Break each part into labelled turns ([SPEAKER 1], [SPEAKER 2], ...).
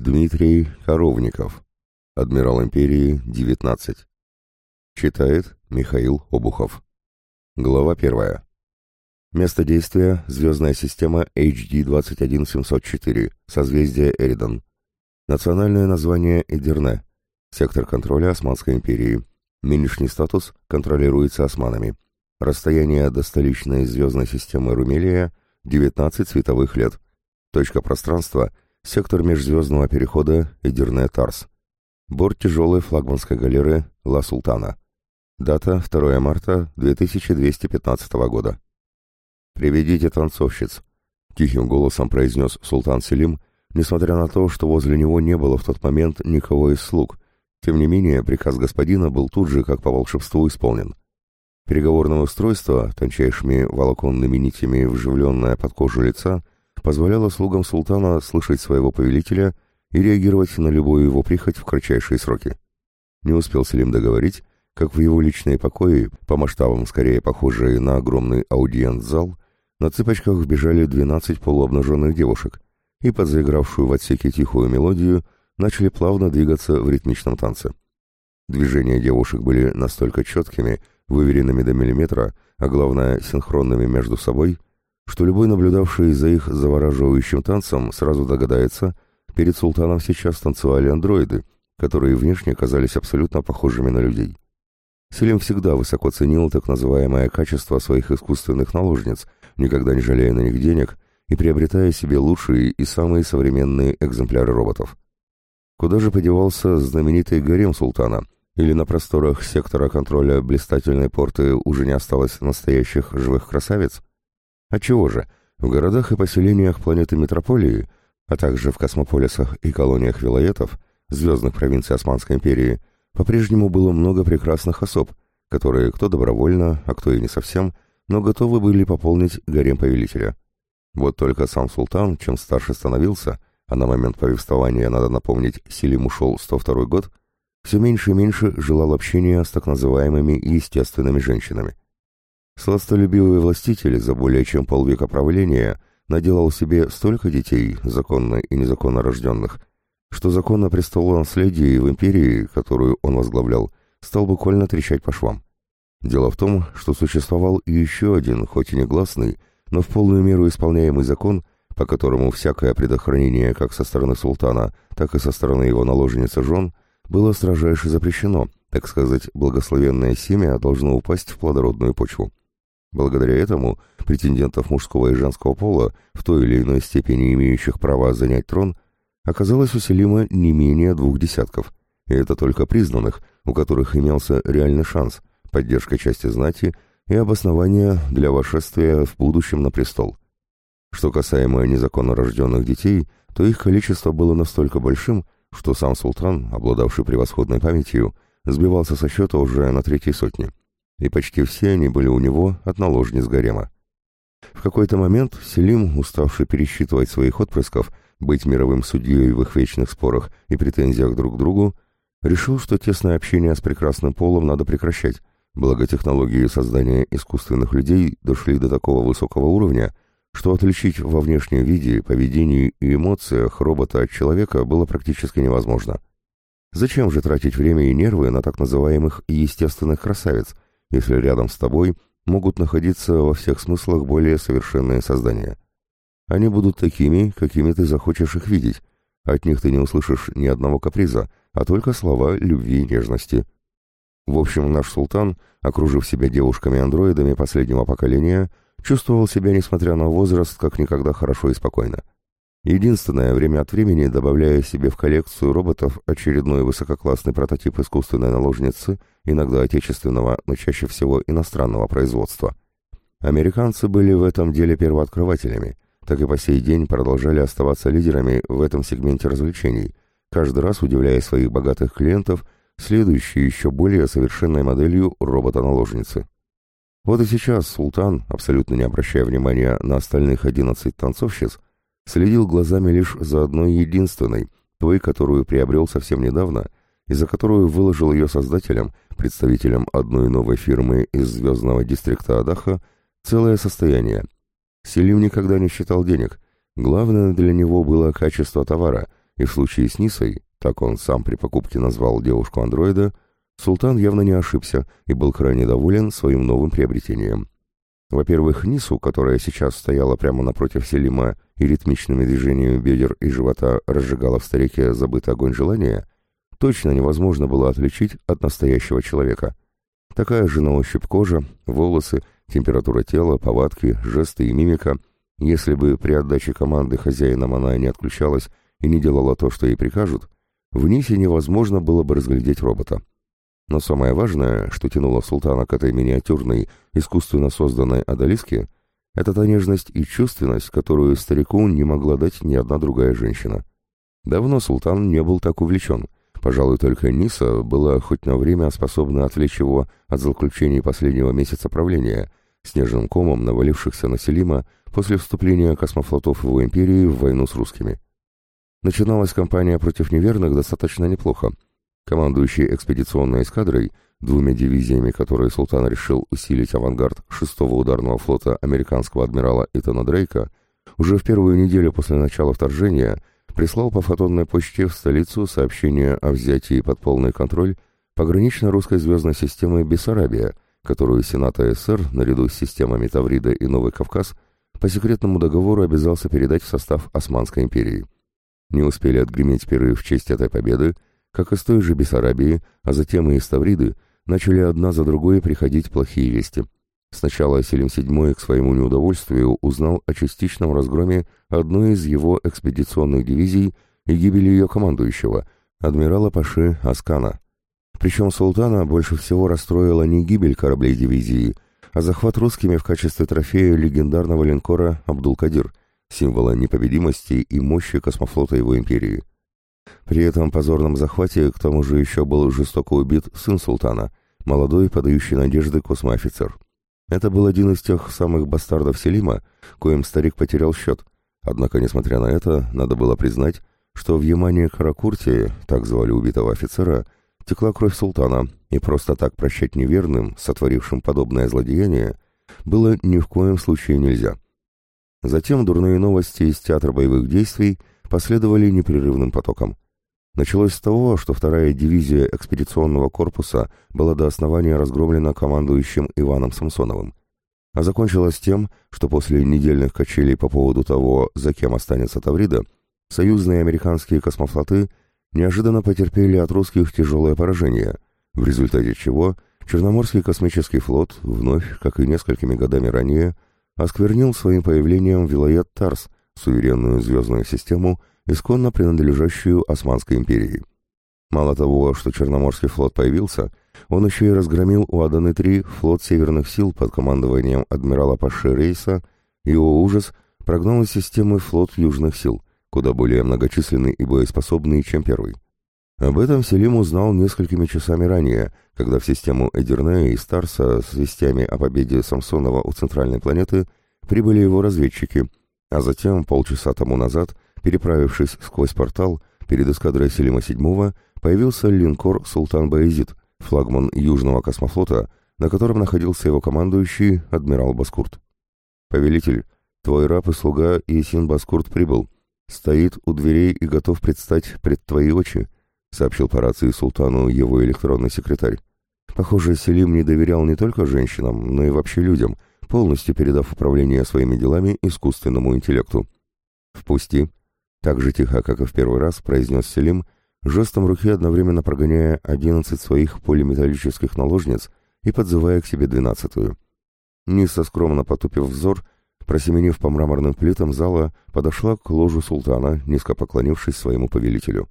[SPEAKER 1] Дмитрий Коровников. Адмирал империи, 19. Читает Михаил Обухов. Глава первая. Место действия – звездная система HD-21704, созвездие Эридан. Национальное название – Эдерне. Сектор контроля Османской империи. Нынешний статус контролируется османами. Расстояние до столичной звездной системы Румелия – 19 световых лет. Точка пространства – сектор межзвездного перехода Эдерне-Тарс. Борт тяжелой флагманской галеры «Ла Султана». Дата 2 марта 2215 года. «Приведите танцовщиц», — тихим голосом произнес султан Селим, несмотря на то, что возле него не было в тот момент никого из слуг. Тем не менее, приказ господина был тут же, как по волшебству, исполнен. Переговорное устройство, тончайшими волоконными нитями вживленное под кожу лица, позволяло слугам султана слышать своего повелителя и реагировать на любую его прихоть в кратчайшие сроки. Не успел Селим договорить, как в его личные покои, по масштабам скорее похожие на огромный аудиент-зал, на цыпочках вбежали двенадцать полуобнаженных девушек и под заигравшую в отсеке тихую мелодию начали плавно двигаться в ритмичном танце. Движения девушек были настолько четкими, выверенными до миллиметра, а главное синхронными между собой, что любой наблюдавший за их завораживающим танцем сразу догадается, перед султаном сейчас танцевали андроиды, которые внешне казались абсолютно похожими на людей. Селим всегда высоко ценил так называемое качество своих искусственных наложниц – никогда не жалея на них денег и приобретая себе лучшие и самые современные экземпляры роботов. Куда же подевался знаменитый гарем султана? Или на просторах сектора контроля блистательной порты уже не осталось настоящих живых красавиц? Отчего же? В городах и поселениях планеты Метрополии, а также в космополисах и колониях вилоетов, звездных провинций Османской империи, по-прежнему было много прекрасных особ, которые кто добровольно, а кто и не совсем – но готовы были пополнить гарем повелителя. Вот только сам султан, чем старше становился, а на момент повествования, надо напомнить, Селим ушел 102 год, все меньше и меньше желал общения с так называемыми естественными женщинами. Сластолюбивый властитель за более чем полвека правления наделал себе столько детей, законно и незаконно рожденных, что закон о престолонаследии в империи, которую он возглавлял, стал буквально трещать по швам. Дело в том, что существовал еще один, хоть и негласный, но в полную меру исполняемый закон, по которому всякое предохранение как со стороны султана, так и со стороны его наложницы жен было строжайше запрещено, так сказать, благословенное семя должно упасть в плодородную почву. Благодаря этому претендентов мужского и женского пола, в той или иной степени имеющих право занять трон, оказалось у Селима не менее двух десятков, и это только признанных, у которых имелся реальный шанс – поддержка части знати и обоснование для вошествия в будущем на престол. Что касаемо незаконно рожденных детей, то их количество было настолько большим, что сам султан, обладавший превосходной памятью, сбивался со счета уже на третьей сотне, и почти все они были у него от наложниц гарема. В какой-то момент Селим, уставший пересчитывать своих отпрысков, быть мировым судьей в их вечных спорах и претензиях друг к другу, решил, что тесное общение с прекрасным полом надо прекращать, Благо технологии создания искусственных людей дошли до такого высокого уровня, что отличить во внешнем виде, поведении и эмоциях робота от человека было практически невозможно. Зачем же тратить время и нервы на так называемых естественных красавиц, если рядом с тобой могут находиться во всех смыслах более совершенные создания? Они будут такими, какими ты захочешь их видеть. От них ты не услышишь ни одного каприза, а только слова любви и нежности – в общем, наш султан, окружив себя девушками-андроидами последнего поколения, чувствовал себя, несмотря на возраст, как никогда хорошо и спокойно. Единственное, время от времени добавляя себе в коллекцию роботов очередной высококлассный прототип искусственной наложницы, иногда отечественного, но чаще всего иностранного производства. Американцы были в этом деле первооткрывателями, так и по сей день продолжали оставаться лидерами в этом сегменте развлечений, каждый раз удивляя своих богатых клиентов – следующей еще более совершенной моделью робота-наложницы. Вот и сейчас султан, абсолютно не обращая внимания на остальных одиннадцать танцовщиц, следил глазами лишь за одной единственной, той, которую приобрел совсем недавно, и за которую выложил ее создателям, представителям одной новой фирмы из звездного дистрикта Адаха, целое состояние. Селим никогда не считал денег, главное для него было качество товара, И в случае с Нисой, так он сам при покупке назвал девушку-андроида, Султан явно не ошибся и был крайне доволен своим новым приобретением. Во-первых, Нису, которая сейчас стояла прямо напротив Селима и ритмичными движениями бедер и живота разжигала в старике забытый огонь желания, точно невозможно было отличить от настоящего человека. Такая же на ощупь кожа, волосы, температура тела, повадки, жесты и мимика. Если бы при отдаче команды хозяином она не отключалась и не делала то, что ей прикажут, в Нисе невозможно было бы разглядеть робота. Но самое важное, что тянуло султана к этой миниатюрной, искусственно созданной одолиске, это та нежность и чувственность, которую старику не могла дать ни одна другая женщина. Давно султан не был так увлечен. Пожалуй, только Ниса была хоть на время способна отвлечь его от заключений последнего месяца правления, снежным комом навалившихся на Селима после вступления космофлотов его империи в войну с русскими. Начиналась кампания против неверных достаточно неплохо, Командующий экспедиционной эскадрой, двумя дивизиями которые султан решил усилить авангард 6-го ударного флота американского адмирала Итана Дрейка, уже в первую неделю после начала вторжения прислал по фотонной почте в столицу сообщение о взятии под полный контроль погранично-русской звездной системы Бессарабия, которую Сенат СССР, наряду с системами Таврида и Новый Кавказ, по секретному договору обязался передать в состав Османской империи. Не успели отгреметь пиры в честь этой победы, как из той же Бессарабии, а затем и из Тавриды, начали одна за другой приходить плохие вести. Сначала Селим VII к своему неудовольствию узнал о частичном разгроме одной из его экспедиционных дивизий и гибели ее командующего, адмирала Паши Аскана. Причем султана больше всего расстроила не гибель кораблей дивизии, а захват русскими в качестве трофея легендарного линкора Абдул-Кадир, символа непобедимости и мощи космофлота его империи. При этом позорном захвате к тому же еще был жестоко убит сын султана, молодой, подающий надежды космоофицер. Это был один из тех самых бастардов Селима, коим старик потерял счет. Однако, несмотря на это, надо было признать, что в Ямане Каракурте, так звали убитого офицера, текла кровь султана, и просто так прощать неверным, сотворившим подобное злодеяние, было ни в коем случае нельзя. Затем дурные новости из театра боевых действий последовали непрерывным потоком. Началось с того, что вторая дивизия экспедиционного корпуса была до основания разгромлена командующим Иваном Самсоновым, а закончилось тем, что после недельных качелей по поводу того, за кем останется Таврида, союзные американские космофлоты неожиданно потерпели от русских тяжелое поражение, в результате чего Черноморский космический флот вновь, как и несколькими годами ранее, осквернил своим появлением Вилоят Тарс, суверенную звездную систему, исконно принадлежащую Османской империи. Мало того, что Черноморский флот появился, он еще и разгромил у Аданы-3 флот северных сил под командованием адмирала Паши Рейса, и, о ужас, прогнал из системы флот южных сил, куда более многочисленный и боеспособный, чем первый. Об этом Селим узнал несколькими часами ранее, когда в систему Эдерне и Старса с вестями о победе Самсонова у центральной планеты прибыли его разведчики – а затем, полчаса тому назад, переправившись сквозь портал, перед эскадрой Селима VII появился линкор «Султан Баязид», флагман Южного космофлота, на котором находился его командующий, адмирал Баскурт. «Повелитель, твой раб и слуга Есин Баскурт прибыл. Стоит у дверей и готов предстать пред твои очи», сообщил по рации султану его электронный секретарь. Похоже, Селим не доверял не только женщинам, но и вообще людям — полностью передав управление своими делами искусственному интеллекту. «Впусти», — так же тихо, как и в первый раз, произнес Селим, жестом руки одновременно прогоняя одиннадцать своих полиметаллических наложниц и подзывая к себе двенадцатую. Ниса, скромно потупив взор, просеменив по мраморным плитам зала, подошла к ложу султана, низко поклонившись своему повелителю.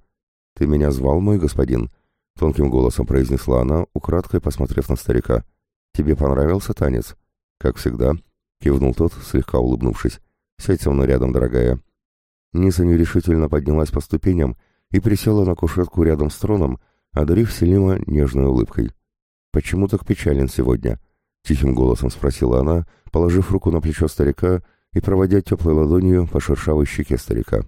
[SPEAKER 1] «Ты меня звал, мой господин?» — тонким голосом произнесла она, украдкой посмотрев на старика. «Тебе понравился танец?» «Как всегда», — кивнул тот, слегка улыбнувшись. «Сядь со мной рядом, дорогая». Ниса нерешительно поднялась по ступеням и присела на кушетку рядом с троном, одарив Селима нежной улыбкой. «Почему так печален сегодня?» — тихим голосом спросила она, положив руку на плечо старика и проводя теплой ладонью по шершавой щеке старика.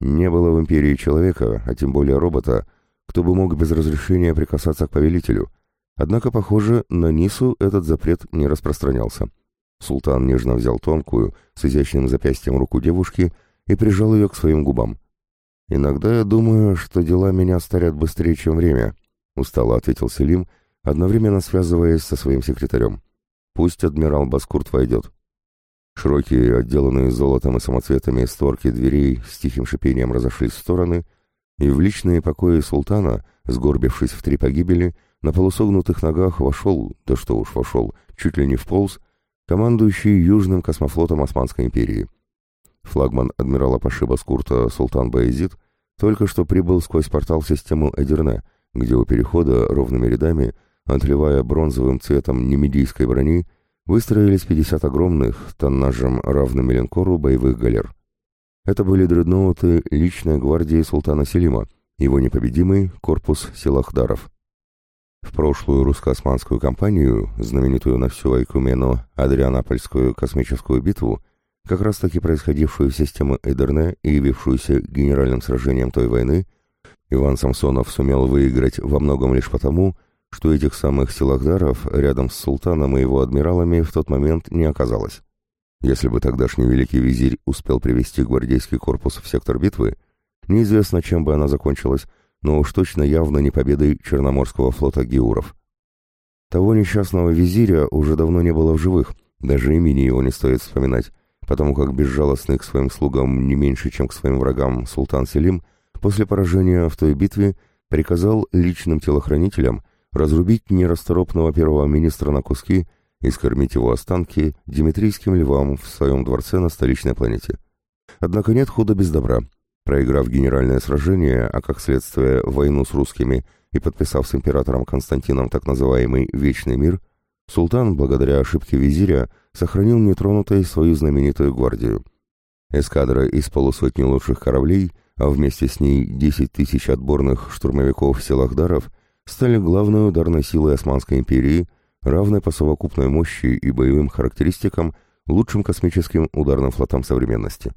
[SPEAKER 1] Не было в империи человека, а тем более робота, кто бы мог без разрешения прикасаться к повелителю — Однако, похоже, на Нису этот запрет не распространялся. Султан нежно взял тонкую, с изящным запястьем руку девушки и прижал ее к своим губам. «Иногда я думаю, что дела меня старят быстрее, чем время», — устало ответил Селим, одновременно связываясь со своим секретарем. «Пусть адмирал Баскурт войдет». Широкие, отделанные золотом и самоцветами створки дверей с тихим шипением разошлись в стороны, и в личные покои султана, сгорбившись в три погибели, на полусогнутых ногах вошел, да что уж вошел, чуть ли не вполз, командующий Южным космофлотом Османской империи. Флагман адмирала Пашиба Скурта Султан Баезид только что прибыл сквозь портал в систему Эдирне, где у перехода ровными рядами, отливая бронзовым цветом немедийской брони, выстроились 50 огромных, тоннажем равным линкору боевых галер. Это были дредноуты личной гвардии султана Селима, его непобедимый корпус силахдаров. В прошлую русско-османскую кампанию, знаменитую на всю Айкумену Адрианапольскую космическую битву, как раз-таки происходившую в систему Эдерне и явившуюся генеральным сражением той войны, Иван Самсонов сумел выиграть во многом лишь потому, что этих самых силахдаров рядом с султаном и его адмиралами в тот момент не оказалось. Если бы тогдашний великий визирь успел привести гвардейский корпус в сектор битвы, неизвестно, чем бы она закончилась, но уж точно явно не победой Черноморского флота Геуров. Того несчастного визиря уже давно не было в живых, даже имени его не стоит вспоминать, потому как безжалостный к своим слугам не меньше, чем к своим врагам султан Селим после поражения в той битве приказал личным телохранителям разрубить нерасторопного первого министра на куски и скормить его останки димитрийским львам в своем дворце на столичной планете. Однако нет худа без добра. Проиграв генеральное сражение, а как следствие войну с русскими и подписав с императором Константином так называемый «Вечный мир», султан, благодаря ошибке визиря, сохранил нетронутой свою знаменитую гвардию. Эскадра из полусотни лучших кораблей, а вместе с ней 10 тысяч отборных штурмовиков-селахдаров стали главной ударной силой Османской империи, равной по совокупной мощи и боевым характеристикам лучшим космическим ударным флотам современности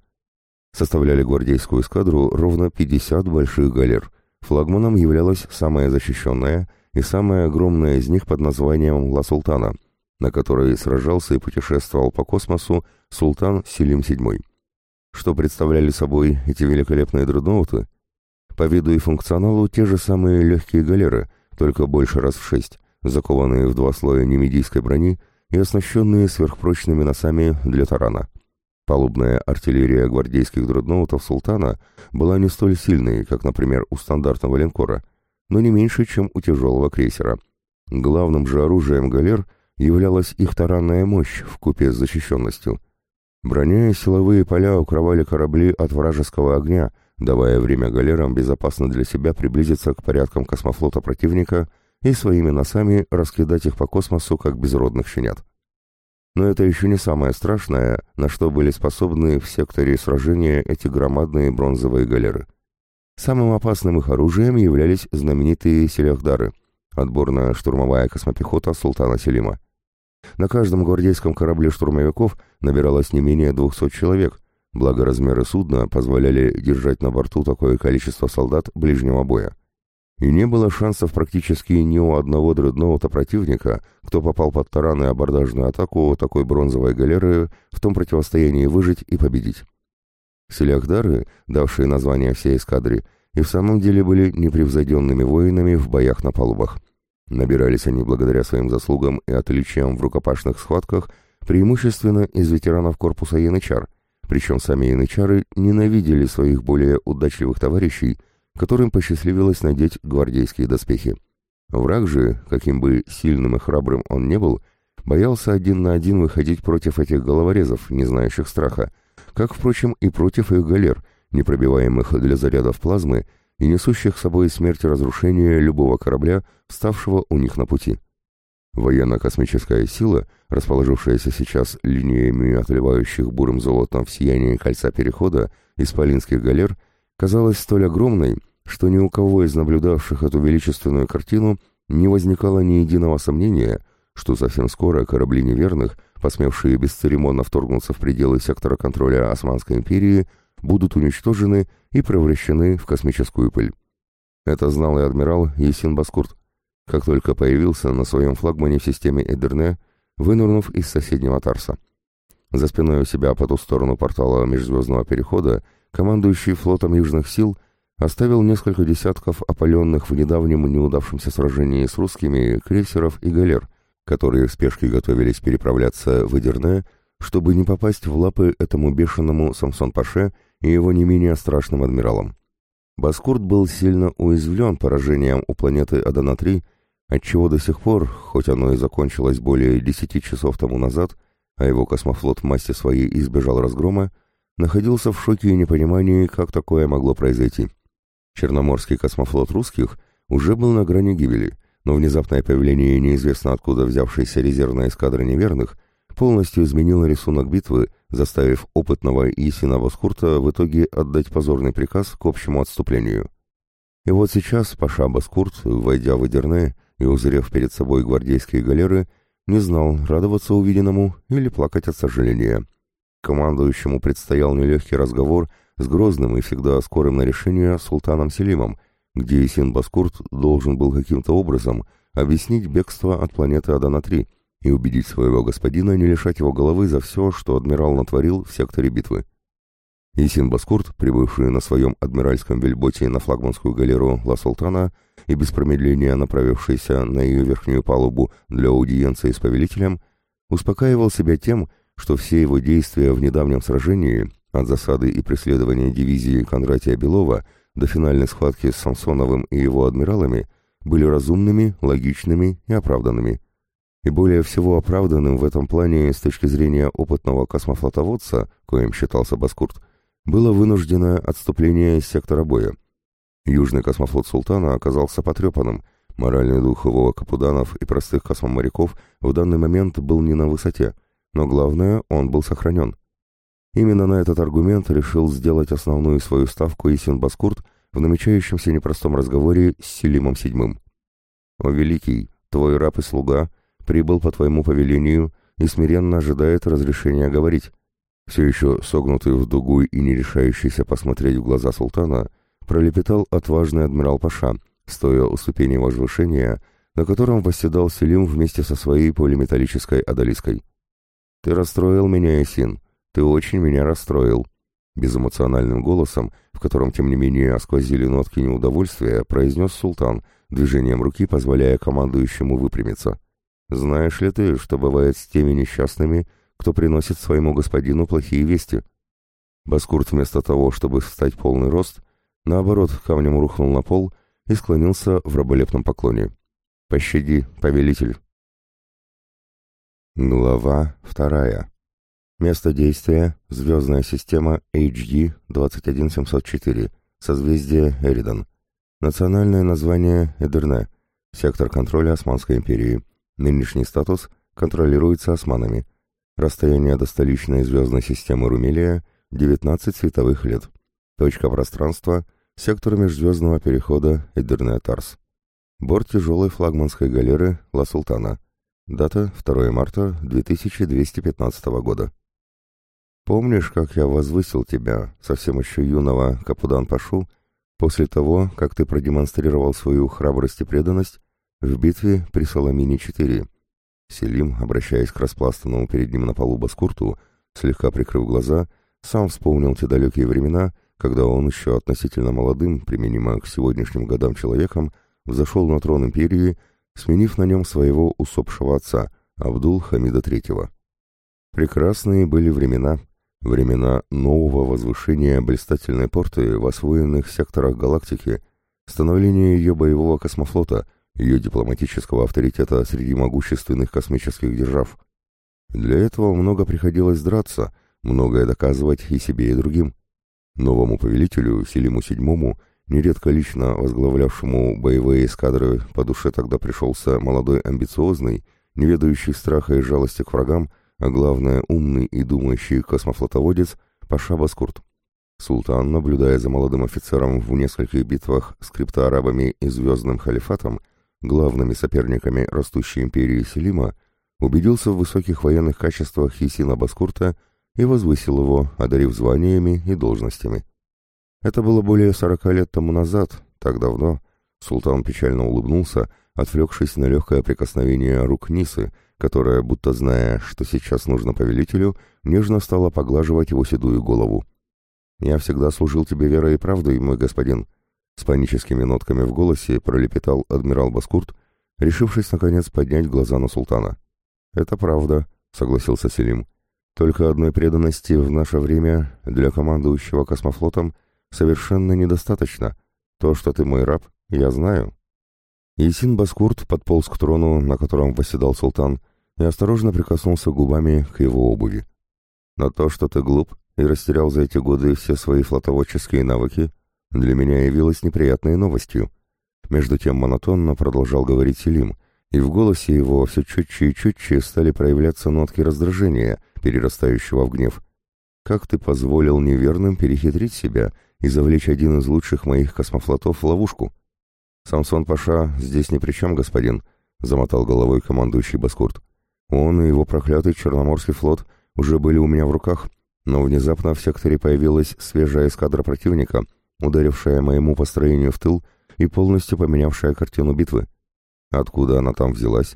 [SPEAKER 1] составляли гвардейскую эскадру ровно 50 больших галер. Флагманом являлась самая защищенная и самая огромная из них под названием «Ла Султана», на которой сражался и путешествовал по космосу султан Селим VII. Что представляли собой эти великолепные дредноуты? По виду и функционалу те же самые легкие галеры, только больше раз в шесть, закованные в два слоя немедийской брони и оснащенные сверхпрочными носами для тарана. Палубная артиллерия гвардейских дредноутов «Султана» была не столь сильной, как, например, у стандартного линкора, но не меньше, чем у тяжелого крейсера. Главным же оружием галер являлась их таранная мощь в купе с защищенностью. Броня и силовые поля укрывали корабли от вражеского огня, давая время галерам безопасно для себя приблизиться к порядкам космофлота противника и своими носами раскидать их по космосу, как безродных щенят. Но это еще не самое страшное, на что были способны в секторе сражения эти громадные бронзовые галеры. Самым опасным их оружием являлись знаменитые селяхдары, отборная штурмовая космопехота султана Селима. На каждом гвардейском корабле штурмовиков набиралось не менее 200 человек, благо размеры судна позволяли держать на борту такое количество солдат ближнего боя и не было шансов практически ни у одного дредноута противника, кто попал под таран и абордажную атаку такой бронзовой галеры, в том противостоянии выжить и победить. Селяхдары, давшие название всей эскадре, и в самом деле были непревзойденными воинами в боях на палубах. Набирались они благодаря своим заслугам и отличиям в рукопашных схватках преимущественно из ветеранов корпуса янычар, причем сами янычары ненавидели своих более удачливых товарищей которым посчастливилось надеть гвардейские доспехи. Враг же, каким бы сильным и храбрым он не был, боялся один на один выходить против этих головорезов, не знающих страха, как, впрочем, и против их галер, непробиваемых для зарядов плазмы и несущих с собой смерть и разрушение любого корабля, вставшего у них на пути. Военно-космическая сила, расположившаяся сейчас линиями отливающих бурым золотом в сиянии кольца перехода исполинских галер, казалась столь огромной, что ни у кого из наблюдавших эту величественную картину не возникало ни единого сомнения, что совсем скоро корабли неверных, посмевшие бесцеремонно вторгнуться в пределы сектора контроля Османской империи, будут уничтожены и превращены в космическую пыль. Это знал и адмирал Есин Баскурт, как только появился на своем флагмане в системе Эдерне, вынырнув из соседнего Тарса. За спиной у себя по ту сторону портала межзвездного перехода командующий флотом южных сил оставил несколько десятков опаленных в недавнем неудавшемся сражении с русскими крейсеров и галер, которые в спешке готовились переправляться в Эдерне, чтобы не попасть в лапы этому бешеному Самсон-Паше и его не менее страшным адмиралам. Баскурт был сильно уязвлен поражением у планеты Адана-3, отчего до сих пор, хоть оно и закончилось более десяти часов тому назад, а его космофлот в массе своей избежал разгрома, находился в шоке и непонимании, как такое могло произойти. Черноморский космофлот русских уже был на грани гибели, но внезапное появление неизвестно откуда взявшейся резервной эскадры неверных полностью изменило рисунок битвы, заставив опытного Исина Баскурта в итоге отдать позорный приказ к общему отступлению. И вот сейчас Паша Баскурт, войдя в Эдерне и узрев перед собой гвардейские галеры, не знал, радоваться увиденному или плакать от сожаления. Командующему предстоял нелегкий разговор с грозным и всегда скорым на решение султаном Селимом, где Исин Баскурт должен был каким-то образом объяснить бегство от планеты Адана-3 и убедить своего господина не лишать его головы за все, что адмирал натворил в секторе битвы. Исин Баскурт, прибывший на своем адмиральском вельботе на флагманскую галеру Ла Султана и без промедления направившийся на ее верхнюю палубу для аудиенции с повелителем, успокаивал себя тем, что все его действия в недавнем сражении, от засады и преследования дивизии Кондратия Белова до финальной схватки с Самсоновым и его адмиралами, были разумными, логичными и оправданными. И более всего оправданным в этом плане с точки зрения опытного космофлотоводца, коим считался Баскурт, было вынужденное отступление из сектора боя. Южный космофлот Султана оказался потрепанным, моральный дух его капуданов и простых космоморяков в данный момент был не на высоте – но главное, он был сохранен. Именно на этот аргумент решил сделать основную свою ставку Исин Баскурт в намечающемся непростом разговоре с Селимом VII. «О, Великий, твой раб и слуга прибыл по твоему повелению и смиренно ожидает разрешения говорить». Все еще согнутый в дугу и не решающийся посмотреть в глаза султана, пролепетал отважный адмирал Паша, стоя у ступени возвышения, на котором восседал Селим вместе со своей полиметаллической одолиской. «Ты расстроил меня, Эсин. Ты очень меня расстроил». Безэмоциональным голосом, в котором, тем не менее, осквозили нотки неудовольствия, произнес султан, движением руки позволяя командующему выпрямиться. «Знаешь ли ты, что бывает с теми несчастными, кто приносит своему господину плохие вести?» Баскурт вместо того, чтобы встать полный рост, наоборот, камнем рухнул на пол и склонился в раболепном поклоне. «Пощади, повелитель!» Глава вторая. Место действия – звездная система HD 21704, созвездие Эридан. Национальное название – Эдерне, сектор контроля Османской империи. Нынешний статус – контролируется османами. Расстояние до столичной звездной системы Румелия – 19 световых лет. Точка пространства – сектор межзвездного перехода Эдерне-Тарс. Борт тяжелой флагманской галеры Ла Султана – Дата 2 марта 2215 года. Помнишь, как я возвысил тебя, совсем еще юного Капудан Пашу, после того, как ты продемонстрировал свою храбрость и преданность в битве при Соломине-4? Селим, обращаясь к распластанному перед ним на полу Баскурту, слегка прикрыв глаза, сам вспомнил те далекие времена, когда он еще относительно молодым, применимо к сегодняшним годам человеком, взошел на трон империи сменив на нем своего усопшего отца, Абдул-Хамида III. Прекрасные были времена, времена нового возвышения блистательной порты в освоенных секторах галактики, становления ее боевого космофлота, ее дипломатического авторитета среди могущественных космических держав. Для этого много приходилось драться, многое доказывать и себе, и другим. Новому повелителю, Селиму VII, нередко лично возглавлявшему боевые эскадры, по душе тогда пришелся молодой амбициозный, не ведающий страха и жалости к врагам, а главное умный и думающий космофлотоводец Паша Баскурт. Султан, наблюдая за молодым офицером в нескольких битвах с криптоарабами и Звездным халифатом, главными соперниками растущей империи Селима, убедился в высоких военных качествах Хисина Баскурта и возвысил его, одарив званиями и должностями. Это было более сорока лет тому назад, так давно. Султан печально улыбнулся, отвлекшись на легкое прикосновение рук Нисы, которая, будто зная, что сейчас нужно повелителю, нежно стала поглаживать его седую голову. «Я всегда служил тебе верой и правдой, мой господин. С паническими нотками в голосе пролепетал адмирал Баскурт, решившись, наконец, поднять глаза на султана. «Это правда», — согласился Селим. «Только одной преданности в наше время для командующего космофлотом совершенно недостаточно. То, что ты мой раб, я знаю». Исин Баскурт подполз к трону, на котором восседал султан, и осторожно прикоснулся губами к его обуви. «На то, что ты глуп и растерял за эти годы все свои флотоводческие навыки, для меня явилось неприятной новостью. Между тем монотонно продолжал говорить Селим, и в голосе его все чутче и чутче стали проявляться нотки раздражения, перерастающего в гнев. «Как ты позволил неверным перехитрить себя и завлечь один из лучших моих космофлотов в ловушку?» «Самсон Паша здесь ни при чем, господин», — замотал головой командующий Баскурт. «Он и его проклятый Черноморский флот уже были у меня в руках, но внезапно в секторе появилась свежая эскадра противника — ударившая моему построению в тыл и полностью поменявшая картину битвы. Откуда она там взялась?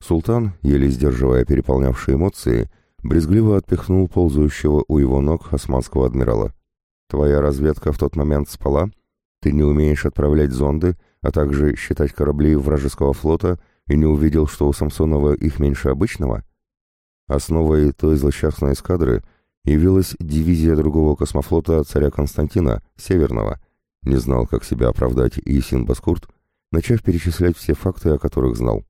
[SPEAKER 1] Султан, еле сдерживая переполнявшие эмоции, брезгливо отпихнул ползающего у его ног османского адмирала. «Твоя разведка в тот момент спала? Ты не умеешь отправлять зонды, а также считать корабли вражеского флота и не увидел, что у Самсонова их меньше обычного?» Основой той злосчастной эскадры явилась дивизия другого космофлота царя Константина, Северного. Не знал, как себя оправдать Исин Баскурт, начав перечислять все факты, о которых знал.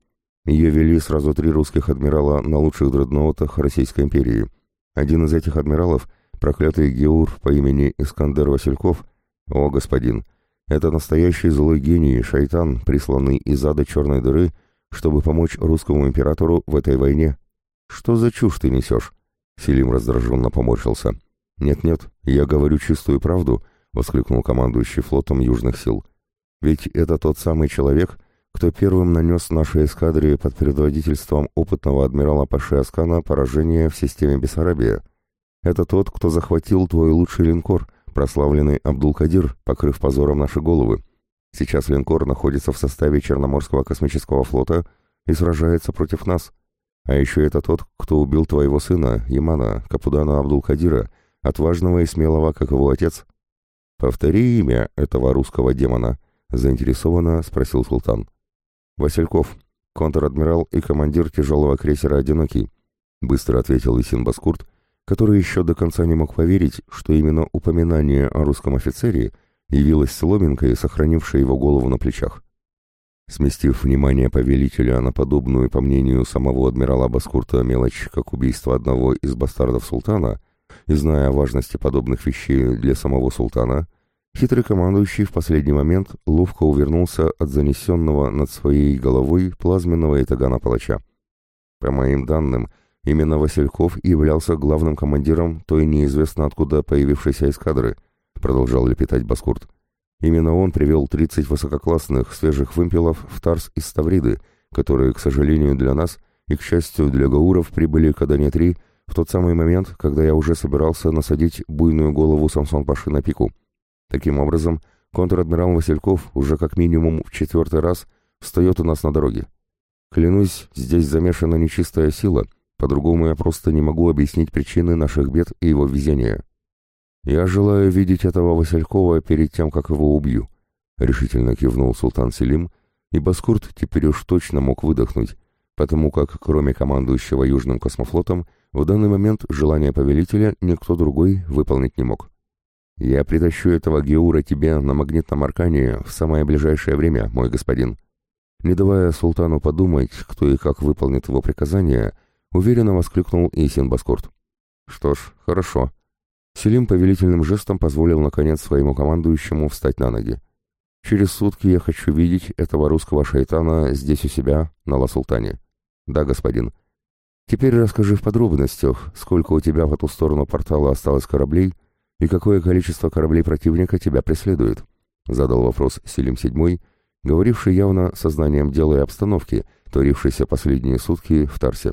[SPEAKER 1] Ее вели сразу три русских адмирала на лучших дредноутах Российской империи. Один из этих адмиралов, проклятый Геур по имени Искандер Васильков, о, господин, это настоящий злой гений, шайтан, присланный из ада черной дыры, чтобы помочь русскому императору в этой войне. Что за чушь ты несешь? Селим раздраженно поморщился. «Нет-нет, я говорю чистую правду», — воскликнул командующий флотом Южных сил. «Ведь это тот самый человек, кто первым нанес нашей эскадре под предводительством опытного адмирала Паши Аскана поражение в системе Бессарабия. Это тот, кто захватил твой лучший линкор, прославленный Абдул-Кадир, покрыв позором наши головы. Сейчас линкор находится в составе Черноморского космического флота и сражается против нас». А еще это тот, кто убил твоего сына, Имана, Капудана Абдул-Кадира, отважного и смелого, как его отец. Повтори имя этого русского демона, заинтересованно спросил султан. Васильков, контр-адмирал и командир тяжелого крейсера «Одинокий», быстро ответил Исин Баскурт, который еще до конца не мог поверить, что именно упоминание о русском офицере явилось сломинкой, сохранившей его голову на плечах. Сместив внимание повелителя на подобную, по мнению самого адмирала Баскурта, мелочь, как убийство одного из бастардов султана, и зная о важности подобных вещей для самого султана, хитрый командующий в последний момент ловко увернулся от занесенного над своей головой плазменного итагана палача. По моим данным, именно Васильков являлся главным командиром той неизвестно откуда появившейся эскадры, продолжал лепетать Баскурт. Именно он привел 30 высококлассных свежих вымпелов в Тарс из Ставриды, которые, к сожалению для нас и, к счастью для гауров, прибыли к Адане-3 в тот самый момент, когда я уже собирался насадить буйную голову Самсон Паши на пику. Таким образом, контр-адмирал Васильков уже как минимум в четвертый раз встает у нас на дороге. Клянусь, здесь замешана нечистая сила, по-другому я просто не могу объяснить причины наших бед и его везения. «Я желаю видеть этого Василькова перед тем, как его убью», — решительно кивнул султан Селим, и Баскурт теперь уж точно мог выдохнуть, потому как, кроме командующего Южным космофлотом, в данный момент желание повелителя никто другой выполнить не мог. «Я притащу этого Геура тебе на магнитном аркане в самое ближайшее время, мой господин». Не давая султану подумать, кто и как выполнит его приказание, уверенно воскликнул Исин Баскурт. «Что ж, хорошо», Селим повелительным жестом позволил наконец своему командующему встать на ноги. «Через сутки я хочу видеть этого русского шайтана здесь у себя, на Ла-Султане». «Да, господин». «Теперь расскажи в подробностях, сколько у тебя в эту сторону портала осталось кораблей и какое количество кораблей противника тебя преследует», — задал вопрос Селим Седьмой, говоривший явно сознанием дела и обстановки, творившейся последние сутки в Тарсе.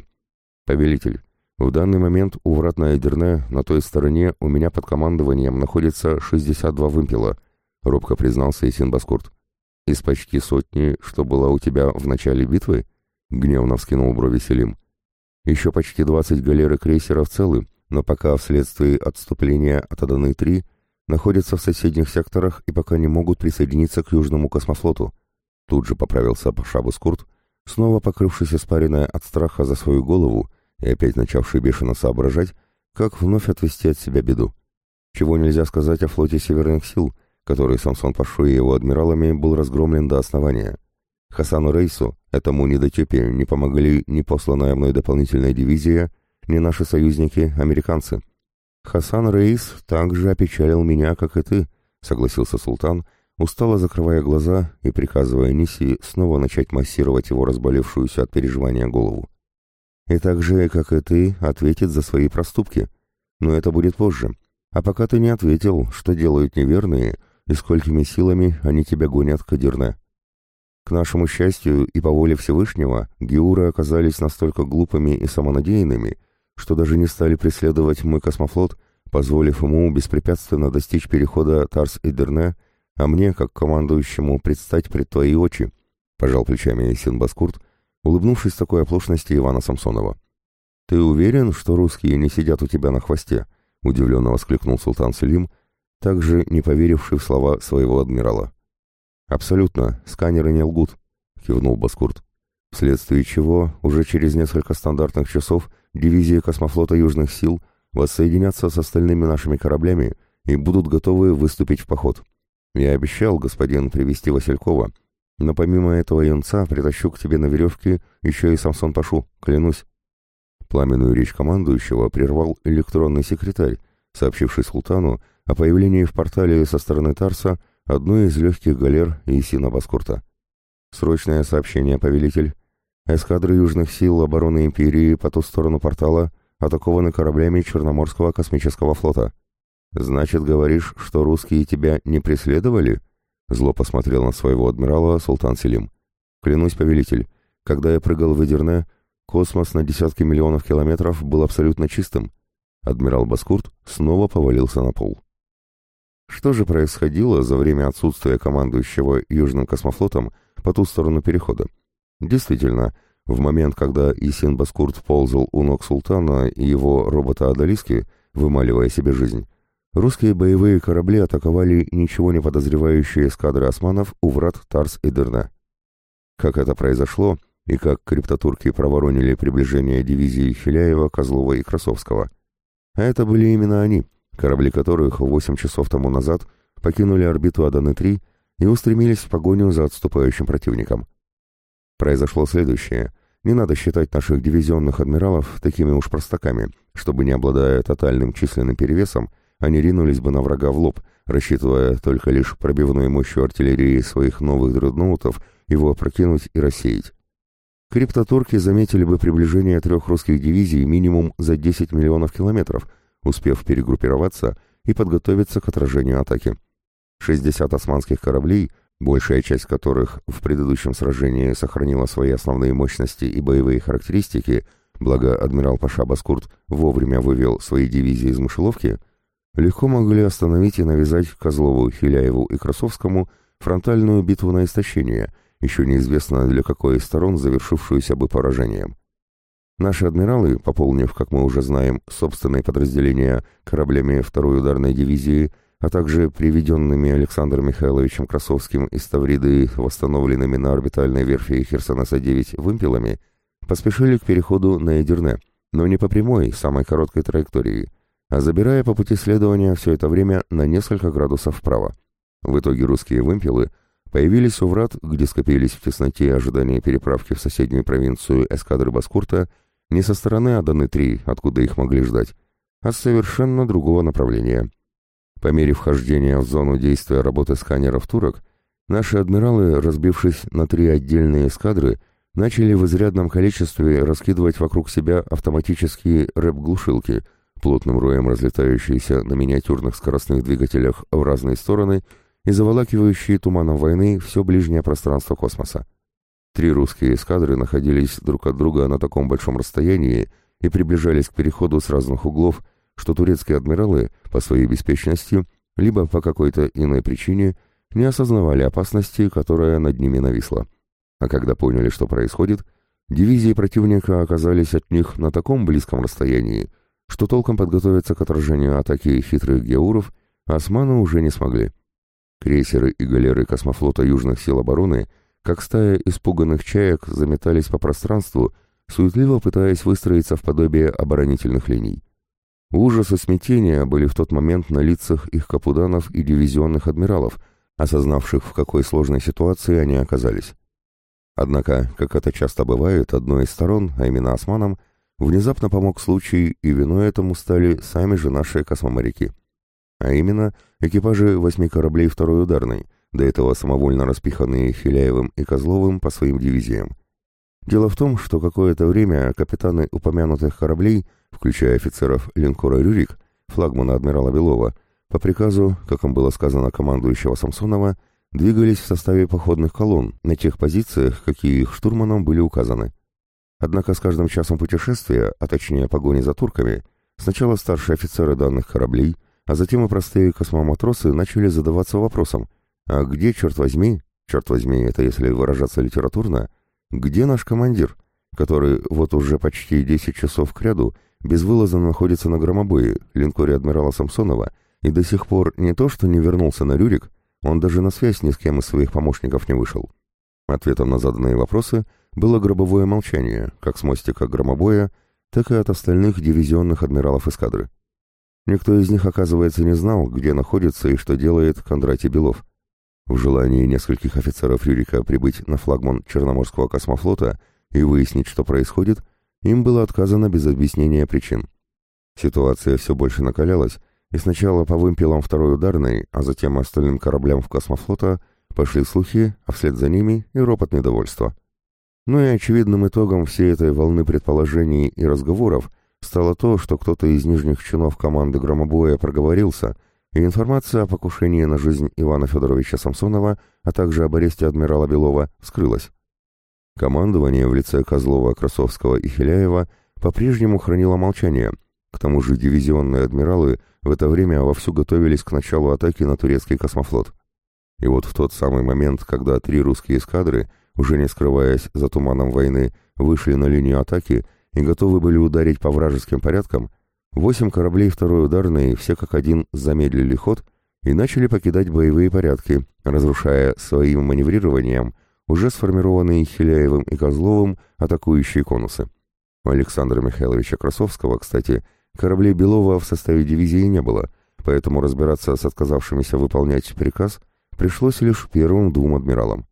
[SPEAKER 1] «Повелитель, в данный момент у врат на Эдерне, на той стороне, у меня под командованием находится 62 вымпела, робко признался Исин Баскурт. Из почти сотни, что была у тебя в начале битвы? Гневно вскинул брови Селим. Еще почти 20 галер и крейсеров целы, но пока вследствие отступления от Аданы-3 находятся в соседних секторах и пока не могут присоединиться к Южному космофлоту. Тут же поправился Шабус Курт, снова покрывшись испаренная от страха за свою голову и опять начавший бешено соображать, как вновь отвести от себя беду. Чего нельзя сказать о флоте Северных сил, который Самсон Пашу и его адмиралами был разгромлен до основания. Хасану Рейсу, этому недотепе, не помогли ни посланная мной дополнительная дивизия, ни наши союзники, американцы. Хасан Рейс также опечалил меня, как и ты, согласился султан, устало закрывая глаза и приказывая Ниси снова начать массировать его разболевшуюся от переживания голову. И так же, как и ты, ответит за свои проступки. Но это будет позже. А пока ты не ответил, что делают неверные и сколькими силами они тебя гонят к Адирне. К нашему счастью и по воле Всевышнего, геуры оказались настолько глупыми и самонадеянными, что даже не стали преследовать мой космофлот, позволив ему беспрепятственно достичь перехода Тарс и Дерне, а мне, как командующему, предстать пред твои очи, пожал плечами Синбаскурт, улыбнувшись такой оплошности Ивана Самсонова. «Ты уверен, что русские не сидят у тебя на хвосте?» — удивленно воскликнул султан Селим, также не поверивший в слова своего адмирала. «Абсолютно, сканеры не лгут», — кивнул Баскурт. Вследствие чего уже через несколько стандартных часов дивизии космофлота Южных сил воссоединятся с остальными нашими кораблями и будут готовы выступить в поход. Я обещал, господин, привести Василькова, но помимо этого юнца притащу к тебе на веревке еще и Самсон Пашу, клянусь. Пламенную речь командующего прервал электронный секретарь, сообщивший султану о появлении в портале со стороны Тарса одной из легких галер Исина Баскурта. Срочное сообщение, повелитель. Эскадры южных сил обороны империи по ту сторону портала атакованы кораблями Черноморского космического флота. Значит, говоришь, что русские тебя не преследовали? Зло посмотрел на своего адмирала Султан Селим. Клянусь, повелитель, когда я прыгал в Эдерне, космос на десятки миллионов километров был абсолютно чистым. Адмирал Баскурт снова повалился на пол. Что же происходило за время отсутствия командующего Южным космофлотом по ту сторону перехода? Действительно, в момент, когда Исин Баскурт ползал у ног султана и его робота-адалиски, вымаливая себе жизнь, русские боевые корабли атаковали ничего не подозревающие эскадры османов у врат Тарс и Дерна. Как это произошло, и как криптотурки проворонили приближение дивизии Хиляева, Козлова и Красовского. А это были именно они — корабли которых 8 часов тому назад покинули орбиту Аданы-3 и устремились в погоню за отступающим противником. Произошло следующее. Не надо считать наших дивизионных адмиралов такими уж простаками, чтобы, не обладая тотальным численным перевесом, они ринулись бы на врага в лоб, рассчитывая только лишь пробивной мощью артиллерии своих новых дредноутов его опрокинуть и рассеять. Криптотурки заметили бы приближение трех русских дивизий минимум за 10 миллионов километров – успев перегруппироваться и подготовиться к отражению атаки. 60 османских кораблей, большая часть которых в предыдущем сражении сохранила свои основные мощности и боевые характеристики, благо адмирал Паша Баскурт вовремя вывел свои дивизии из мышеловки, легко могли остановить и навязать Козлову, Хиляеву и Красовскому фронтальную битву на истощение, еще неизвестно для какой из сторон завершившуюся бы поражением. Наши адмиралы, пополнив, как мы уже знаем, собственные подразделения кораблями второй ударной дивизии, а также приведенными Александром Михайловичем Красовским из Тавриды, восстановленными на орбитальной верфи Херсонеса-9 вымпелами, поспешили к переходу на Эдерне, но не по прямой, самой короткой траектории, а забирая по пути следования все это время на несколько градусов вправо. В итоге русские вымпелы появились у врат, где скопились в тесноте ожидания переправки в соседнюю провинцию эскадры Баскурта не со стороны Аданы-3, откуда их могли ждать, а с совершенно другого направления. По мере вхождения в зону действия работы сканеров турок, наши адмиралы, разбившись на три отдельные эскадры, начали в изрядном количестве раскидывать вокруг себя автоматические рэп-глушилки, плотным роем разлетающиеся на миниатюрных скоростных двигателях в разные стороны и заволакивающие туманом войны все ближнее пространство космоса. Три русские эскадры находились друг от друга на таком большом расстоянии и приближались к переходу с разных углов, что турецкие адмиралы по своей беспечности либо по какой-то иной причине не осознавали опасности, которая над ними нависла. А когда поняли, что происходит, дивизии противника оказались от них на таком близком расстоянии, что толком подготовиться к отражению атаки хитрых геуров османы уже не смогли. Крейсеры и галеры космофлота Южных сил обороны, как стая испуганных чаек, заметались по пространству, суетливо пытаясь выстроиться в подобие оборонительных линий. Ужас и смятение были в тот момент на лицах их капуданов и дивизионных адмиралов, осознавших, в какой сложной ситуации они оказались. Однако, как это часто бывает, одной из сторон, а именно османам, внезапно помог случай, и виной этому стали сами же наши космоморяки а именно экипажи восьми кораблей второй ударной, до этого самовольно распиханные Хиляевым и Козловым по своим дивизиям. Дело в том, что какое-то время капитаны упомянутых кораблей, включая офицеров линкора «Рюрик», флагмана адмирала Белова, по приказу, как им было сказано командующего Самсонова, двигались в составе походных колонн на тех позициях, какие их штурманам были указаны. Однако с каждым часом путешествия, а точнее погони за турками, сначала старшие офицеры данных кораблей – а затем и простые космоматросы начали задаваться вопросом, а где, черт возьми, черт возьми, это если выражаться литературно, где наш командир, который вот уже почти 10 часов кряду безвылазно находится на громобое, линкоре адмирала Самсонова, и до сих пор не то что не вернулся на Рюрик, он даже на связь ни с кем из своих помощников не вышел. Ответом на заданные вопросы было гробовое молчание, как с мостика громобоя, так и от остальных дивизионных адмиралов эскадры. Никто из них, оказывается, не знал, где находится и что делает Кондратий Белов. В желании нескольких офицеров Рюрика прибыть на флагман Черноморского космофлота и выяснить, что происходит, им было отказано без объяснения причин. Ситуация все больше накалялась, и сначала по вымпелам второй ударной, а затем остальным кораблям в космофлота пошли слухи, а вслед за ними и ропот недовольства. Ну и очевидным итогом всей этой волны предположений и разговоров – стало то, что кто-то из нижних чинов команды громобоя проговорился, и информация о покушении на жизнь Ивана Федоровича Самсонова, а также об аресте адмирала Белова, скрылась. Командование в лице Козлова, Красовского и Хиляева по-прежнему хранило молчание, к тому же дивизионные адмиралы в это время вовсю готовились к началу атаки на турецкий космофлот. И вот в тот самый момент, когда три русские эскадры, уже не скрываясь за туманом войны, вышли на линию атаки, и готовы были ударить по вражеским порядкам, восемь кораблей второй ударной все как один замедлили ход и начали покидать боевые порядки, разрушая своим маневрированием уже сформированные Хиляевым и Козловым атакующие конусы. У Александра Михайловича Красовского, кстати, кораблей Белова в составе дивизии не было, поэтому разбираться с отказавшимися выполнять приказ пришлось лишь первым двум адмиралам.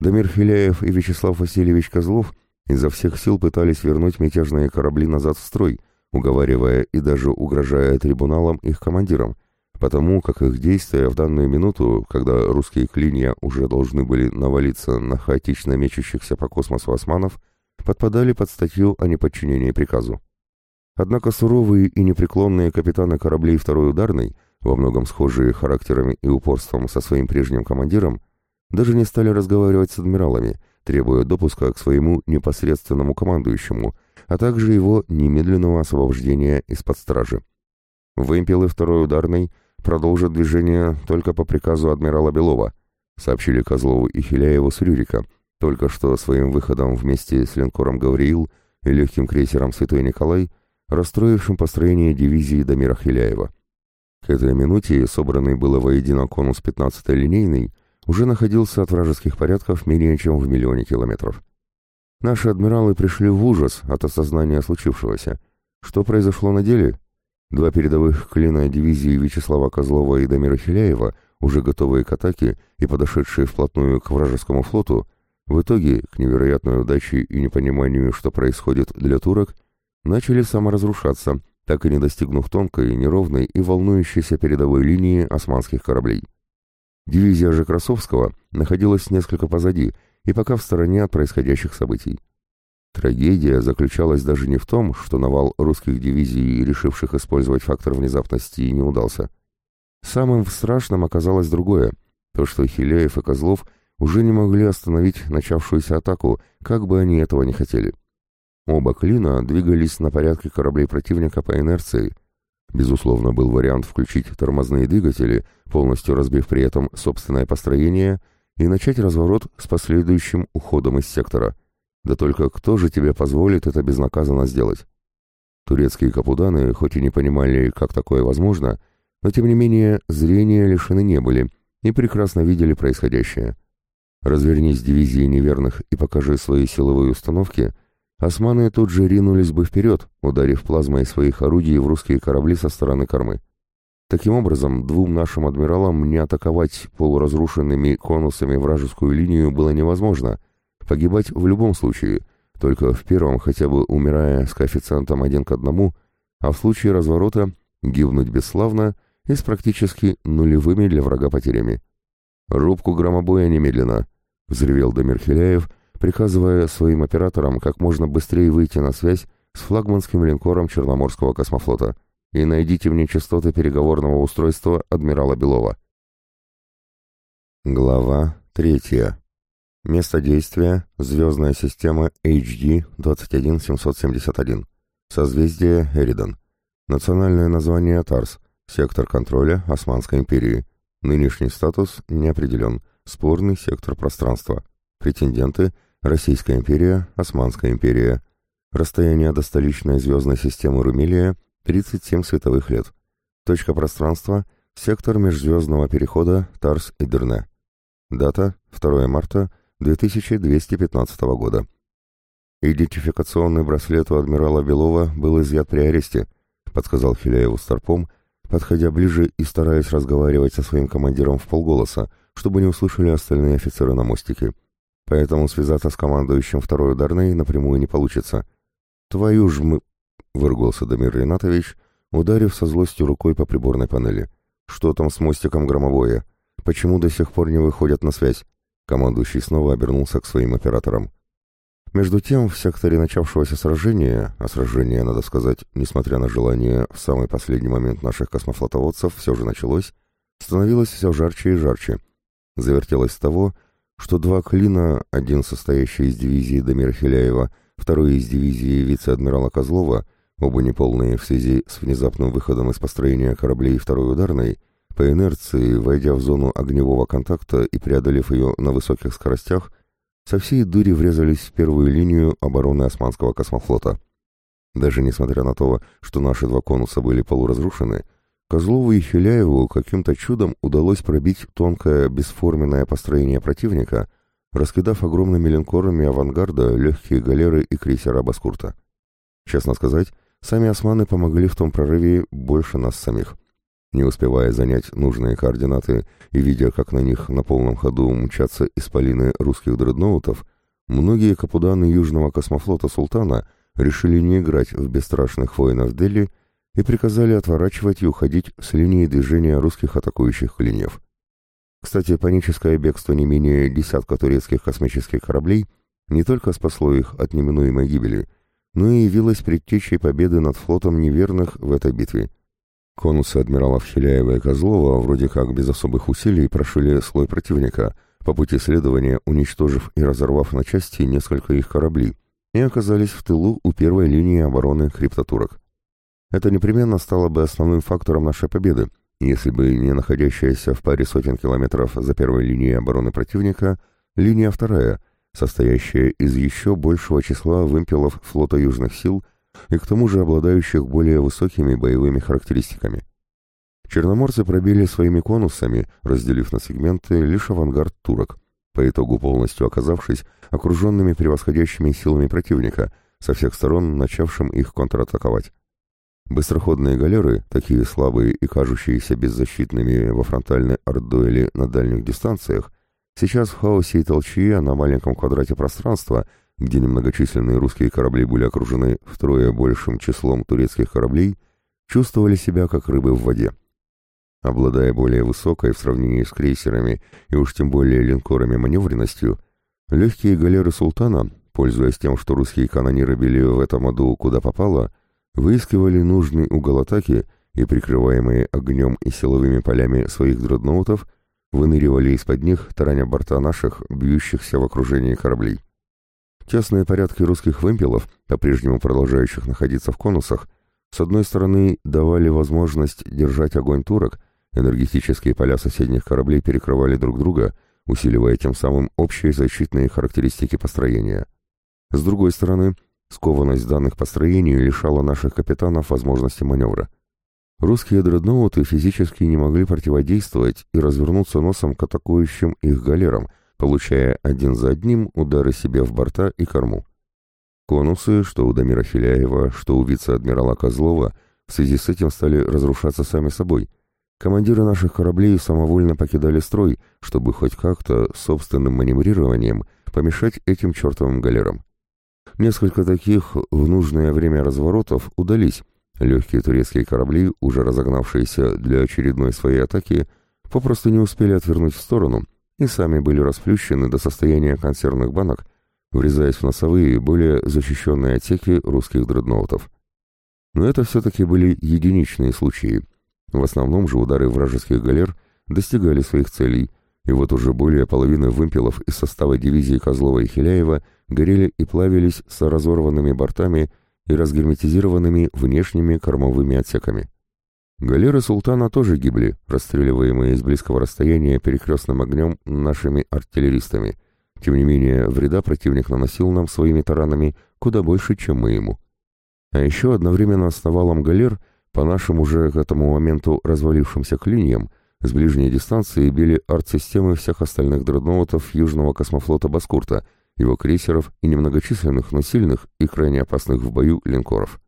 [SPEAKER 1] Дамир Хиляев и Вячеслав Васильевич Козлов – изо всех сил пытались вернуть мятежные корабли назад в строй, уговаривая и даже угрожая трибуналам их командирам, потому как их действия в данную минуту, когда русские клинья уже должны были навалиться на хаотично мечущихся по космосу османов, подпадали под статью о неподчинении приказу. Однако суровые и непреклонные капитаны кораблей второй ударной, во многом схожие характерами и упорством со своим прежним командиром, даже не стали разговаривать с адмиралами, требуя допуска к своему непосредственному командующему, а также его немедленного освобождения из-под стражи. Вымпелы второй ударной продолжат движение только по приказу адмирала Белова, сообщили Козлову и Хиляеву с Рюрика, только что своим выходом вместе с линкором «Гавриил» и легким крейсером «Святой Николай», расстроившим построение дивизии Дамира Хиляева. К этой минуте собранный было воедино конус 15-й линейный уже находился от вражеских порядков менее чем в миллионе километров. Наши адмиралы пришли в ужас от осознания случившегося. Что произошло на деле? Два передовых клина дивизии Вячеслава Козлова и Дамира Хиляева, уже готовые к атаке и подошедшие вплотную к вражескому флоту, в итоге, к невероятной удаче и непониманию, что происходит для турок, начали саморазрушаться, так и не достигнув тонкой, неровной и волнующейся передовой линии османских кораблей. Дивизия же Красовского находилась несколько позади и пока в стороне от происходящих событий. Трагедия заключалась даже не в том, что навал русских дивизий, решивших использовать фактор внезапности, не удался. Самым страшным оказалось другое, то, что Хиляев и Козлов уже не могли остановить начавшуюся атаку, как бы они этого не хотели. Оба клина двигались на порядке кораблей противника по инерции – Безусловно, был вариант включить тормозные двигатели, полностью разбив при этом собственное построение, и начать разворот с последующим уходом из сектора. Да только кто же тебе позволит это безнаказанно сделать? Турецкие капуданы, хоть и не понимали, как такое возможно, но тем не менее зрения лишены не были и прекрасно видели происходящее. Развернись дивизии неверных и покажи свои силовые установки, османы тут же ринулись бы вперед, ударив плазмой своих орудий в русские корабли со стороны кормы. Таким образом, двум нашим адмиралам не атаковать полуразрушенными конусами вражескую линию было невозможно. Погибать в любом случае, только в первом хотя бы умирая с коэффициентом один к одному, а в случае разворота гибнуть бесславно и с практически нулевыми для врага потерями. «Рубку громобоя немедленно!» — взревел Дамир Хиляев, приказывая своим операторам как можно быстрее выйти на связь с флагманским линкором Черноморского космофлота и найдите мне частоты переговорного устройства адмирала Белова. Глава третья. Место действия – звездная система HD 21771. Созвездие Эридан. Национальное название Тарс. Сектор контроля Османской империи. Нынешний статус не определен. Спорный сектор пространства. Претенденты – Российская империя, Османская империя. Расстояние до столичной звездной системы Румелия 37 световых лет. Точка пространства – сектор межзвездного перехода Тарс и Дерне. Дата – 2 марта 2215 года. Идентификационный браслет у адмирала Белова был изъят при аресте, подсказал Хиляеву Старпом, подходя ближе и стараясь разговаривать со своим командиром в полголоса, чтобы не услышали остальные офицеры на мостике. Поэтому связаться с командующим второй ударной напрямую не получится. «Твою ж мы...» выругался Дамир Ринатович, ударив со злостью рукой по приборной панели. «Что там с мостиком громовое? Почему до сих пор не выходят на связь?» Командующий снова обернулся к своим операторам. Между тем, в секторе начавшегося сражения, а сражение, надо сказать, несмотря на желание в самый последний момент наших космофлотоводцев, все же началось, становилось все жарче и жарче. Завертелось с того, что два клина, один состоящий из дивизии Дамира Хиляева, второй из дивизии вице-адмирала Козлова, оба неполные в связи с внезапным выходом из построения кораблей второй ударной, по инерции, войдя в зону огневого контакта и преодолев ее на высоких скоростях, со всей дури врезались в первую линию обороны Османского космофлота. Даже несмотря на то, что наши два конуса были полуразрушены, Козлову и Хиляеву каким-то чудом удалось пробить тонкое бесформенное построение противника, раскидав огромными линкорами авангарда легкие галеры и крейсера Баскурта. Честно сказать, Сами османы помогли в том прорыве больше нас самих. Не успевая занять нужные координаты и видя, как на них на полном ходу мчатся исполины русских дредноутов, многие капуданы Южного космофлота «Султана» решили не играть в бесстрашных воинов Дели и приказали отворачивать и уходить с линии движения русских атакующих клиньев. Кстати, паническое бегство не менее десятка турецких космических кораблей не только спасло их от неминуемой гибели, но и явилась предтечей победы над флотом неверных в этой битве. Конусы адмиралов Хиляева и Козлова вроде как без особых усилий прошили слой противника, по пути следования уничтожив и разорвав на части несколько их кораблей, и оказались в тылу у первой линии обороны криптотурок. Это непременно стало бы основным фактором нашей победы, если бы не находящаяся в паре сотен километров за первой линией обороны противника линия вторая — состоящая из еще большего числа вымпелов флота южных сил и к тому же обладающих более высокими боевыми характеристиками. Черноморцы пробили своими конусами, разделив на сегменты лишь авангард турок, по итогу полностью оказавшись окруженными превосходящими силами противника, со всех сторон начавшим их контратаковать. Быстроходные галеры, такие слабые и кажущиеся беззащитными во фронтальной артдуэли на дальних дистанциях, Сейчас в хаосе и толчье на маленьком квадрате пространства, где немногочисленные русские корабли были окружены втрое большим числом турецких кораблей, чувствовали себя как рыбы в воде. Обладая более высокой в сравнении с крейсерами и уж тем более линкорами маневренностью, легкие галеры султана, пользуясь тем, что русские канониры били в этом аду куда попало, выискивали нужный угол атаки и, прикрываемые огнем и силовыми полями своих дредноутов, выныривали из-под них, тараня борта наших, бьющихся в окружении кораблей. Тесные порядки русских вымпелов, по-прежнему продолжающих находиться в конусах, с одной стороны давали возможность держать огонь турок, энергетические поля соседних кораблей перекрывали друг друга, усиливая тем самым общие защитные характеристики построения. С другой стороны, скованность данных построений лишала наших капитанов возможности маневра. Русские дредноуты физически не могли противодействовать и развернуться носом к атакующим их галерам, получая один за одним удары себе в борта и корму. Конусы, что у Дамира Филяева, что у вице-адмирала Козлова, в связи с этим стали разрушаться сами собой. Командиры наших кораблей самовольно покидали строй, чтобы хоть как-то собственным маневрированием помешать этим чертовым галерам. Несколько таких в нужное время разворотов удались, Легкие турецкие корабли, уже разогнавшиеся для очередной своей атаки, попросту не успели отвернуть в сторону и сами были расплющены до состояния консервных банок, врезаясь в носовые, более защищенные отсеки русских дредноутов. Но это все-таки были единичные случаи. В основном же удары вражеских галер достигали своих целей, и вот уже более половины вымпелов из состава дивизии Козлова и Хиляева горели и плавились с разорванными бортами и разгерметизированными внешними кормовыми отсеками. Галеры султана тоже гибли, расстреливаемые из близкого расстояния перекрестным огнем нашими артиллеристами. Тем не менее, вреда противник наносил нам своими таранами куда больше, чем мы ему. А еще одновременно с навалом галер, по нашим уже к этому моменту развалившимся клиньям, с ближней дистанции били арт-системы всех остальных дредноутов Южного космофлота Баскурта, его крейсеров и немногочисленных, но сильных и крайне опасных в бою линкоров.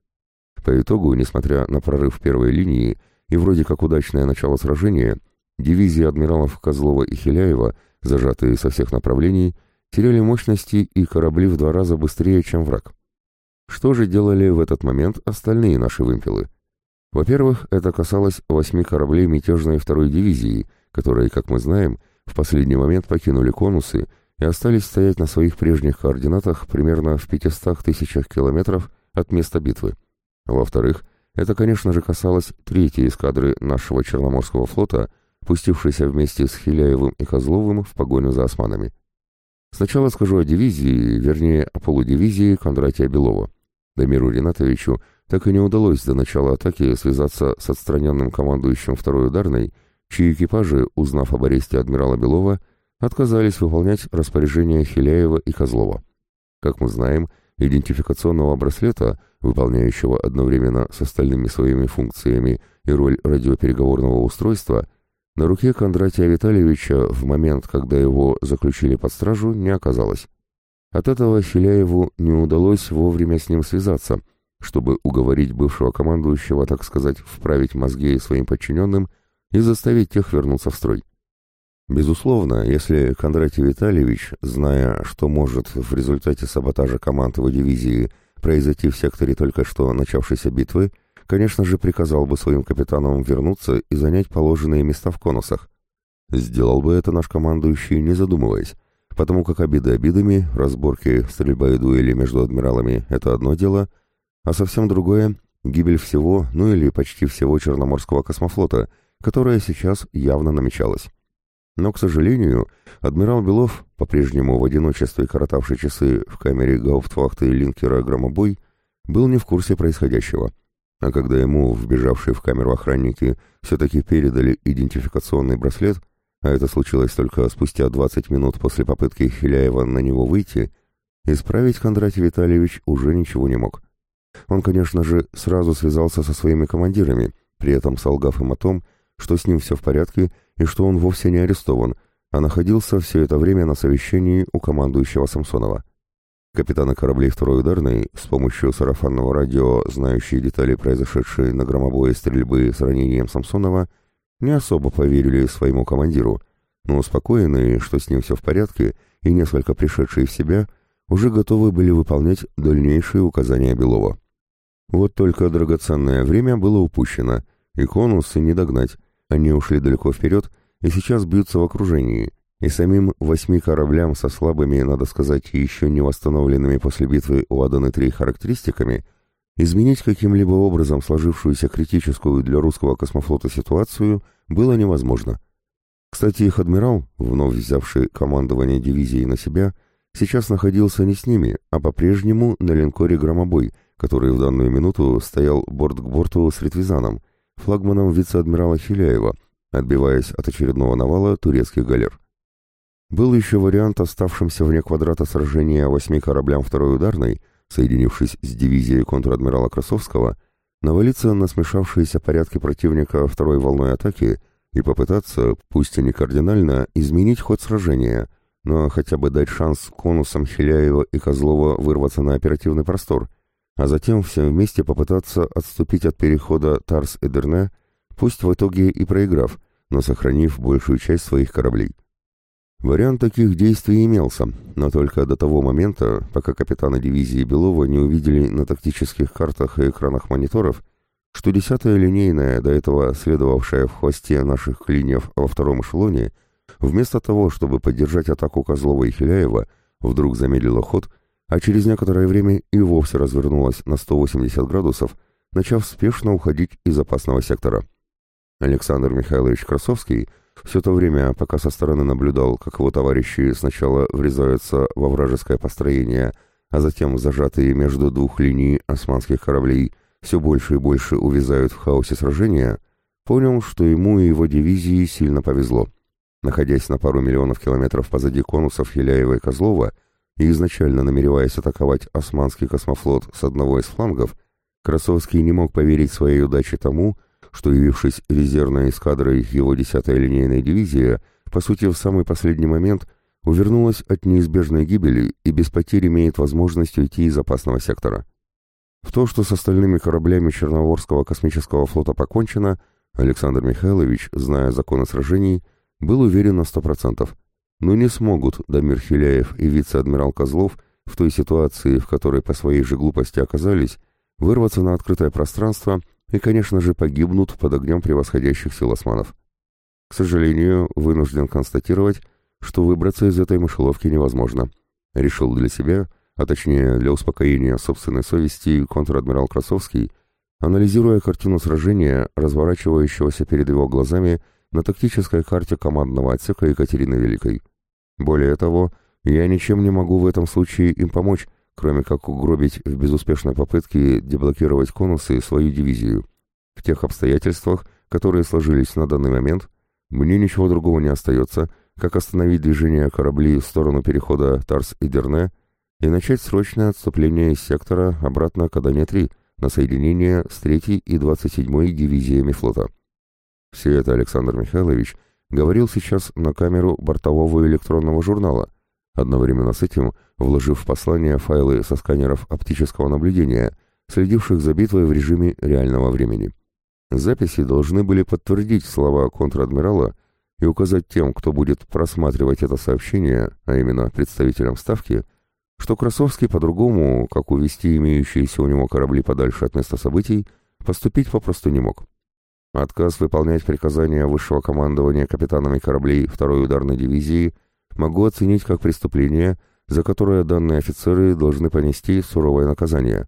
[SPEAKER 1] По итогу, несмотря на прорыв первой линии и вроде как удачное начало сражения, дивизии адмиралов Козлова и Хиляева, зажатые со всех направлений, теряли мощности и корабли в два раза быстрее, чем враг. Что же делали в этот момент остальные наши вымпелы? Во-первых, это касалось восьми кораблей мятежной второй дивизии, которые, как мы знаем, в последний момент покинули конусы и остались стоять на своих прежних координатах примерно в 500 тысячах километров от места битвы. Во-вторых, это, конечно же, касалось третьей эскадры нашего Черноморского флота, пустившейся вместе с Хиляевым и Козловым в погоню за османами. Сначала скажу о дивизии, вернее, о полудивизии Кондратия Белова. Дамиру Ринатовичу так и не удалось до начала атаки связаться с отстраненным командующим второй ударной, чьи экипажи, узнав об аресте адмирала Белова, отказались выполнять распоряжения Хиляева и Козлова. Как мы знаем, идентификационного браслета, выполняющего одновременно с остальными своими функциями и роль радиопереговорного устройства, на руке Кондратия Витальевича в момент, когда его заключили под стражу, не оказалось. От этого Хиляеву не удалось вовремя с ним связаться, чтобы уговорить бывшего командующего, так сказать, вправить мозги своим подчиненным и заставить тех вернуться в строй. Безусловно, если Кондратий Витальевич, зная, что может в результате саботажа команд его дивизии произойти в секторе только что начавшейся битвы, конечно же приказал бы своим капитанам вернуться и занять положенные места в конусах. Сделал бы это наш командующий, не задумываясь, потому как обиды обидами, разборки, стрельба и дуэли между адмиралами — это одно дело, а совсем другое — гибель всего, ну или почти всего Черноморского космофлота, которая сейчас явно намечалась. Но, к сожалению, адмирал Белов, по-прежнему в одиночестве коротавший часы в камере гауптвахты линкера «Громобой», был не в курсе происходящего. А когда ему, вбежавшие в камеру охранники, все-таки передали идентификационный браслет, а это случилось только спустя 20 минут после попытки Хиляева на него выйти, исправить Кондратий Витальевич уже ничего не мог. Он, конечно же, сразу связался со своими командирами, при этом солгав им о том, что с ним все в порядке и что он вовсе не арестован, а находился все это время на совещании у командующего Самсонова. Капитаны кораблей второй ударной, с помощью сарафанного радио, знающие детали произошедшей на громобое стрельбы с ранением Самсонова, не особо поверили своему командиру, но успокоенные, что с ним все в порядке, и несколько пришедшие в себя, уже готовы были выполнять дальнейшие указания Белова. Вот только драгоценное время было упущено, и конусы не догнать, они ушли далеко вперед и сейчас бьются в окружении, и самим восьми кораблям со слабыми, надо сказать, еще не восстановленными после битвы у Аданы-3 характеристиками, изменить каким-либо образом сложившуюся критическую для русского космофлота ситуацию было невозможно. Кстати, их адмирал, вновь взявший командование дивизией на себя, сейчас находился не с ними, а по-прежнему на линкоре «Громобой», который в данную минуту стоял борт к борту с Ретвизаном, флагманом вице-адмирала Хиляева, отбиваясь от очередного навала турецких галер. Был еще вариант оставшимся вне квадрата сражения восьми кораблям второй ударной, соединившись с дивизией контр-адмирала Красовского, навалиться на смешавшиеся порядки противника второй волной атаки и попытаться, пусть и не кардинально, изменить ход сражения, но хотя бы дать шанс конусам Хиляева и Козлова вырваться на оперативный простор, а затем всем вместе попытаться отступить от перехода Тарс-Эдерне, пусть в итоге и проиграв, но сохранив большую часть своих кораблей. Вариант таких действий имелся, но только до того момента, пока капитаны дивизии Белова не увидели на тактических картах и экранах мониторов, что десятая линейная, до этого следовавшая в хвосте наших клиньев во втором эшелоне, вместо того, чтобы поддержать атаку Козлова и Хиляева, вдруг замедлила ход, а через некоторое время и вовсе развернулась на 180 градусов, начав спешно уходить из опасного сектора. Александр Михайлович Красовский – все то время, пока со стороны наблюдал, как его товарищи сначала врезаются во вражеское построение, а затем, зажатые между двух линий османских кораблей, все больше и больше увязают в хаосе сражения, понял, что ему и его дивизии сильно повезло. Находясь на пару миллионов километров позади конусов Хиляева и Козлова и изначально намереваясь атаковать османский космофлот с одного из флангов, Красовский не мог поверить своей удаче тому, что, явившись резервной эскадрой его 10-я линейная дивизия, по сути, в самый последний момент увернулась от неизбежной гибели и без потерь имеет возможность уйти из опасного сектора. В то, что с остальными кораблями Черноморского космического флота покончено, Александр Михайлович, зная законы сражений, был уверен на сто процентов. Но не смогут Дамир Хиляев и вице-адмирал Козлов в той ситуации, в которой по своей же глупости оказались, вырваться на открытое пространство и, конечно же, погибнут под огнем превосходящих сил османов. К сожалению, вынужден констатировать, что выбраться из этой мышеловки невозможно. Решил для себя, а точнее для успокоения собственной совести, контр-адмирал Красовский, анализируя картину сражения, разворачивающегося перед его глазами на тактической карте командного отсека Екатерины Великой. Более того, я ничем не могу в этом случае им помочь, кроме как угробить в безуспешной попытке деблокировать конусы свою дивизию. В тех обстоятельствах, которые сложились на данный момент, мне ничего другого не остается, как остановить движение кораблей в сторону перехода Тарс и Дерне и начать срочное отступление из сектора обратно к Адане-3 на соединение с 3 и 27-й дивизиями флота. Все это Александр Михайлович говорил сейчас на камеру бортового электронного журнала, одновременно с этим вложив в послание файлы со сканеров оптического наблюдения, следивших за битвой в режиме реального времени. Записи должны были подтвердить слова контр-адмирала и указать тем, кто будет просматривать это сообщение, а именно представителям Ставки, что Красовский по-другому, как увести имеющиеся у него корабли подальше от места событий, поступить попросту не мог. Отказ выполнять приказания высшего командования капитанами кораблей второй ударной дивизии – могу оценить как преступление, за которое данные офицеры должны понести суровое наказание»,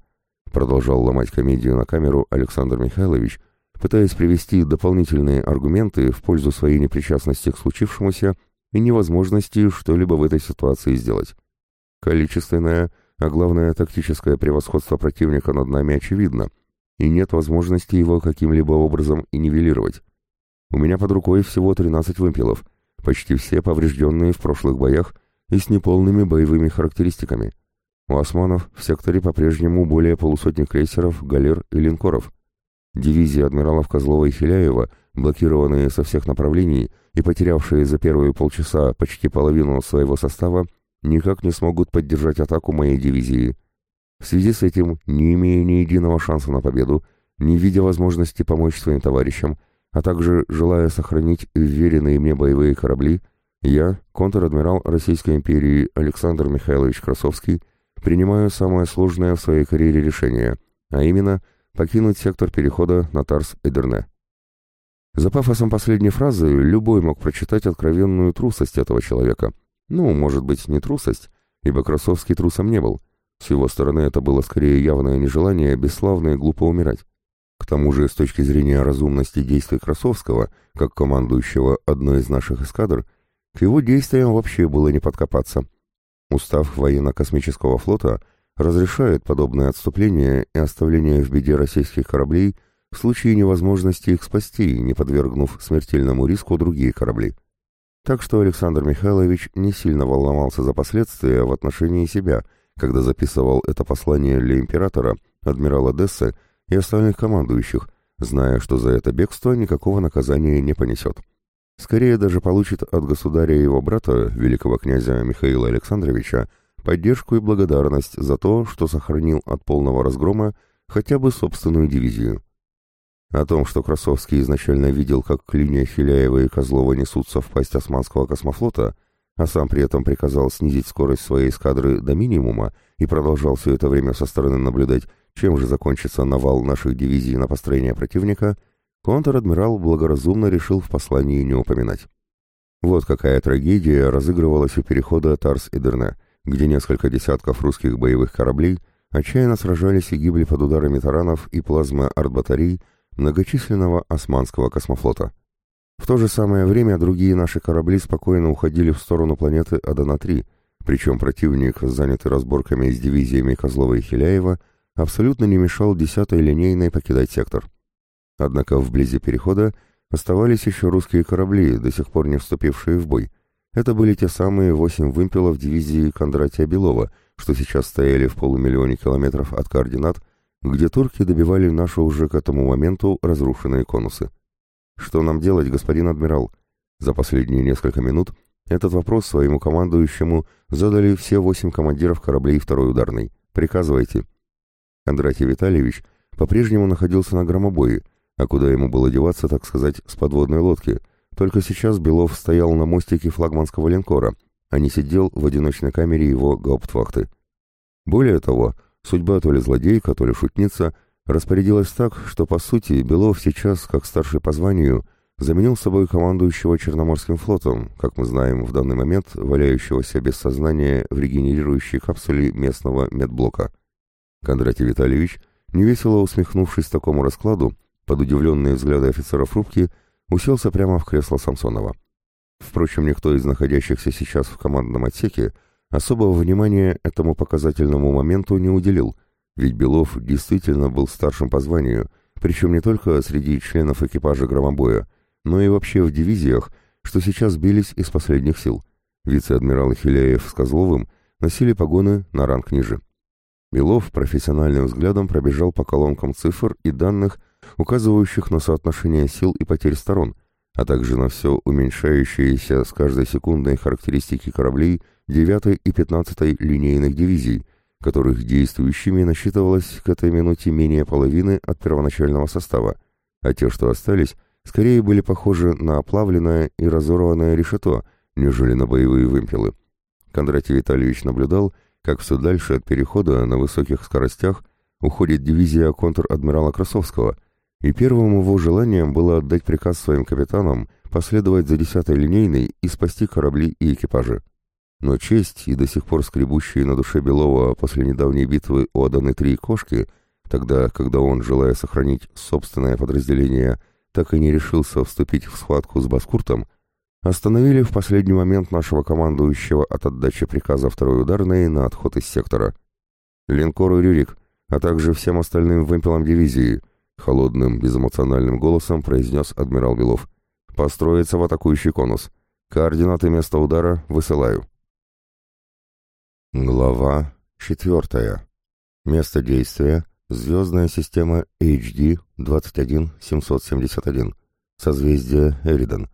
[SPEAKER 1] продолжал ломать комедию на камеру Александр Михайлович, пытаясь привести дополнительные аргументы в пользу своей непричастности к случившемуся и невозможности что-либо в этой ситуации сделать. Количественное, а главное тактическое превосходство противника над нами очевидно, и нет возможности его каким-либо образом и нивелировать. У меня под рукой всего 13 вымпелов — почти все поврежденные в прошлых боях и с неполными боевыми характеристиками. У османов в секторе по-прежнему более полусотни крейсеров, галер и линкоров. Дивизии адмиралов Козлова и Хиляева, блокированные со всех направлений и потерявшие за первые полчаса почти половину своего состава, никак не смогут поддержать атаку моей дивизии. В связи с этим, не имея ни единого шанса на победу, не видя возможности помочь своим товарищам, а также желая сохранить веренные мне боевые корабли, я, контр-адмирал Российской империи Александр Михайлович Красовский, принимаю самое сложное в своей карьере решение, а именно покинуть сектор перехода на Тарс-Эдерне. За пафосом последней фразы любой мог прочитать откровенную трусость этого человека. Ну, может быть, не трусость, ибо Красовский трусом не был. С его стороны это было скорее явное нежелание бесславно и глупо умирать. К тому же, с точки зрения разумности действий Красовского, как командующего одной из наших эскадр, к его действиям вообще было не подкопаться. Устав военно-космического флота разрешает подобное отступление и оставление в беде российских кораблей в случае невозможности их спасти, не подвергнув смертельному риску другие корабли. Так что Александр Михайлович не сильно волновался за последствия в отношении себя, когда записывал это послание для императора, адмирала Дессе, и остальных командующих, зная, что за это бегство никакого наказания не понесет. Скорее даже получит от государя и его брата, великого князя Михаила Александровича, поддержку и благодарность за то, что сохранил от полного разгрома хотя бы собственную дивизию. О том, что Красовский изначально видел, как клинья Хиляева и Козлова несутся в пасть османского космофлота, а сам при этом приказал снизить скорость своей эскадры до минимума и продолжал все это время со стороны наблюдать, чем же закончится навал наших дивизий на построение противника, контр-адмирал благоразумно решил в послании не упоминать. Вот какая трагедия разыгрывалась у перехода Тарс и Дерне, где несколько десятков русских боевых кораблей отчаянно сражались и гибли под ударами таранов и плазмы-артбатарей многочисленного османского космофлота. В то же самое время другие наши корабли спокойно уходили в сторону планеты Адана-3, причем противник, занятый разборками с дивизиями Козлова и Хиляева, абсолютно не мешал 10-й линейной покидать сектор. Однако вблизи перехода оставались еще русские корабли, до сих пор не вступившие в бой. Это были те самые восемь вымпелов дивизии Кондратия Белова, что сейчас стояли в полумиллионе километров от координат, где турки добивали наши уже к этому моменту разрушенные конусы. Что нам делать, господин адмирал? За последние несколько минут этот вопрос своему командующему задали все восемь командиров кораблей второй ударной. Приказывайте. Кондратий Витальевич по-прежнему находился на громобое, а куда ему было деваться, так сказать, с подводной лодки. Только сейчас Белов стоял на мостике флагманского линкора, а не сидел в одиночной камере его гауптвахты. Более того, судьба то ли злодейка, то ли шутница распорядилась так, что, по сути, Белов сейчас, как старший по званию, заменил собой командующего Черноморским флотом, как мы знаем в данный момент, валяющегося без сознания в регенерирующей капсуле местного медблока. Кондратий Витальевич, невесело усмехнувшись такому раскладу, под удивленные взгляды офицеров рубки, уселся прямо в кресло Самсонова. Впрочем, никто из находящихся сейчас в командном отсеке особого внимания этому показательному моменту не уделил, ведь Белов действительно был старшим по званию, причем не только среди членов экипажа громобоя, но и вообще в дивизиях, что сейчас бились из последних сил. Вице-адмирал Хиляев с Козловым носили погоны на ранг ниже. Белов профессиональным взглядом пробежал по колонкам цифр и данных, указывающих на соотношение сил и потерь сторон, а также на все уменьшающиеся с каждой секундой характеристики кораблей 9 и 15 линейных дивизий, которых действующими насчитывалось к этой минуте менее половины от первоначального состава, а те, что остались, скорее были похожи на оплавленное и разорванное решето, нежели на боевые вымпелы. Кондратий Витальевич наблюдал, как все дальше от перехода на высоких скоростях уходит дивизия контр-адмирала Красовского, и первым его желанием было отдать приказ своим капитанам последовать за десятой линейной и спасти корабли и экипажи. Но честь и до сих пор скребущие на душе Белова после недавней битвы у Аданы три кошки, тогда, когда он, желая сохранить собственное подразделение, так и не решился вступить в схватку с Баскуртом, остановили в последний момент нашего командующего от отдачи приказа второй ударной на отход из сектора. Линкору Рюрик, а также всем остальным вымпелам дивизии, холодным, безэмоциональным голосом произнес адмирал Белов. «Построиться в атакующий конус. Координаты места удара высылаю». Глава четвертая. Место действия. Звездная система HD 21771. Созвездие Эридон.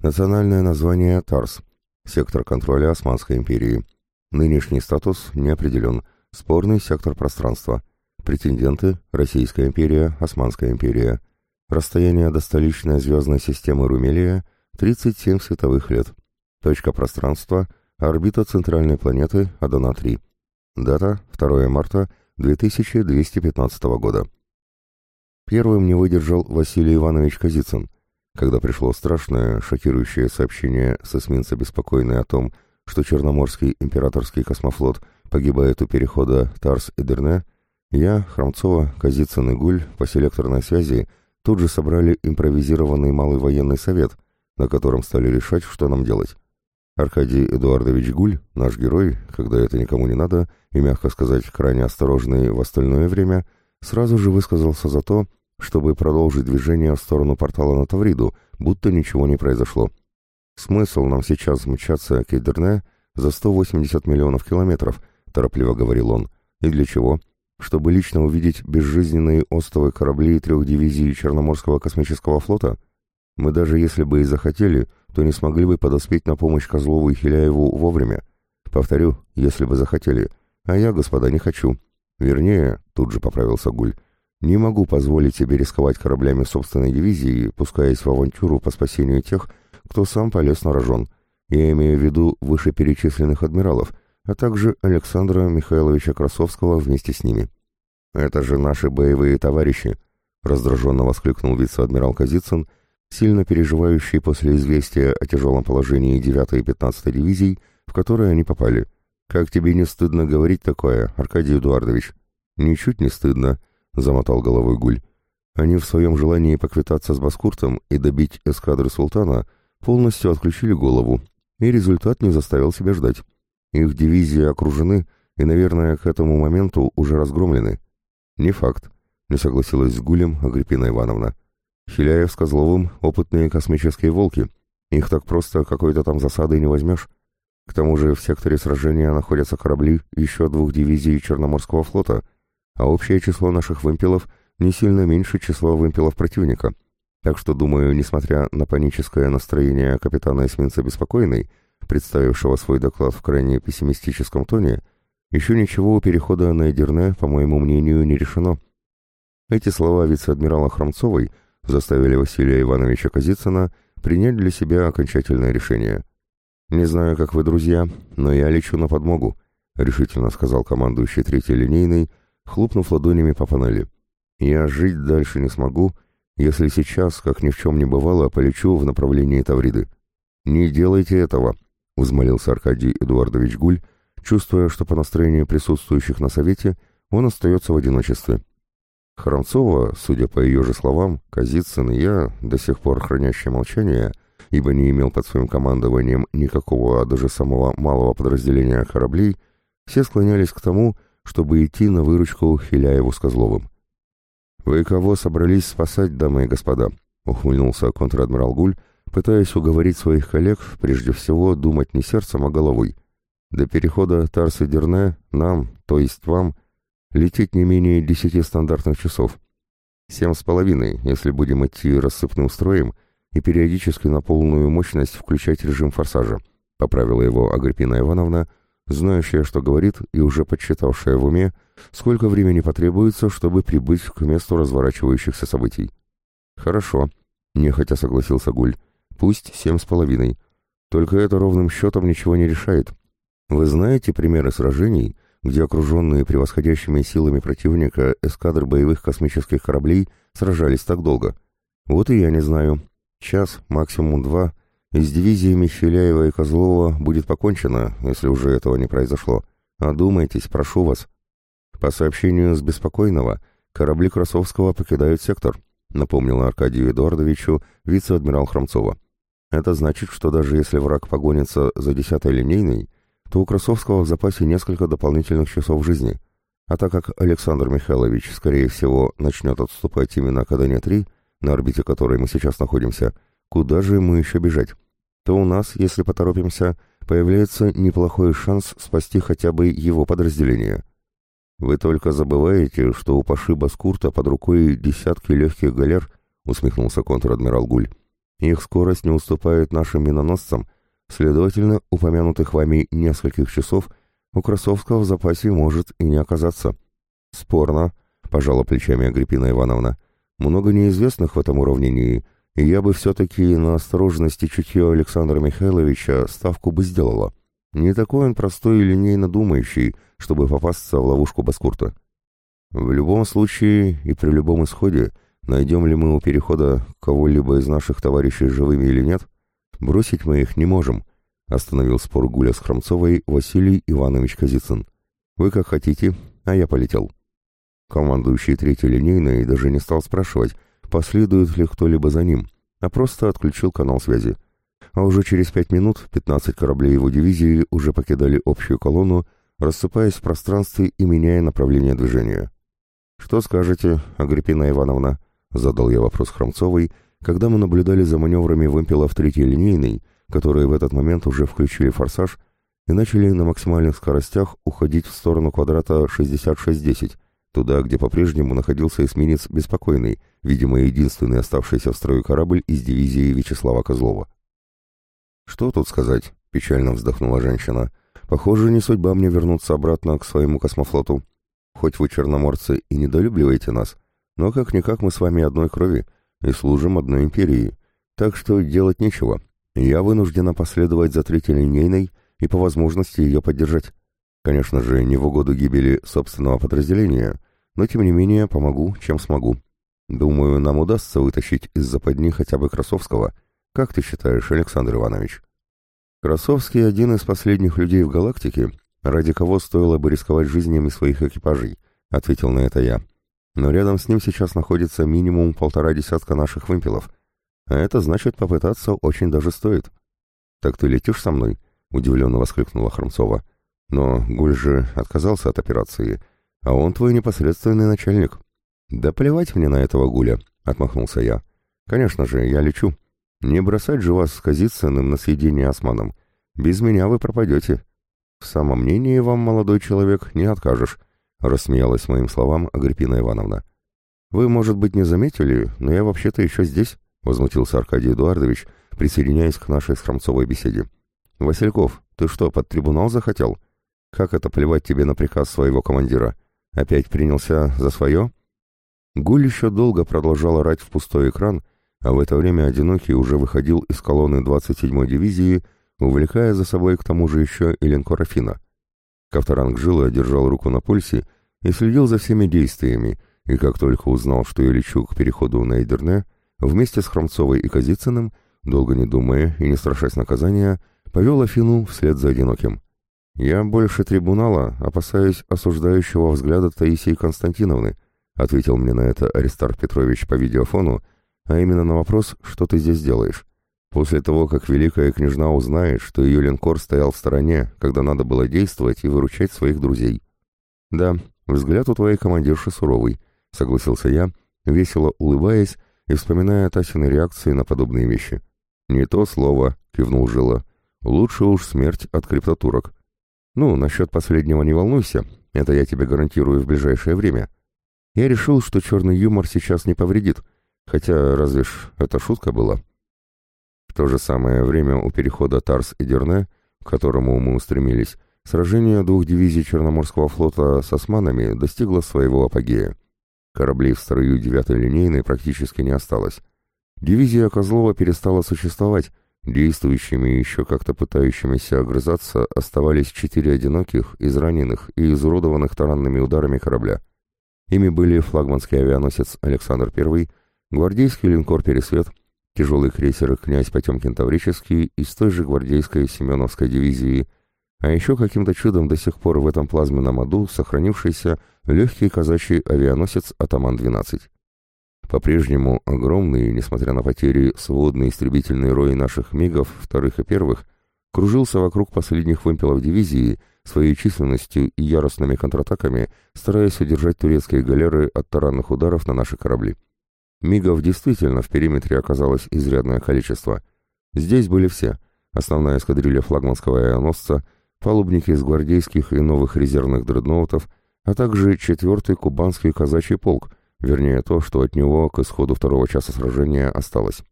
[SPEAKER 1] Национальное название Тарс. Сектор контроля Османской империи. Нынешний статус не определен. Спорный сектор пространства. Претенденты – Российская империя, Османская империя. Расстояние до столичной звездной системы Румелия – 37 световых лет. Точка пространства – орбита центральной планеты Адана-3. Дата – 2 марта 2215 года. Первым не выдержал Василий Иванович Казицын – когда пришло страшное, шокирующее сообщение с эсминца беспокойный о том, что Черноморский императорский космофлот погибает у перехода Тарс и Дерне, я, Хромцова, Казицын и Гуль по селекторной связи тут же собрали импровизированный малый военный совет, на котором стали решать, что нам делать. Аркадий Эдуардович Гуль, наш герой, когда это никому не надо, и, мягко сказать, крайне осторожный в остальное время, сразу же высказался за то, чтобы продолжить движение в сторону портала на Тавриду, будто ничего не произошло. «Смысл нам сейчас мчаться к Эдерне за 180 миллионов километров», — торопливо говорил он. «И для чего? чтобы лично увидеть безжизненные остовы кораблей трех дивизий Черноморского космического флота? Мы даже если бы и захотели, то не смогли бы подоспеть на помощь Козлову и Хиляеву вовремя. Повторю, если бы захотели. А я, господа, не хочу. Вернее, тут же поправился Гуль, не могу позволить себе рисковать кораблями собственной дивизии, пускаясь в авантюру по спасению тех, кто сам полез на рожон. Я имею в виду вышеперечисленных адмиралов, а также Александра Михайловича Красовского вместе с ними. «Это же наши боевые товарищи!» — раздраженно воскликнул вице-адмирал Казицын, сильно переживающий после известия о тяжелом положении 9 и 15 дивизий, в которые они попали. «Как тебе не стыдно говорить такое, Аркадий Эдуардович?» «Ничуть не стыдно», — замотал головой Гуль. Они в своем желании поквитаться с Баскуртом и добить эскадры султана полностью отключили голову, и результат не заставил себя ждать. Их дивизии окружены и, наверное, к этому моменту уже разгромлены. Не факт, не согласилась с Гулем Агриппина Ивановна. Хиляев с Козловым — опытные космические волки. Их так просто какой-то там засадой не возьмешь. К тому же в секторе сражения находятся корабли еще двух дивизий Черноморского флота — а общее число наших вымпелов не сильно меньше числа вымпелов противника. Так что, думаю, несмотря на паническое настроение капитана эсминца Беспокойной, представившего свой доклад в крайне пессимистическом тоне, еще ничего у перехода на Эдерне, по моему мнению, не решено. Эти слова вице-адмирала Хромцовой заставили Василия Ивановича Казицына принять для себя окончательное решение. «Не знаю, как вы, друзья, но я лечу на подмогу», — решительно сказал командующий третьей линейной, хлопнув ладонями по панели. «Я жить дальше не смогу, если сейчас, как ни в чем не бывало, полечу в направлении Тавриды». «Не делайте этого», — взмолился Аркадий Эдуардович Гуль, чувствуя, что по настроению присутствующих на совете он остается в одиночестве. Храмцова, судя по ее же словам, Казицын и я, до сих пор хранящие молчание, ибо не имел под своим командованием никакого, даже самого малого подразделения кораблей, все склонялись к тому, чтобы идти на выручку Хиляеву с Козловым. «Вы кого собрались спасать, дамы и господа?» — ухмыльнулся контр-адмирал Гуль, пытаясь уговорить своих коллег прежде всего думать не сердцем, а головой. До перехода Тарсы-Дерне нам, то есть вам, лететь не менее десяти стандартных часов. Семь с половиной, если будем идти рассыпным строем и периодически на полную мощность включать режим форсажа, поправила его Агриппина Ивановна, — знающая, что говорит, и уже подсчитавшая в уме, сколько времени потребуется, чтобы прибыть к месту разворачивающихся событий. «Хорошо», — нехотя согласился Гуль, — «пусть семь с половиной. Только это ровным счетом ничего не решает. Вы знаете примеры сражений, где окруженные превосходящими силами противника эскадры боевых космических кораблей сражались так долго? Вот и я не знаю. Час, максимум два, и с дивизиями Щеляева и Козлова будет покончено, если уже этого не произошло. Одумайтесь, прошу вас. По сообщению с Беспокойного, корабли Красовского покидают сектор, напомнила Аркадию Эдуардовичу вице-адмирал Хромцова. Это значит, что даже если враг погонится за десятой линейной, то у Красовского в запасе несколько дополнительных часов жизни. А так как Александр Михайлович, скорее всего, начнет отступать именно к Адане-3, на орбите которой мы сейчас находимся, Куда же ему еще бежать? То у нас, если поторопимся, появляется неплохой шанс спасти хотя бы его подразделение. Вы только забываете, что у Паши Баскурта под рукой десятки легких галер, усмехнулся контр-адмирал Гуль. Их скорость не уступает нашим миноносцам, следовательно, упомянутых вами нескольких часов у Красовского в запасе может и не оказаться. Спорно, пожала плечами Агриппина Ивановна. Много неизвестных в этом уравнении — и я бы все-таки на осторожности чутье Александра Михайловича ставку бы сделала. Не такой он простой и линейно думающий, чтобы попасться в ловушку Баскурта. В любом случае и при любом исходе, найдем ли мы у перехода кого-либо из наших товарищей живыми или нет, бросить мы их не можем, остановил спор Гуля с Хромцовой Василий Иванович Казицын. Вы как хотите, а я полетел. Командующий третьей линейной даже не стал спрашивать, последует ли кто-либо за ним, а просто отключил канал связи. А уже через пять минут 15 кораблей его дивизии уже покидали общую колонну, рассыпаясь в пространстве и меняя направление движения. «Что скажете, Агриппина Ивановна?» — задал я вопрос Хромцовой, когда мы наблюдали за маневрами вымпелов третьей линейной, которые в этот момент уже включили форсаж и начали на максимальных скоростях уходить в сторону квадрата 6610, туда, где по-прежнему находился эсминец «Беспокойный», видимо, единственный оставшийся в строю корабль из дивизии Вячеслава Козлова. «Что тут сказать?» — печально вздохнула женщина. «Похоже, не судьба мне вернуться обратно к своему космофлоту. Хоть вы, черноморцы, и недолюбливаете нас, но как-никак мы с вами одной крови и служим одной империи, так что делать нечего. Я вынуждена последовать за третьей линейной и по возможности ее поддержать. Конечно же, не в угоду гибели собственного подразделения, но тем не менее помогу, чем смогу. Думаю, нам удастся вытащить из западни хотя бы Красовского. Как ты считаешь, Александр Иванович? Красовский один из последних людей в галактике, ради кого стоило бы рисковать жизнями своих экипажей, ответил на это я. Но рядом с ним сейчас находится минимум полтора десятка наших вымпелов, а это значит попытаться очень даже стоит. Так ты летишь со мной? удивленно воскликнула Хромцова. Но Гуль же отказался от операции, а он твой непосредственный начальник. Да плевать мне на этого Гуля, отмахнулся я. Конечно же, я лечу. Не бросать же вас с Казицыным на съедение османом. Без меня вы пропадете. В самом мнении вам, молодой человек, не откажешь, рассмеялась моим словам Агриппина Ивановна. Вы, может быть, не заметили, но я вообще-то еще здесь, возмутился Аркадий Эдуардович, присоединяясь к нашей с Хромцовой беседе. Васильков, ты что, под трибунал захотел? Как это плевать тебе на приказ своего командира? Опять принялся за свое? Гуль еще долго продолжал орать в пустой экран, а в это время Одинокий уже выходил из колонны 27-й дивизии, увлекая за собой к тому же еще и линкор Афина. Ковторанг Жила держал руку на пульсе и следил за всеми действиями, и как только узнал, что я лечу к переходу на Эдерне, вместе с Хромцовой и Казицыным, долго не думая и не страшась наказания, повел Афину вслед за Одиноким. «Я больше трибунала опасаюсь осуждающего взгляда Таисии Константиновны», ответил мне на это Аристарх Петрович по видеофону, а именно на вопрос «Что ты здесь делаешь?». После того, как великая княжна узнает, что ее линкор стоял в стороне, когда надо было действовать и выручать своих друзей. «Да, взгляд у твоей командирши суровый», — согласился я, весело улыбаясь и вспоминая Тасины реакции на подобные вещи. «Не то слово», — кивнул Жила. «Лучше уж смерть от криптотурок». «Ну, насчет последнего не волнуйся, это я тебе гарантирую в ближайшее время. Я решил, что черный юмор сейчас не повредит, хотя разве ж это шутка была». В то же самое время у перехода Тарс и Дерне, к которому мы устремились, сражение двух дивизий Черноморского флота с османами достигло своего апогея. Кораблей в строю девятой линейной практически не осталось. Дивизия Козлова перестала существовать, действующими и еще как-то пытающимися огрызаться оставались четыре одиноких, израненных и изуродованных таранными ударами корабля. Ими были флагманский авианосец Александр I, гвардейский линкор «Пересвет», тяжелый крейсер «Князь Потемкин Таврический» из той же гвардейской Семеновской дивизии, а еще каким-то чудом до сих пор в этом плазменном аду сохранившийся легкий казачий авианосец «Атаман-12». По-прежнему огромный, несмотря на потери, сводный истребительный рой наших мигов, вторых и первых, кружился вокруг последних вымпелов дивизии своей численностью и яростными контратаками, стараясь удержать турецкие галеры от таранных ударов на наши корабли. Мигов действительно в периметре оказалось изрядное количество. Здесь были все. Основная эскадрилья флагманского авианосца, палубники из гвардейских и новых резервных дредноутов, а также четвертый кубанский казачий полк, вернее то, что от него к исходу второго часа сражения осталось.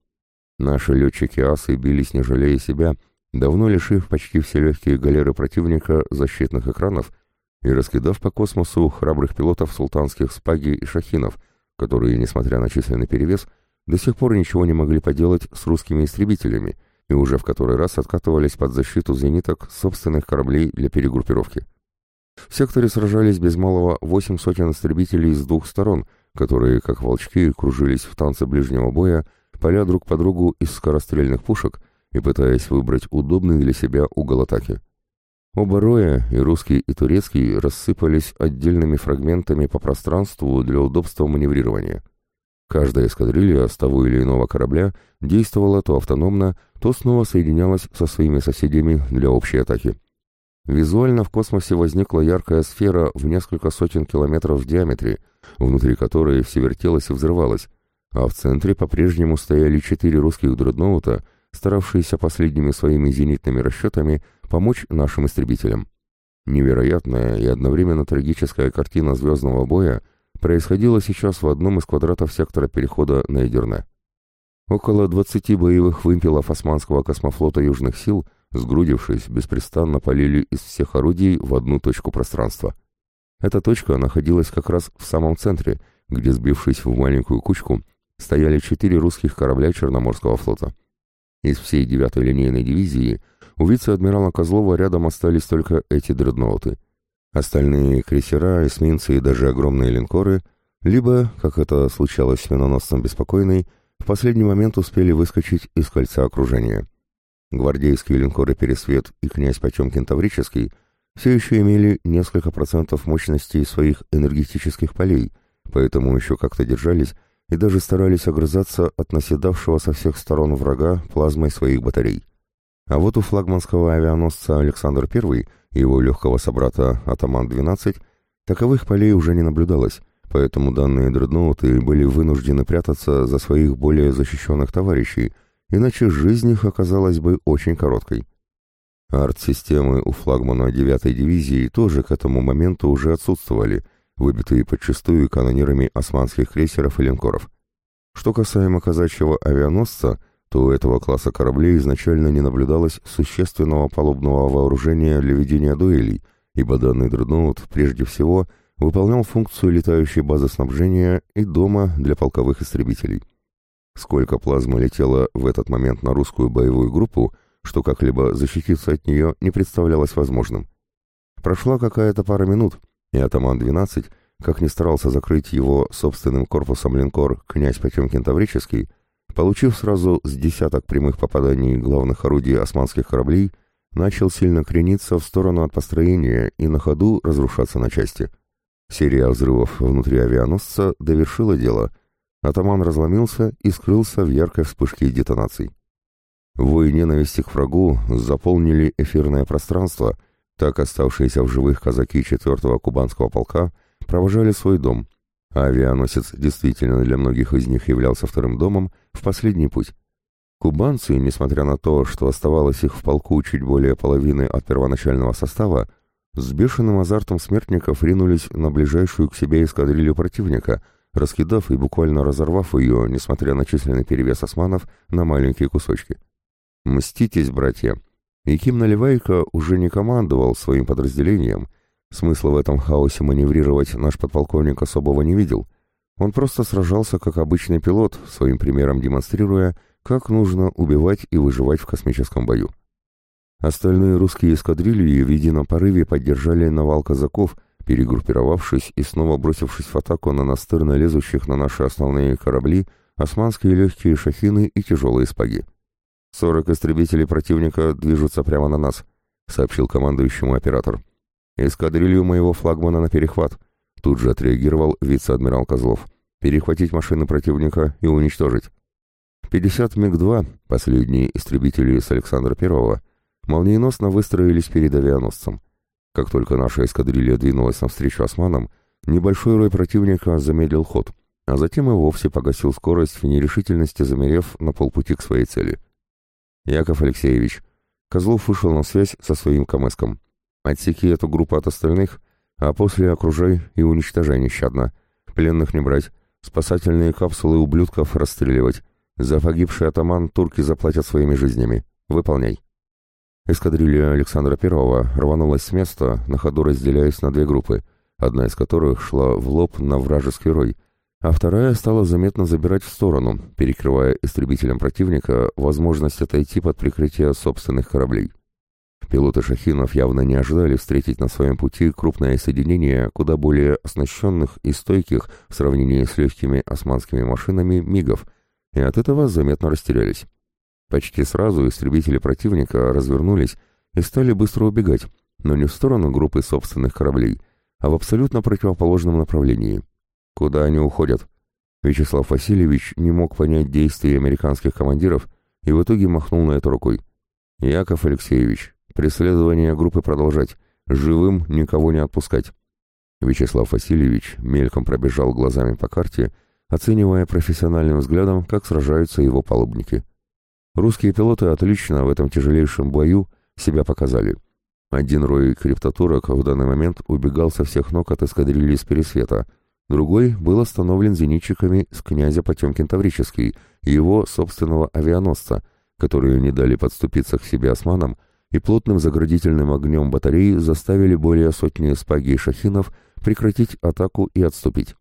[SPEAKER 1] Наши летчики-асы бились не жалея себя, давно лишив почти все легкие галеры противника защитных экранов и раскидав по космосу храбрых пилотов султанских спаги и шахинов, которые, несмотря на численный перевес, до сих пор ничего не могли поделать с русскими истребителями и уже в который раз откатывались под защиту зениток собственных кораблей для перегруппировки. В секторе сражались без малого восемь сотен истребителей с двух сторон, которые, как волчки, кружились в танце ближнего боя, поля друг по другу из скорострельных пушек и пытаясь выбрать удобный для себя угол атаки. Оба роя, и русский, и турецкий, рассыпались отдельными фрагментами по пространству для удобства маневрирования. Каждая эскадрилья с того или иного корабля действовала то автономно, то снова соединялась со своими соседями для общей атаки. Визуально в космосе возникла яркая сфера в несколько сотен километров в диаметре, внутри которой все вертелось и взрывалось, а в центре по-прежнему стояли четыре русских дредноута — старавшиеся последними своими зенитными расчетами помочь нашим истребителям. Невероятная и одновременно трагическая картина звездного боя происходила сейчас в одном из квадратов сектора перехода на Эдерне. Около 20 боевых вымпелов османского космофлота Южных сил, сгрудившись, беспрестанно полили из всех орудий в одну точку пространства. Эта точка находилась как раз в самом центре, где, сбившись в маленькую кучку, стояли четыре русских корабля Черноморского флота. Из всей девятой линейной дивизии у вице-адмирала Козлова рядом остались только эти дредноуты. Остальные крейсера, эсминцы и даже огромные линкоры либо, как это случалось с миноносцем «Беспокойный», в последний момент успели выскочить из кольца окружения. Гвардейские линкоры «Пересвет» и «Князь Потемкин Таврический» все еще имели несколько процентов мощности своих энергетических полей, поэтому еще как-то держались и даже старались огрызаться от наседавшего со всех сторон врага плазмой своих батарей. А вот у флагманского авианосца Александр I и его легкого собрата Атаман-12 таковых полей уже не наблюдалось, поэтому данные дредноуты были вынуждены прятаться за своих более защищенных товарищей, иначе жизнь их оказалась бы очень короткой. Арт-системы у флагмана 9-й дивизии тоже к этому моменту уже отсутствовали, выбитые подчастую канонирами османских крейсеров и линкоров. Что касаемо казачьего авианосца, то у этого класса кораблей изначально не наблюдалось существенного палубного вооружения для ведения дуэлей, ибо данный дредноут прежде всего выполнял функцию летающей базы снабжения и дома для полковых истребителей. Сколько плазмы летело в этот момент на русскую боевую группу, что как-либо защититься от нее не представлялось возможным. Прошла какая-то пара минут, и атаман-12, как ни старался закрыть его собственным корпусом линкор князь Потемкин Таврический, получив сразу с десяток прямых попаданий главных орудий османских кораблей, начал сильно крениться в сторону от построения и на ходу разрушаться на части. Серия взрывов внутри авианосца довершила дело. Атаман разломился и скрылся в яркой вспышке детонаций. Вой ненависти к врагу заполнили эфирное пространство, так оставшиеся в живых казаки 4-го кубанского полка провожали свой дом, а авианосец действительно для многих из них являлся вторым домом в последний путь. Кубанцы, несмотря на то, что оставалось их в полку чуть более половины от первоначального состава, с бешеным азартом смертников ринулись на ближайшую к себе эскадрилью противника, раскидав и буквально разорвав ее, несмотря на численный перевес османов, на маленькие кусочки. «Мститесь, братья!» Яким Наливайко уже не командовал своим подразделением, смысла в этом хаосе маневрировать наш подполковник особого не видел. Он просто сражался как обычный пилот, своим примером демонстрируя, как нужно убивать и выживать в космическом бою. Остальные русские эскадрильи в едином порыве поддержали навал казаков, перегруппировавшись и снова бросившись в атаку на настырно лезущих на наши основные корабли османские легкие шахины и тяжелые спаги. «Сорок истребителей противника движутся прямо на нас», — сообщил командующему оператор. «Эскадрилью моего флагмана на перехват», — тут же отреагировал вице-адмирал Козлов. «Перехватить машины противника и уничтожить». 50 МиГ-2, последние истребители с Александра Первого, молниеносно выстроились перед авианосцем. Как только наша эскадрилья двинулась навстречу османам, небольшой рой противника замедлил ход, а затем и вовсе погасил скорость в нерешительности, замерев на полпути к своей цели. «Яков Алексеевич», Козлов вышел на связь со своим камэском. «Отсеки эту группу от остальных, а после окружай и уничтожай нещадно. Пленных не брать, спасательные капсулы ублюдков расстреливать. За погибший атаман турки заплатят своими жизнями. Выполняй». Эскадрилья Александра I рванулась с места, на ходу разделяясь на две группы, одна из которых шла в лоб на вражеский рой, а вторая стала заметно забирать в сторону, перекрывая истребителям противника возможность отойти под прикрытие собственных кораблей. Пилоты «Шахинов» явно не ожидали встретить на своем пути крупное соединение куда более оснащенных и стойких в сравнении с легкими османскими машинами «Мигов», и от этого заметно растерялись. Почти сразу истребители противника развернулись и стали быстро убегать, но не в сторону группы собственных кораблей, а в абсолютно противоположном направлении. Куда они уходят? Вячеслав Васильевич не мог понять действий американских командиров и в итоге махнул на это рукой. «Яков Алексеевич, преследование группы продолжать, живым никого не отпускать». Вячеслав Васильевич мельком пробежал глазами по карте, оценивая профессиональным взглядом, как сражаются его палубники. Русские пилоты отлично в этом тяжелейшем бою себя показали. Один рой криптотурок в данный момент убегал со всех ног от эскадрильи с пересвета, другой был остановлен зенитчиками с князя Потемкин Таврический и его собственного авианосца, которые не дали подступиться к себе османам и плотным заградительным огнем батареи заставили более сотни спаги и шахинов прекратить атаку и отступить.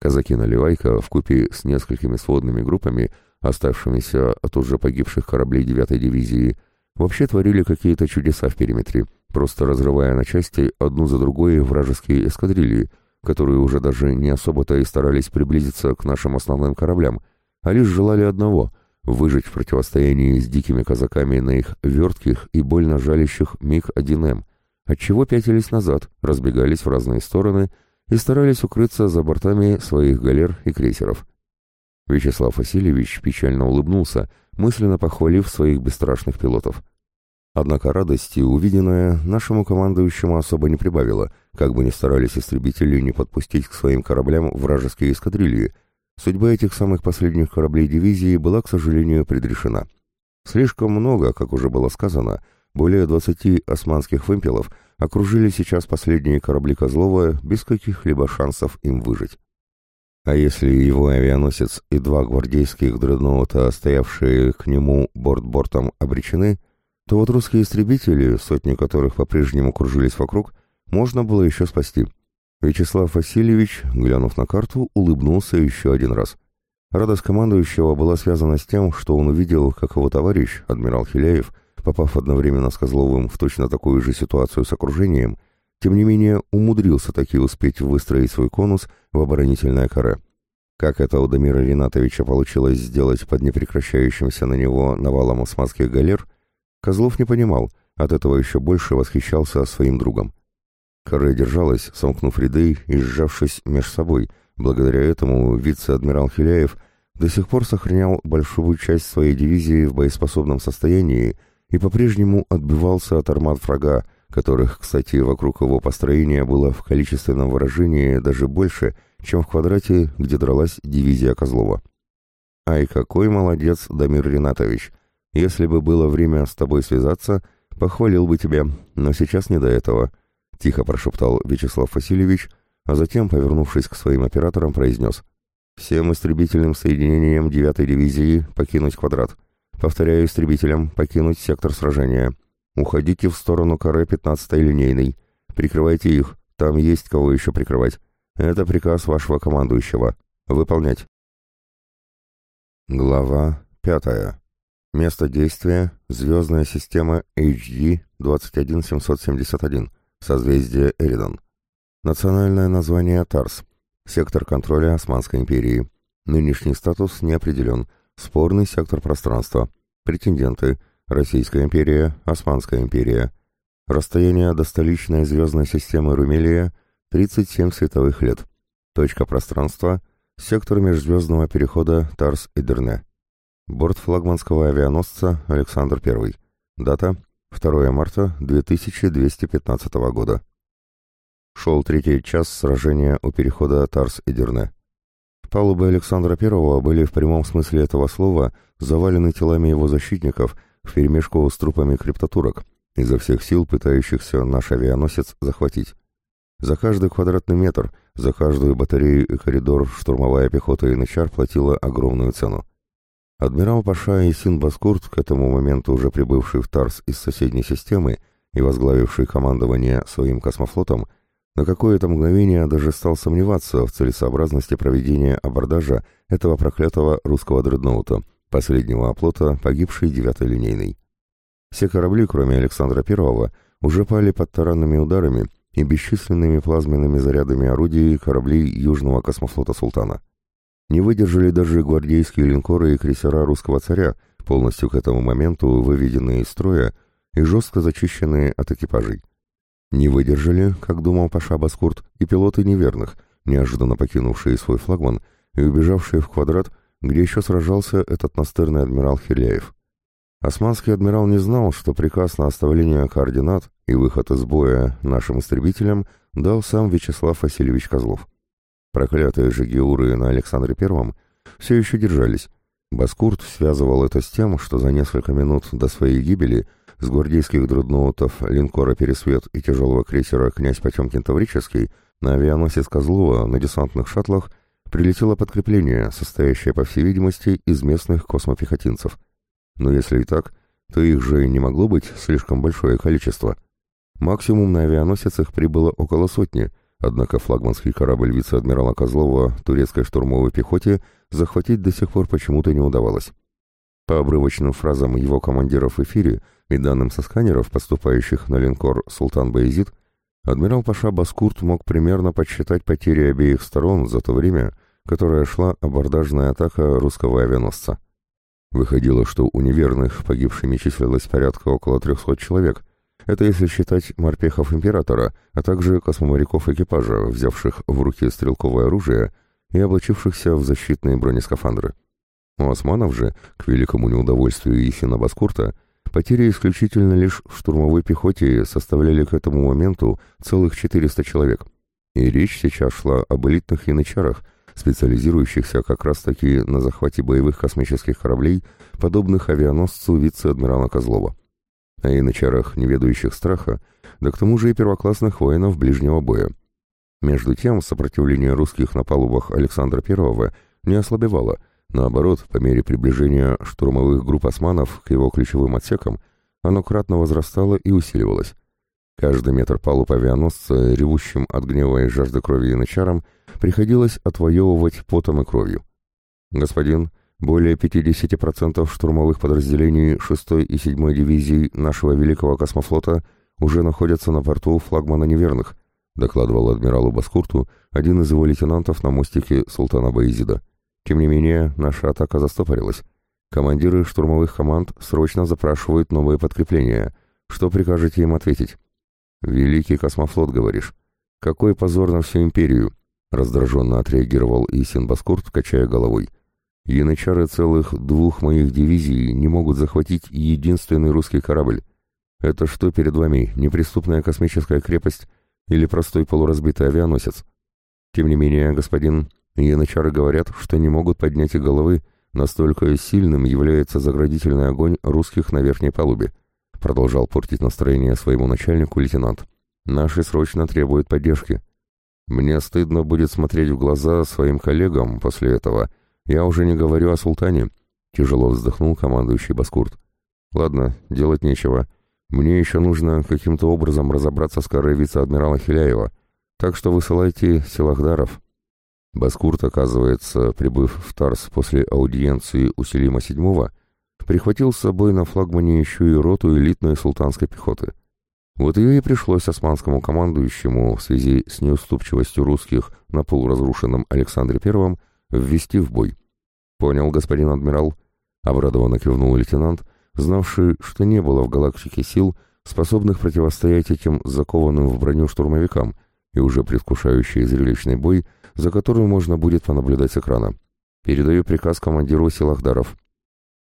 [SPEAKER 1] Казаки Наливайка вкупе с несколькими сводными группами, оставшимися от уже погибших кораблей 9-й дивизии, вообще творили какие-то чудеса в периметре, просто разрывая на части одну за другой вражеские эскадрильи, которые уже даже не особо-то и старались приблизиться к нашим основным кораблям, а лишь желали одного — выжить в противостоянии с дикими казаками на их вертких и больно жалящих МиГ-1М, отчего пятились назад, разбегались в разные стороны и старались укрыться за бортами своих галер и крейсеров. Вячеслав Васильевич печально улыбнулся, мысленно похвалив своих бесстрашных пилотов. Однако радости увиденное нашему командующему особо не прибавило, как бы ни старались истребители не подпустить к своим кораблям вражеские эскадрильи. Судьба этих самых последних кораблей дивизии была, к сожалению, предрешена. Слишком много, как уже было сказано, более 20 османских вымпелов окружили сейчас последние корабли Козлова без каких-либо шансов им выжить. А если его авианосец и два гвардейских дредноута, стоявшие к нему борт-бортом, обречены, то вот русские истребители, сотни которых по-прежнему кружились вокруг, можно было еще спасти. Вячеслав Васильевич, глянув на карту, улыбнулся еще один раз. Радость командующего была связана с тем, что он увидел, как его товарищ, адмирал Хиляев, попав одновременно с Козловым в точно такую же ситуацию с окружением, тем не менее умудрился таки успеть выстроить свой конус в оборонительное каре. Как это у Дамира Ринатовича получилось сделать под непрекращающимся на него навалом османских галер, Козлов не понимал, от этого еще больше восхищался своим другом. Каре держалась, сомкнув ряды и сжавшись меж собой, благодаря этому вице-адмирал Хиляев до сих пор сохранял большую часть своей дивизии в боеспособном состоянии и по-прежнему отбивался от армат врага, которых, кстати, вокруг его построения было в количественном выражении даже больше, чем в квадрате, где дралась дивизия Козлова. «Ай, какой молодец, Дамир Ринатович! Если бы было время с тобой связаться, похвалил бы тебя, но сейчас не до этого», — тихо прошептал Вячеслав Васильевич, а затем, повернувшись к своим операторам, произнес «Всем истребительным соединениям 9-й дивизии покинуть квадрат». Повторяю истребителям покинуть сектор сражения. Уходите в сторону каре 15-й линейной. Прикрывайте их, там есть кого еще прикрывать. Это приказ вашего командующего. Выполнять. Глава 5. Место действия – звездная система HD 21771, созвездие Эридон. Национальное название Тарс, сектор контроля Османской империи. Нынешний статус не определен – Спорный сектор пространства. Претенденты. Российская империя, Османская империя. Расстояние до столичной звездной системы Румелия – 37 световых лет. Точка пространства – сектор межзвездного перехода Тарс-Эдерне. Борт флагманского авианосца Александр I. Дата – 2 марта 2215 года. Шел третий час сражения у перехода Тарс-Эдерне. Палубы Александра I были в прямом смысле этого слова завалены телами его защитников вперемешку с трупами криптотурок, изо всех сил пытающихся наш авианосец захватить. За каждый квадратный метр, за каждую батарею и коридор штурмовая пехота и Янычар платила огромную цену. Адмирал Паша и Син Баскурт, к этому моменту уже прибывший в Тарс из соседней системы и возглавивший командование своим космофлотом, на какое-то мгновение даже стал сомневаться в целесообразности проведения абордажа этого проклятого русского дредноута, последнего оплота погибшей девятой линейной. Все корабли, кроме Александра Первого, уже пали под таранными ударами и бесчисленными плазменными зарядами орудий кораблей Южного космофлота «Султана». Не выдержали даже гвардейские линкоры и крейсера русского царя, полностью к этому моменту выведенные из строя и жестко зачищенные от экипажей. Не выдержали, как думал Паша Баскурт, и пилоты неверных, неожиданно покинувшие свой флагман и убежавшие в квадрат, где еще сражался этот настырный адмирал Хиляев. Османский адмирал не знал, что приказ на оставление координат и выход из боя нашим истребителям дал сам Вячеслав Васильевич Козлов. Проклятые же на Александре Первом все еще держались. Баскурт связывал это с тем, что за несколько минут до своей гибели с гвардейских дредноутов, линкора «Пересвет» и тяжелого крейсера «Князь Потемкин Таврический» на авианосец Козлова на десантных шаттлах прилетело подкрепление, состоящее, по всей видимости, из местных космопехотинцев. Но если и так, то их же не могло быть слишком большое количество. Максимум на авианосец их прибыло около сотни, однако флагманский корабль вице-адмирала Козлова турецкой штурмовой пехоте захватить до сих пор почему-то не удавалось. По обрывочным фразам его командиров в эфире и данным со сканеров, поступающих на линкор «Султан Баязид», адмирал Паша Баскурт мог примерно подсчитать потери обеих сторон за то время, которое шла абордажная атака русского авианосца. Выходило, что у неверных погибшими числилось порядка около 300 человек. Это если считать морпехов императора, а также космоморяков экипажа, взявших в руки стрелковое оружие и облачившихся в защитные бронескафандры. У османов же, к великому неудовольствию Ефина Баскурта, потери исключительно лишь в штурмовой пехоте составляли к этому моменту целых 400 человек. И речь сейчас шла об элитных янычарах, специализирующихся как раз-таки на захвате боевых космических кораблей, подобных авианосцу вице-адмирала Козлова. А янычарах, не ведающих страха, да к тому же и первоклассных воинов ближнего боя. Между тем, сопротивление русских на палубах Александра I не ослабевало – Наоборот, по мере приближения штурмовых групп османов к его ключевым отсекам, оно кратно возрастало и усиливалось. Каждый метр палуб авианосца, ревущим от гнева и жажды крови начаром, приходилось отвоевывать потом и кровью. «Господин, более 50% штурмовых подразделений 6 и 7 дивизий нашего Великого космофлота уже находятся на порту флагмана неверных», докладывал адмиралу Баскурту один из его лейтенантов на мостике Султана Баизида. Тем не менее, наша атака застопорилась. Командиры штурмовых команд срочно запрашивают новые подкрепления. Что прикажете им ответить? «Великий космофлот, говоришь? Какой позор на всю империю!» Раздраженно отреагировал Исин Баскурт, качая головой. «Янычары целых двух моих дивизий не могут захватить единственный русский корабль. Это что перед вами, неприступная космическая крепость или простой полуразбитый авианосец? Тем не менее, господин, Янычары говорят, что не могут поднять и головы, настолько сильным является заградительный огонь русских на верхней палубе. Продолжал портить настроение своему начальнику лейтенант. Наши срочно требуют поддержки. Мне стыдно будет смотреть в глаза своим коллегам после этого. Я уже не говорю о султане. Тяжело вздохнул командующий Баскурт. Ладно, делать нечего. Мне еще нужно каким-то образом разобраться с корой вице-адмирала Хиляева. Так что высылайте силахдаров. Баскурт, оказывается, прибыв в Тарс после аудиенции у Селима VII, прихватил с собой на флагмане еще и роту элитной султанской пехоты. Вот ее и пришлось османскому командующему в связи с неуступчивостью русских на полуразрушенном Александре I ввести в бой. «Понял, господин адмирал», — обрадованно кивнул лейтенант, знавший, что не было в галактике сил, способных противостоять этим закованным в броню штурмовикам, и уже предвкушающий зрелищный бой — за которую можно будет понаблюдать с экрана. Передаю приказ командиру Силахдаров.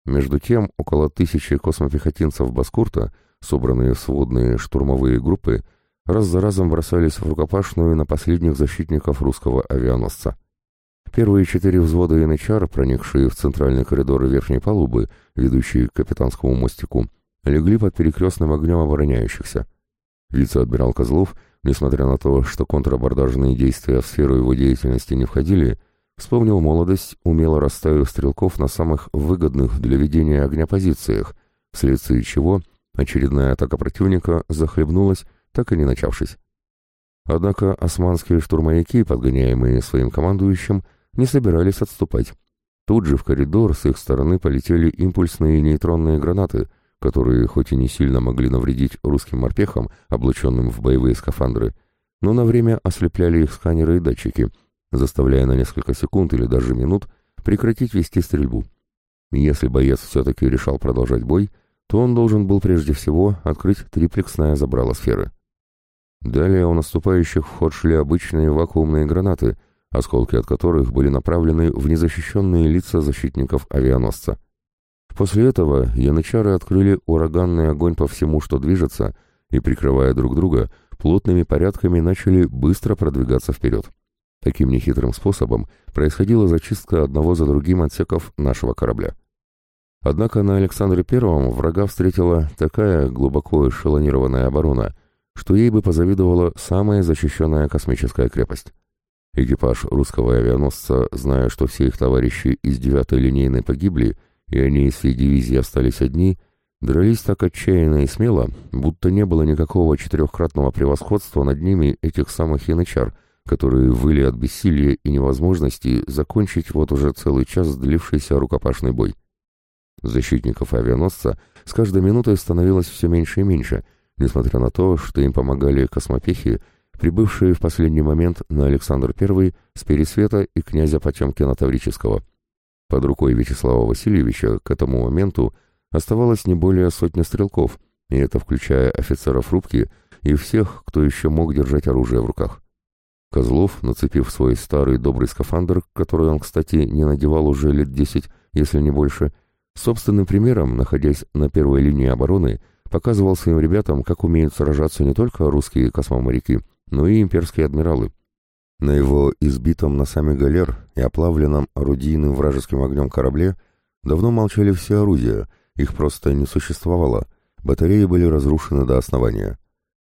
[SPEAKER 1] Между тем, около тысячи космопехотинцев Баскурта, собранные в сводные штурмовые группы, раз за разом бросались в рукопашную на последних защитников русского авианосца. Первые четыре взвода янычар, проникшие в центральный коридор верхней палубы, ведущий к капитанскому мостику, легли под перекрестным огнем обороняющихся. Вице-адмирал Козлов Несмотря на то, что контрабордажные действия в сферу его деятельности не входили, вспомнил молодость, умело расставив стрелков на самых выгодных для ведения огня позициях, вследствие чего очередная атака противника захлебнулась, так и не начавшись. Однако османские штурмовики, подгоняемые своим командующим, не собирались отступать. Тут же в коридор с их стороны полетели импульсные нейтронные гранаты — которые хоть и не сильно могли навредить русским морпехам, облаченным в боевые скафандры, но на время ослепляли их сканеры и датчики, заставляя на несколько секунд или даже минут прекратить вести стрельбу. Если боец все-таки решал продолжать бой, то он должен был прежде всего открыть триплексное забрало сферы. Далее у наступающих в ход шли обычные вакуумные гранаты, осколки от которых были направлены в незащищенные лица защитников авианосца. После этого янычары открыли ураганный огонь по всему, что движется, и, прикрывая друг друга, плотными порядками начали быстро продвигаться вперед. Таким нехитрым способом происходила зачистка одного за другим отсеков нашего корабля. Однако на Александре Первом врага встретила такая глубоко эшелонированная оборона, что ей бы позавидовала самая защищенная космическая крепость. Экипаж русского авианосца, зная, что все их товарищи из девятой линейной погибли, и они из всей дивизии остались одни, дрались так отчаянно и смело, будто не было никакого четырехкратного превосходства над ними этих самых янычар, которые выли от бессилия и невозможности закончить вот уже целый час длившийся рукопашный бой. Защитников авианосца с каждой минутой становилось все меньше и меньше, несмотря на то, что им помогали космопехи, прибывшие в последний момент на Александр I с Пересвета и князя Потемкина Таврического. Под рукой Вячеслава Васильевича к этому моменту оставалось не более сотни стрелков, и это включая офицеров рубки и всех, кто еще мог держать оружие в руках. Козлов, нацепив свой старый добрый скафандр, который он, кстати, не надевал уже лет десять, если не больше, собственным примером, находясь на первой линии обороны, показывал своим ребятам, как умеют сражаться не только русские космоморяки, но и имперские адмиралы. На его избитом носами галер и оплавленном орудийным вражеским огнем корабле давно молчали все орудия, их просто не существовало, батареи были разрушены до основания.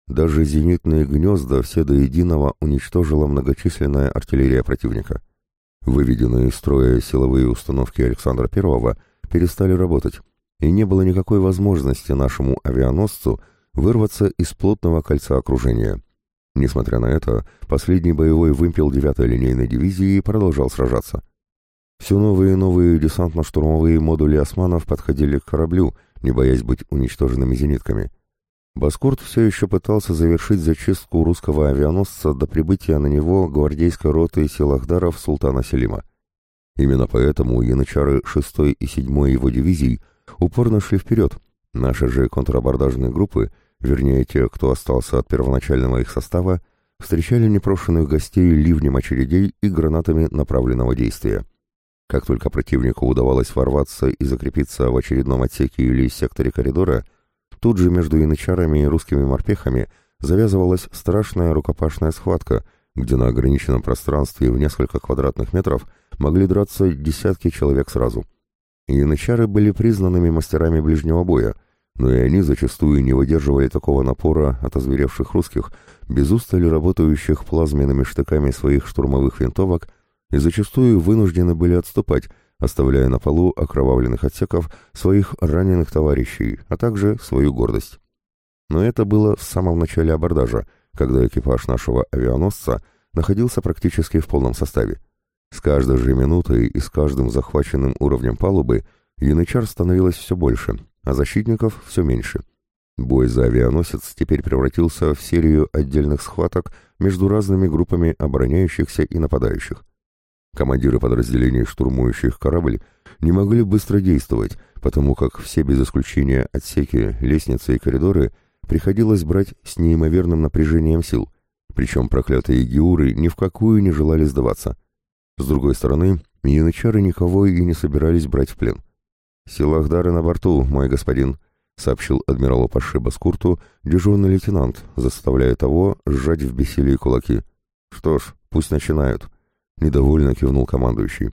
[SPEAKER 1] Даже зенитные гнезда все до единого уничтожила многочисленная артиллерия противника. Выведенные из строя силовые установки Александра I перестали работать, и не было никакой возможности нашему авианосцу вырваться из плотного кольца окружения. Несмотря на это, последний боевой вымпел 9-й линейной дивизии продолжал сражаться. Все новые и новые десантно-штурмовые модули османов подходили к кораблю, не боясь быть уничтоженными зенитками – Баскурт все еще пытался завершить зачистку русского авианосца до прибытия на него гвардейской роты силахдаров султана Селима. Именно поэтому янычары 6 и 7 его дивизий упорно шли вперед. Наши же контрабордажные группы, вернее те, кто остался от первоначального их состава, встречали непрошенных гостей ливнем очередей и гранатами направленного действия. Как только противнику удавалось ворваться и закрепиться в очередном отсеке или секторе коридора, Тут же между янычарами и русскими морпехами завязывалась страшная рукопашная схватка, где на ограниченном пространстве в несколько квадратных метров могли драться десятки человек сразу. Янычары были признанными мастерами ближнего боя, но и они зачастую не выдерживали такого напора от озверевших русских, без устали работающих плазменными штыками своих штурмовых винтовок, и зачастую вынуждены были отступать, оставляя на полу окровавленных отсеков своих раненых товарищей, а также свою гордость. Но это было в самом начале абордажа, когда экипаж нашего авианосца находился практически в полном составе. С каждой же минутой и с каждым захваченным уровнем палубы янычар становилось все больше, а защитников все меньше. Бой за авианосец теперь превратился в серию отдельных схваток между разными группами обороняющихся и нападающих. Командиры подразделений, штурмующих корабль, не могли быстро действовать, потому как все без исключения отсеки, лестницы и коридоры приходилось брать с неимоверным напряжением сил, причем проклятые геуры ни в какую не желали сдаваться. С другой стороны, янычары никого и не собирались брать в плен. «Силахдары на борту, мой господин», — сообщил адмиралу Паше Баскурту дежурный лейтенант, заставляя того сжать в бессилии кулаки. «Что ж, пусть начинают», — недовольно кивнул командующий.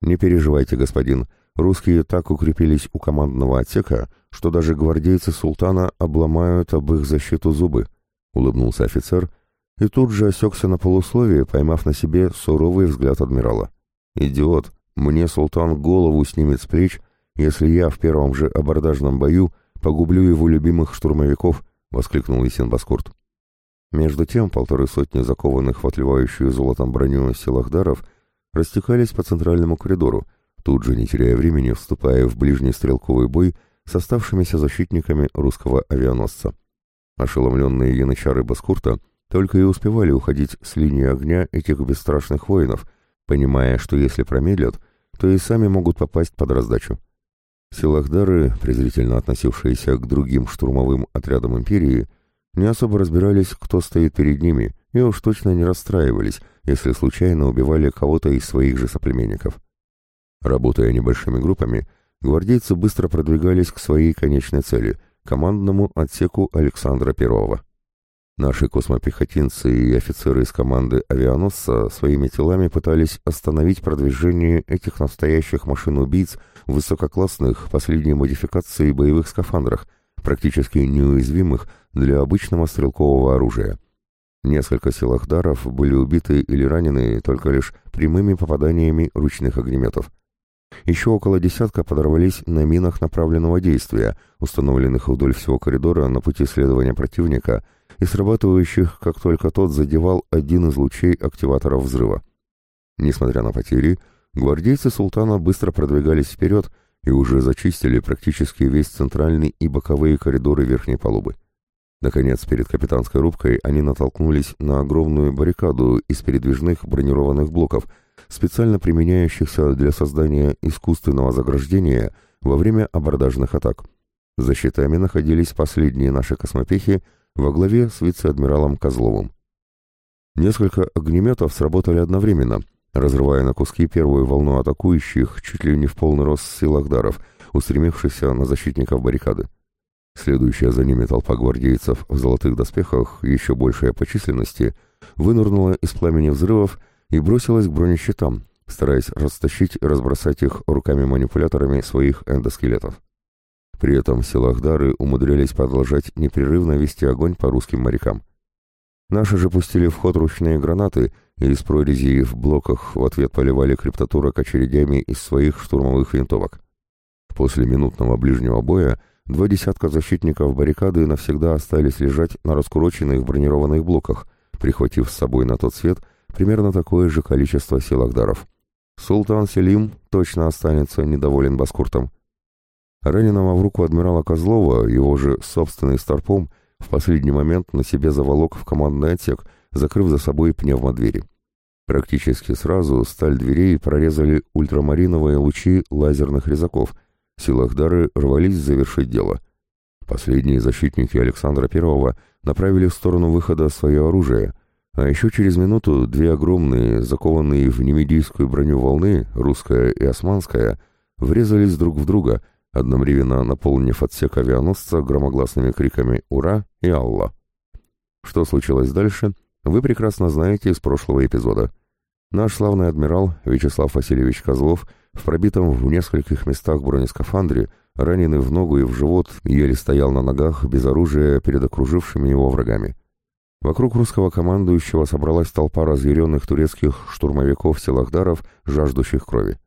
[SPEAKER 1] «Не переживайте, господин. Русские так укрепились у командного отсека, что даже гвардейцы султана обломают об их защиту зубы», — улыбнулся офицер и тут же осекся на полусловие, поймав на себе суровый взгляд адмирала. «Идиот! Мне султан голову снимет с плеч, если я в первом же абордажном бою погублю его любимых штурмовиков», — воскликнул Исен Баскурт. Между тем полторы сотни закованных в отливающую золотом броню силахдаров растекались по центральному коридору, тут же, не теряя времени, вступая в ближний стрелковый бой с оставшимися защитниками русского авианосца. Ошеломленные янычары Баскурта только и успевали уходить с линии огня этих бесстрашных воинов, понимая, что если промедлят, то и сами могут попасть под раздачу. Силахдары, презрительно относившиеся к другим штурмовым отрядам империи, не особо разбирались, кто стоит перед ними, и уж точно не расстраивались, если случайно убивали кого-то из своих же соплеменников. Работая небольшими группами, гвардейцы быстро продвигались к своей конечной цели – командному отсеку Александра Первого. Наши космопехотинцы и офицеры из команды авианосца своими телами пытались остановить продвижение этих настоящих машин-убийц в высококлассных последней модификации боевых скафандрах, практически неуязвимых для обычного стрелкового оружия. Несколько силахдаров были убиты или ранены только лишь прямыми попаданиями ручных огнеметов. Еще около десятка подорвались на минах направленного действия, установленных вдоль всего коридора на пути следования противника – и срабатывающих, как только тот задевал один из лучей активаторов взрыва. Несмотря на потери, гвардейцы султана быстро продвигались вперед и уже зачистили практически весь центральный и боковые коридоры верхней палубы. Наконец, перед капитанской рубкой они натолкнулись на огромную баррикаду из передвижных бронированных блоков, специально применяющихся для создания искусственного заграждения во время абордажных атак. За щитами находились последние наши космопехи во главе с вице-адмиралом Козловым. Несколько огнеметов сработали одновременно, разрывая на куски первую волну атакующих чуть ли не в полный рост сил Ахдаров, устремившихся на защитников баррикады. Следующая за ними толпа гвардейцев в золотых доспехах, еще большая по численности, вынырнула из пламени взрывов и бросилась к бронещитам, стараясь растащить и разбросать их руками-манипуляторами своих эндоскелетов. При этом силахдары умудрялись продолжать непрерывно вести огонь по русским морякам. Наши же пустили в ход ручные гранаты и из прорезей в блоках в ответ поливали криптотурок очередями из своих штурмовых винтовок. После минутного ближнего боя два десятка защитников баррикады навсегда остались лежать на раскуроченных бронированных блоках, прихватив с собой на тот свет примерно такое же количество силахдаров. Султан Селим точно останется недоволен Баскуртом. Раненого в руку адмирала Козлова, его же собственный старпом, в последний момент на себе заволок в командный отсек, закрыв за собой пневмодвери. Практически сразу сталь дверей прорезали ультрамариновые лучи лазерных резаков, силах дары рвались завершить дело. Последние защитники Александра I направили в сторону выхода свое оружие, а еще через минуту две огромные, закованные в немедийскую броню волны, русская и османская, врезались друг в друга, одновременно наполнив отсек авианосца громогласными криками «Ура!» и «Алла!». Что случилось дальше, вы прекрасно знаете из прошлого эпизода. Наш славный адмирал Вячеслав Васильевич Козлов в пробитом в нескольких местах бронескафандре, раненый в ногу и в живот, еле стоял на ногах без оружия перед окружившими его врагами. Вокруг русского командующего собралась толпа разъяренных турецких штурмовиков-селахдаров, жаждущих крови.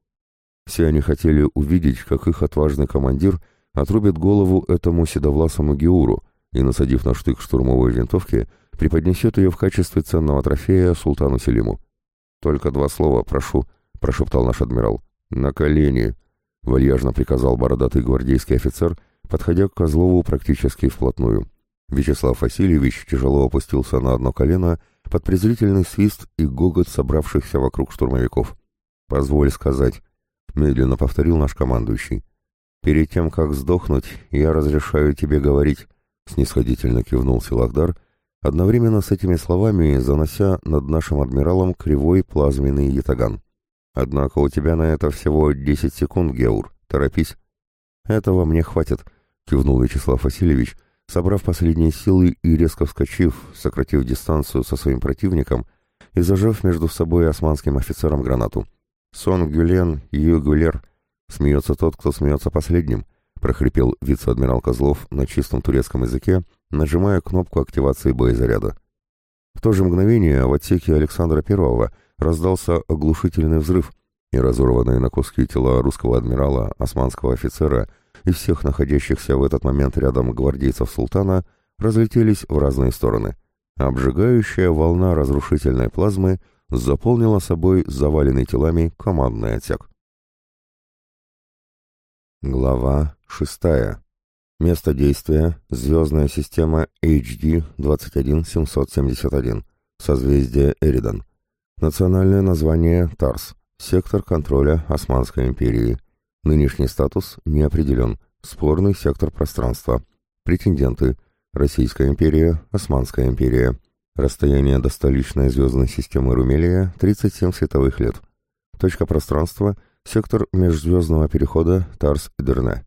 [SPEAKER 1] Все они хотели увидеть, как их отважный командир отрубит голову этому седовласому Геуру и, насадив на штык штурмовой винтовки, преподнесет ее в качестве ценного трофея султану Селиму. «Только два слова, прошу», — прошептал наш адмирал. «На колени», — вальяжно приказал бородатый гвардейский офицер, подходя к Козлову практически вплотную. Вячеслав Васильевич тяжело опустился на одно колено под презрительный свист и гогот собравшихся вокруг штурмовиков. «Позволь сказать», медленно повторил наш командующий. «Перед тем, как сдохнуть, я разрешаю тебе говорить», — снисходительно кивнул Силахдар, одновременно с этими словами занося над нашим адмиралом кривой плазменный ятаган. «Однако у тебя на это всего десять секунд, Геур. Торопись». «Этого мне хватит», — кивнул Вячеслав Васильевич, собрав последние силы и резко вскочив, сократив дистанцию со своим противником и зажав между собой османским офицером гранату. «Сон Гюлен, Ю Гюлер», — смеется тот, кто смеется последним, — прохрипел вице-адмирал Козлов на чистом турецком языке, нажимая кнопку активации боезаряда. В то же мгновение в отсеке Александра Первого раздался оглушительный взрыв, и разорванные на куски тела русского адмирала, османского офицера и всех находящихся в этот момент рядом гвардейцев султана разлетелись в разные стороны. Обжигающая волна разрушительной плазмы — заполнила собой заваленный телами командный отсек. Глава 6. Место действия – звездная система HD 21771, созвездие Эридан. Национальное название – Тарс, сектор контроля Османской империи. Нынешний статус не определен, спорный сектор пространства. Претенденты – Российская империя, Османская империя. Расстояние до столичной звездной системы Румелия — 37 световых лет. Точка пространства — сектор межзвездного перехода Тарс-Эдерне.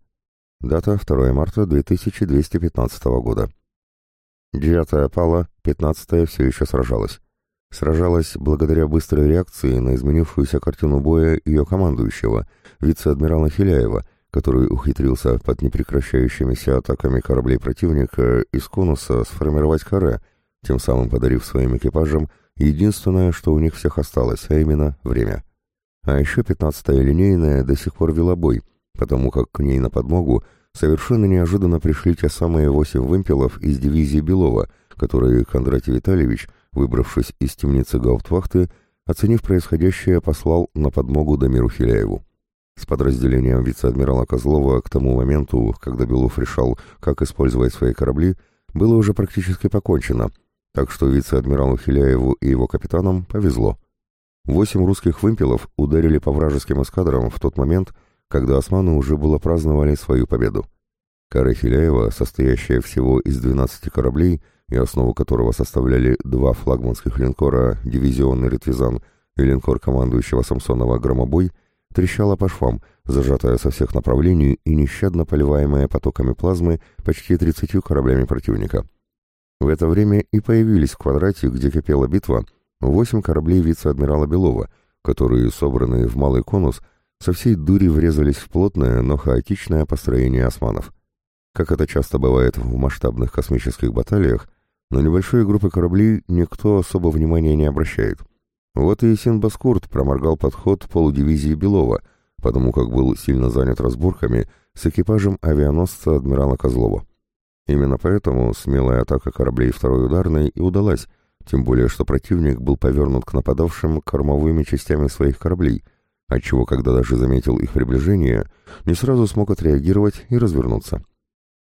[SPEAKER 1] Дата 2 марта 2215 года. Девятая пала, пятнадцатая все еще сражалась. Сражалась благодаря быстрой реакции на изменившуюся картину боя ее командующего, вице-адмирала Филяева, который ухитрился под непрекращающимися атаками кораблей противника из конуса сформировать каре, тем самым подарив своим экипажам единственное, что у них всех осталось, а именно время. А еще пятнадцатая линейная до сих пор вела бой, потому как к ней на подмогу совершенно неожиданно пришли те самые восемь вымпелов из дивизии Белова, которые Кондратий Витальевич, выбравшись из темницы Гауптвахты, оценив происходящее, послал на подмогу Дамиру Хиляеву. С подразделением вице-адмирала Козлова к тому моменту, когда Белов решал, как использовать свои корабли, было уже практически покончено, так что вице-адмиралу Хиляеву и его капитанам повезло. Восемь русских вымпелов ударили по вражеским эскадрам в тот момент, когда османы уже было праздновали свою победу. Кара Хиляева, состоящая всего из 12 кораблей, и основу которого составляли два флагманских линкора «Дивизионный Ретвизан» и линкор командующего Самсонова «Громобой», трещала по швам, зажатая со всех направлений и нещадно поливаемая потоками плазмы почти 30 кораблями противника. В это время и появились в квадрате, где кипела битва, восемь кораблей вице-адмирала Белова, которые, собранные в малый конус, со всей дури врезались в плотное, но хаотичное построение османов. Как это часто бывает в масштабных космических баталиях, на небольшие группы кораблей никто особо внимания не обращает. Вот и Синбаскурт проморгал подход полудивизии Белова, потому как был сильно занят разборками с экипажем авианосца адмирала Козлова. Именно поэтому смелая атака кораблей второй ударной и удалась, тем более что противник был повернут к нападавшим кормовыми частями своих кораблей – отчего, когда даже заметил их приближение, не сразу смог отреагировать и развернуться.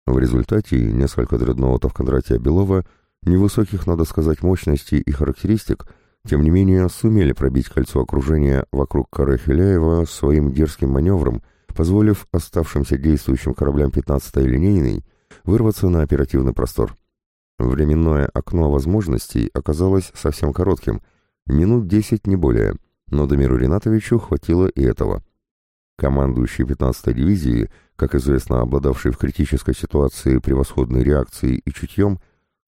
[SPEAKER 1] В результате несколько дредноутов Кондратия Белова, невысоких, надо сказать, мощностей и характеристик, тем не менее сумели пробить кольцо окружения вокруг коры своим дерзким маневром, позволив оставшимся действующим кораблям 15-й линейной вырваться на оперативный простор. Временное окно возможностей оказалось совсем коротким, минут 10 не более – но Дамиру Ринатовичу хватило и этого. Командующий 15-й дивизии, как известно, обладавший в критической ситуации превосходной реакцией и чутьем,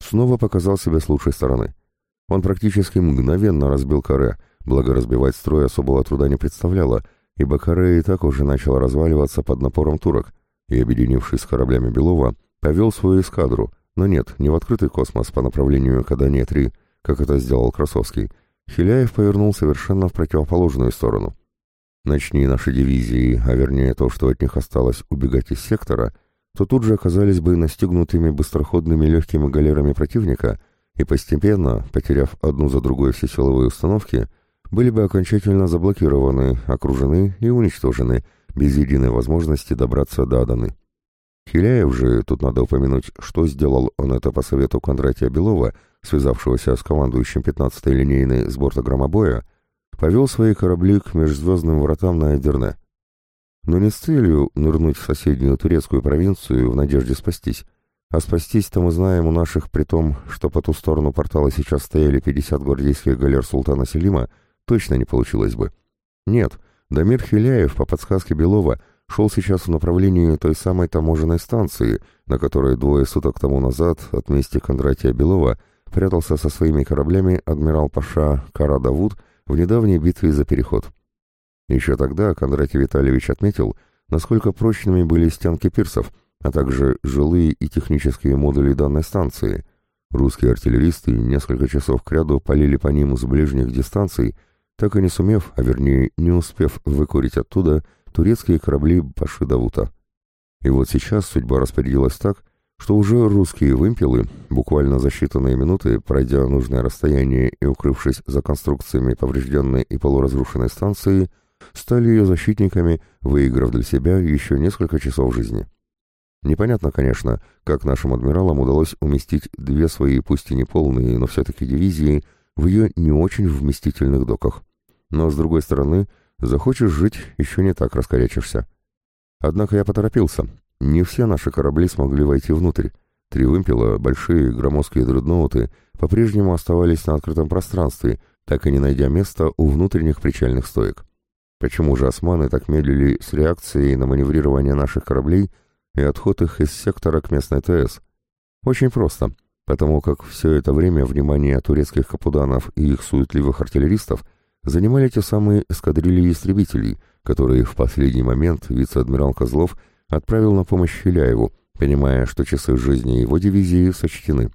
[SPEAKER 1] снова показал себя с лучшей стороны. Он практически мгновенно разбил каре, благо разбивать строй особого труда не представляло, ибо каре и так уже начал разваливаться под напором турок, и, объединившись с кораблями Белова, повел свою эскадру, но нет, не в открытый космос по направлению к Адане-3, как это сделал Красовский, Хиляев повернул совершенно в противоположную сторону. Начни наши дивизии, а вернее то, что от них осталось убегать из сектора, то тут же оказались бы настигнутыми быстроходными легкими галерами противника и постепенно, потеряв одну за другой все силовые установки, были бы окончательно заблокированы, окружены и уничтожены, без единой возможности добраться до Аданы. Хиляев же, тут надо упомянуть, что сделал он это по совету Кондратия Белова, связавшегося с командующим 15-й линейной с борта громобоя, повел свои корабли к межзвездным вратам на Эдерне. Но не с целью нырнуть в соседнюю турецкую провинцию в надежде спастись, а спастись-то мы знаем у наших, при том, что по ту сторону портала сейчас стояли 50 гвардейских галер султана Селима, точно не получилось бы. Нет, Дамир Хиляев по подсказке Белова шел сейчас в направлении той самой таможенной станции, на которой двое суток тому назад от мести Кондратия Белова прятался со своими кораблями адмирал Паша Кара Давуд в недавней битве за переход. Еще тогда Кондратий Витальевич отметил, насколько прочными были стенки пирсов, а также жилые и технические модули данной станции. Русские артиллеристы несколько часов кряду полили по ним с ближних дистанций, так и не сумев, а вернее не успев выкурить оттуда турецкие корабли Паши Давута. И вот сейчас судьба распорядилась так, что уже русские вымпелы, буквально за считанные минуты, пройдя нужное расстояние и укрывшись за конструкциями поврежденной и полуразрушенной станции, стали ее защитниками, выиграв для себя еще несколько часов жизни. Непонятно, конечно, как нашим адмиралам удалось уместить две свои, пусть и не полные, но все-таки дивизии в ее не очень вместительных доках. Но, с другой стороны, захочешь жить, еще не так раскорячишься. Однако я поторопился, не все наши корабли смогли войти внутрь. Три вымпела, большие громоздкие дредноуты, по-прежнему оставались на открытом пространстве, так и не найдя места у внутренних причальных стоек. Почему же османы так медлили с реакцией на маневрирование наших кораблей и отход их из сектора к местной ТС? Очень просто. потому как все это время внимание турецких капуданов и их суетливых артиллеристов занимали те самые эскадрильи истребителей, которые в последний момент вице-адмирал Козлов отправил на помощь Хиляеву, понимая, что часы жизни его дивизии сочтены.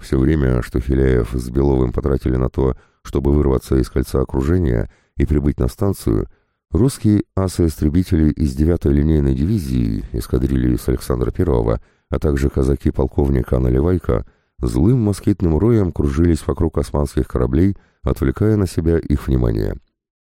[SPEAKER 1] Все время, что Хиляев с Беловым потратили на то, чтобы вырваться из кольца окружения и прибыть на станцию, русские асы-истребители из 9-й линейной дивизии, эскадрильи с Александра I, а также казаки полковника Наливайка, злым москитным роем кружились вокруг османских кораблей, отвлекая на себя их внимание.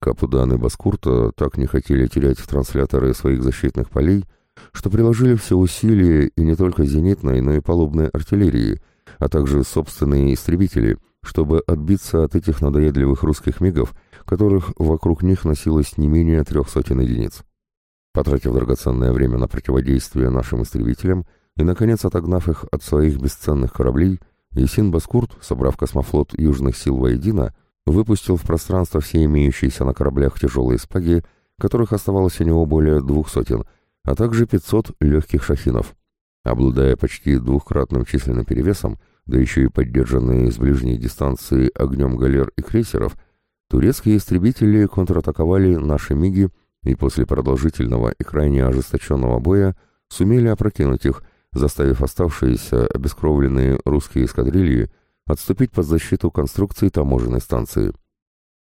[SPEAKER 1] Капудан и Баскурта так не хотели терять трансляторы своих защитных полей, что приложили все усилия и не только зенитной, но и палубной артиллерии, а также собственные истребители, чтобы отбиться от этих надоедливых русских мигов, которых вокруг них носилось не менее трех сотен единиц. Потратив драгоценное время на противодействие нашим истребителям и, наконец, отогнав их от своих бесценных кораблей, Исин Баскурт, собрав космофлот южных сил воедино, выпустил в пространство все имеющиеся на кораблях тяжелые спаги, которых оставалось у него более двух сотен, а также 500 легких шахинов. Обладая почти двухкратным численным перевесом, да еще и поддержанные с ближней дистанции огнем галер и крейсеров, турецкие истребители контратаковали наши МиГи и после продолжительного и крайне ожесточенного боя сумели опрокинуть их, заставив оставшиеся обескровленные русские эскадрильи отступить под защиту конструкции таможенной станции.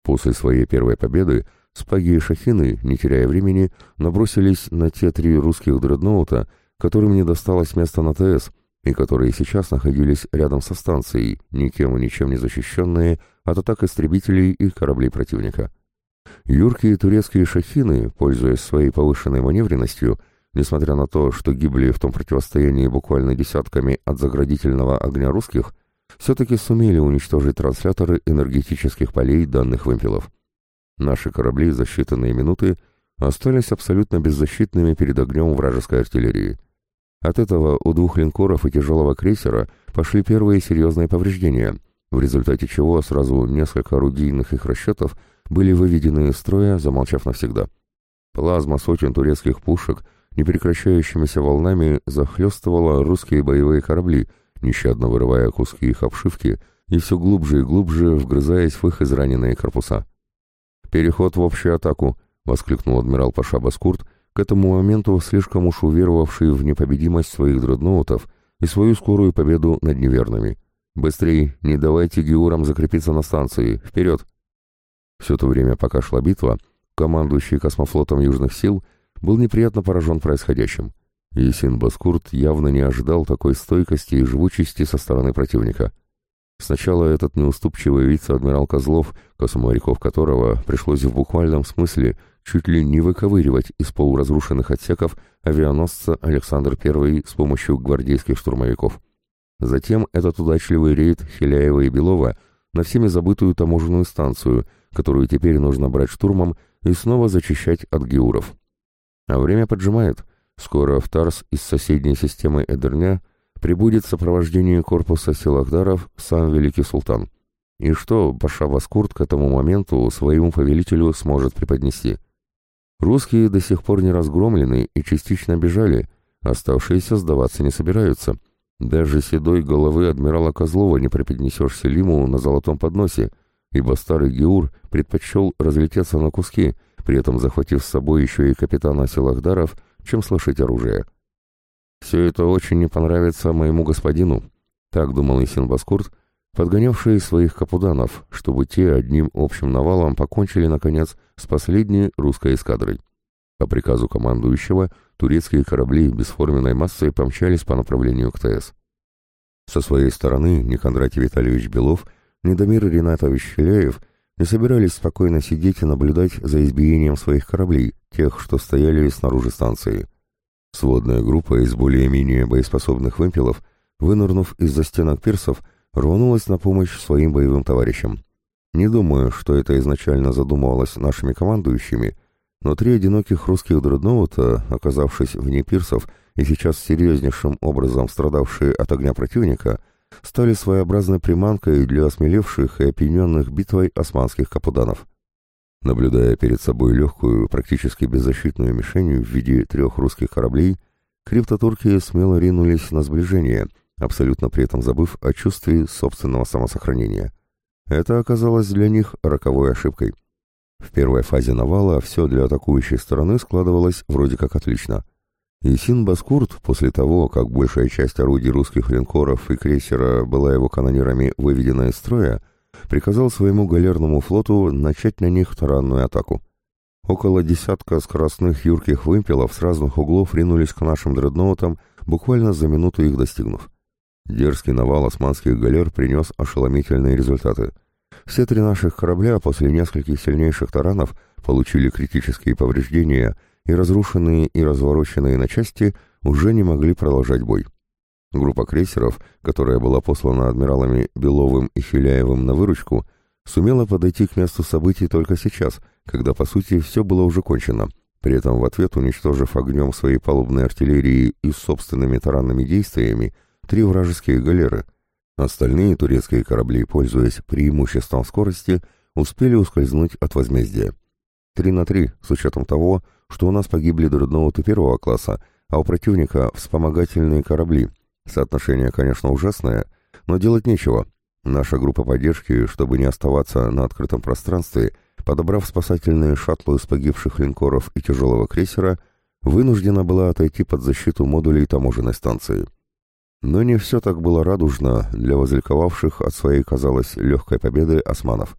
[SPEAKER 1] После своей первой победы спаги и шахины, не теряя времени, набросились на те три русских дредноута, которым не досталось места на ТС, и которые сейчас находились рядом со станцией, никем и ничем не защищенные от атак истребителей и кораблей противника. Юркие турецкие шахины, пользуясь своей повышенной маневренностью, несмотря на то, что гибли в том противостоянии буквально десятками от заградительного огня русских, все-таки сумели уничтожить трансляторы энергетических полей данных вымпелов. Наши корабли за считанные минуты остались абсолютно беззащитными перед огнем вражеской артиллерии. От этого у двух линкоров и тяжелого крейсера пошли первые серьезные повреждения, в результате чего сразу несколько орудийных их расчетов были выведены из строя, замолчав навсегда. Плазма сотен турецких пушек непрекращающимися волнами захлестывала русские боевые корабли, нещадно вырывая куски их обшивки и все глубже и глубже вгрызаясь в их израненные корпуса. «Переход в общую атаку!» — воскликнул адмирал Паша Баскурт, к этому моменту слишком уж уверовавший в непобедимость своих дредноутов и свою скорую победу над неверными. «Быстрей, не давайте геурам закрепиться на станции! Вперед!» Все то время, пока шла битва, командующий космофлотом Южных сил был неприятно поражен происходящим. Есин Баскурт явно не ожидал такой стойкости и живучести со стороны противника. Сначала этот неуступчивый вице-адмирал Козлов, космоморяков которого пришлось в буквальном смысле чуть ли не выковыривать из полуразрушенных отсеков авианосца Александр I с помощью гвардейских штурмовиков. Затем этот удачливый рейд Хиляева и Белова на всеми забытую таможенную станцию, которую теперь нужно брать штурмом и снова зачищать от геуров. А время поджимает — Скоро в Тарс из соседней системы Эдерня прибудет в сопровождении корпуса силахдаров сам Великий Султан. И что Паша Баскурт к этому моменту своему повелителю сможет преподнести? Русские до сих пор не разгромлены и частично бежали, оставшиеся сдаваться не собираются. Даже седой головы адмирала Козлова не преподнесешь Селиму на золотом подносе, ибо старый Геур предпочел разлететься на куски, при этом захватив с собой еще и капитана Силахдаров – чем слышать оружие. «Все это очень не понравится моему господину», — так думал Исин Баскурт, подгонявший своих капуданов, чтобы те одним общим навалом покончили, наконец, с последней русской эскадрой. По приказу командующего турецкие корабли бесформенной массой помчались по направлению к ТС. Со своей стороны ни Кондратий Витальевич Белов, ни Дамир Ринатович Хиляев не собирались спокойно сидеть и наблюдать за избиением своих кораблей, тех, что стояли снаружи станции. Сводная группа из более-менее боеспособных вымпелов, вынырнув из-за стенок пирсов, рванулась на помощь своим боевым товарищам. Не думаю, что это изначально задумывалось нашими командующими, но три одиноких русских дредноута, оказавшись вне пирсов и сейчас серьезнейшим образом страдавшие от огня противника, стали своеобразной приманкой для осмелевших и опьяненных битвой османских капуданов. Наблюдая перед собой легкую, практически беззащитную мишень в виде трех русских кораблей, криптотурки смело ринулись на сближение, абсолютно при этом забыв о чувстве собственного самосохранения. Это оказалось для них роковой ошибкой. В первой фазе навала все для атакующей стороны складывалось вроде как отлично. И Син-Баскурт, после того, как большая часть орудий русских линкоров и крейсера была его канонирами выведена из строя, приказал своему галерному флоту начать на них таранную атаку. Около десятка скоростных юрких вымпелов с разных углов ринулись к нашим дредноутам, буквально за минуту их достигнув. Дерзкий навал османских галер принес ошеломительные результаты. Все три наших корабля после нескольких сильнейших таранов получили критические повреждения и разрушенные и развороченные на части уже не могли продолжать бой. Группа крейсеров, которая была послана адмиралами Беловым и Филяевым на выручку, сумела подойти к месту событий только сейчас, когда, по сути, все было уже кончено, при этом в ответ уничтожив огнем своей палубной артиллерии и собственными таранными действиями три вражеские галеры — Остальные турецкие корабли, пользуясь преимуществом скорости, успели ускользнуть от возмездия. Три на три, с учетом того, что у нас погибли дредноуты первого класса, а у противника вспомогательные корабли. Соотношение, конечно, ужасное, но делать нечего. Наша группа поддержки, чтобы не оставаться на открытом пространстве, подобрав спасательные шаттлы из погибших линкоров и тяжелого крейсера, вынуждена была отойти под защиту модулей таможенной станции. Но не все так было радужно для возликовавших от своей, казалось, легкой победы османов.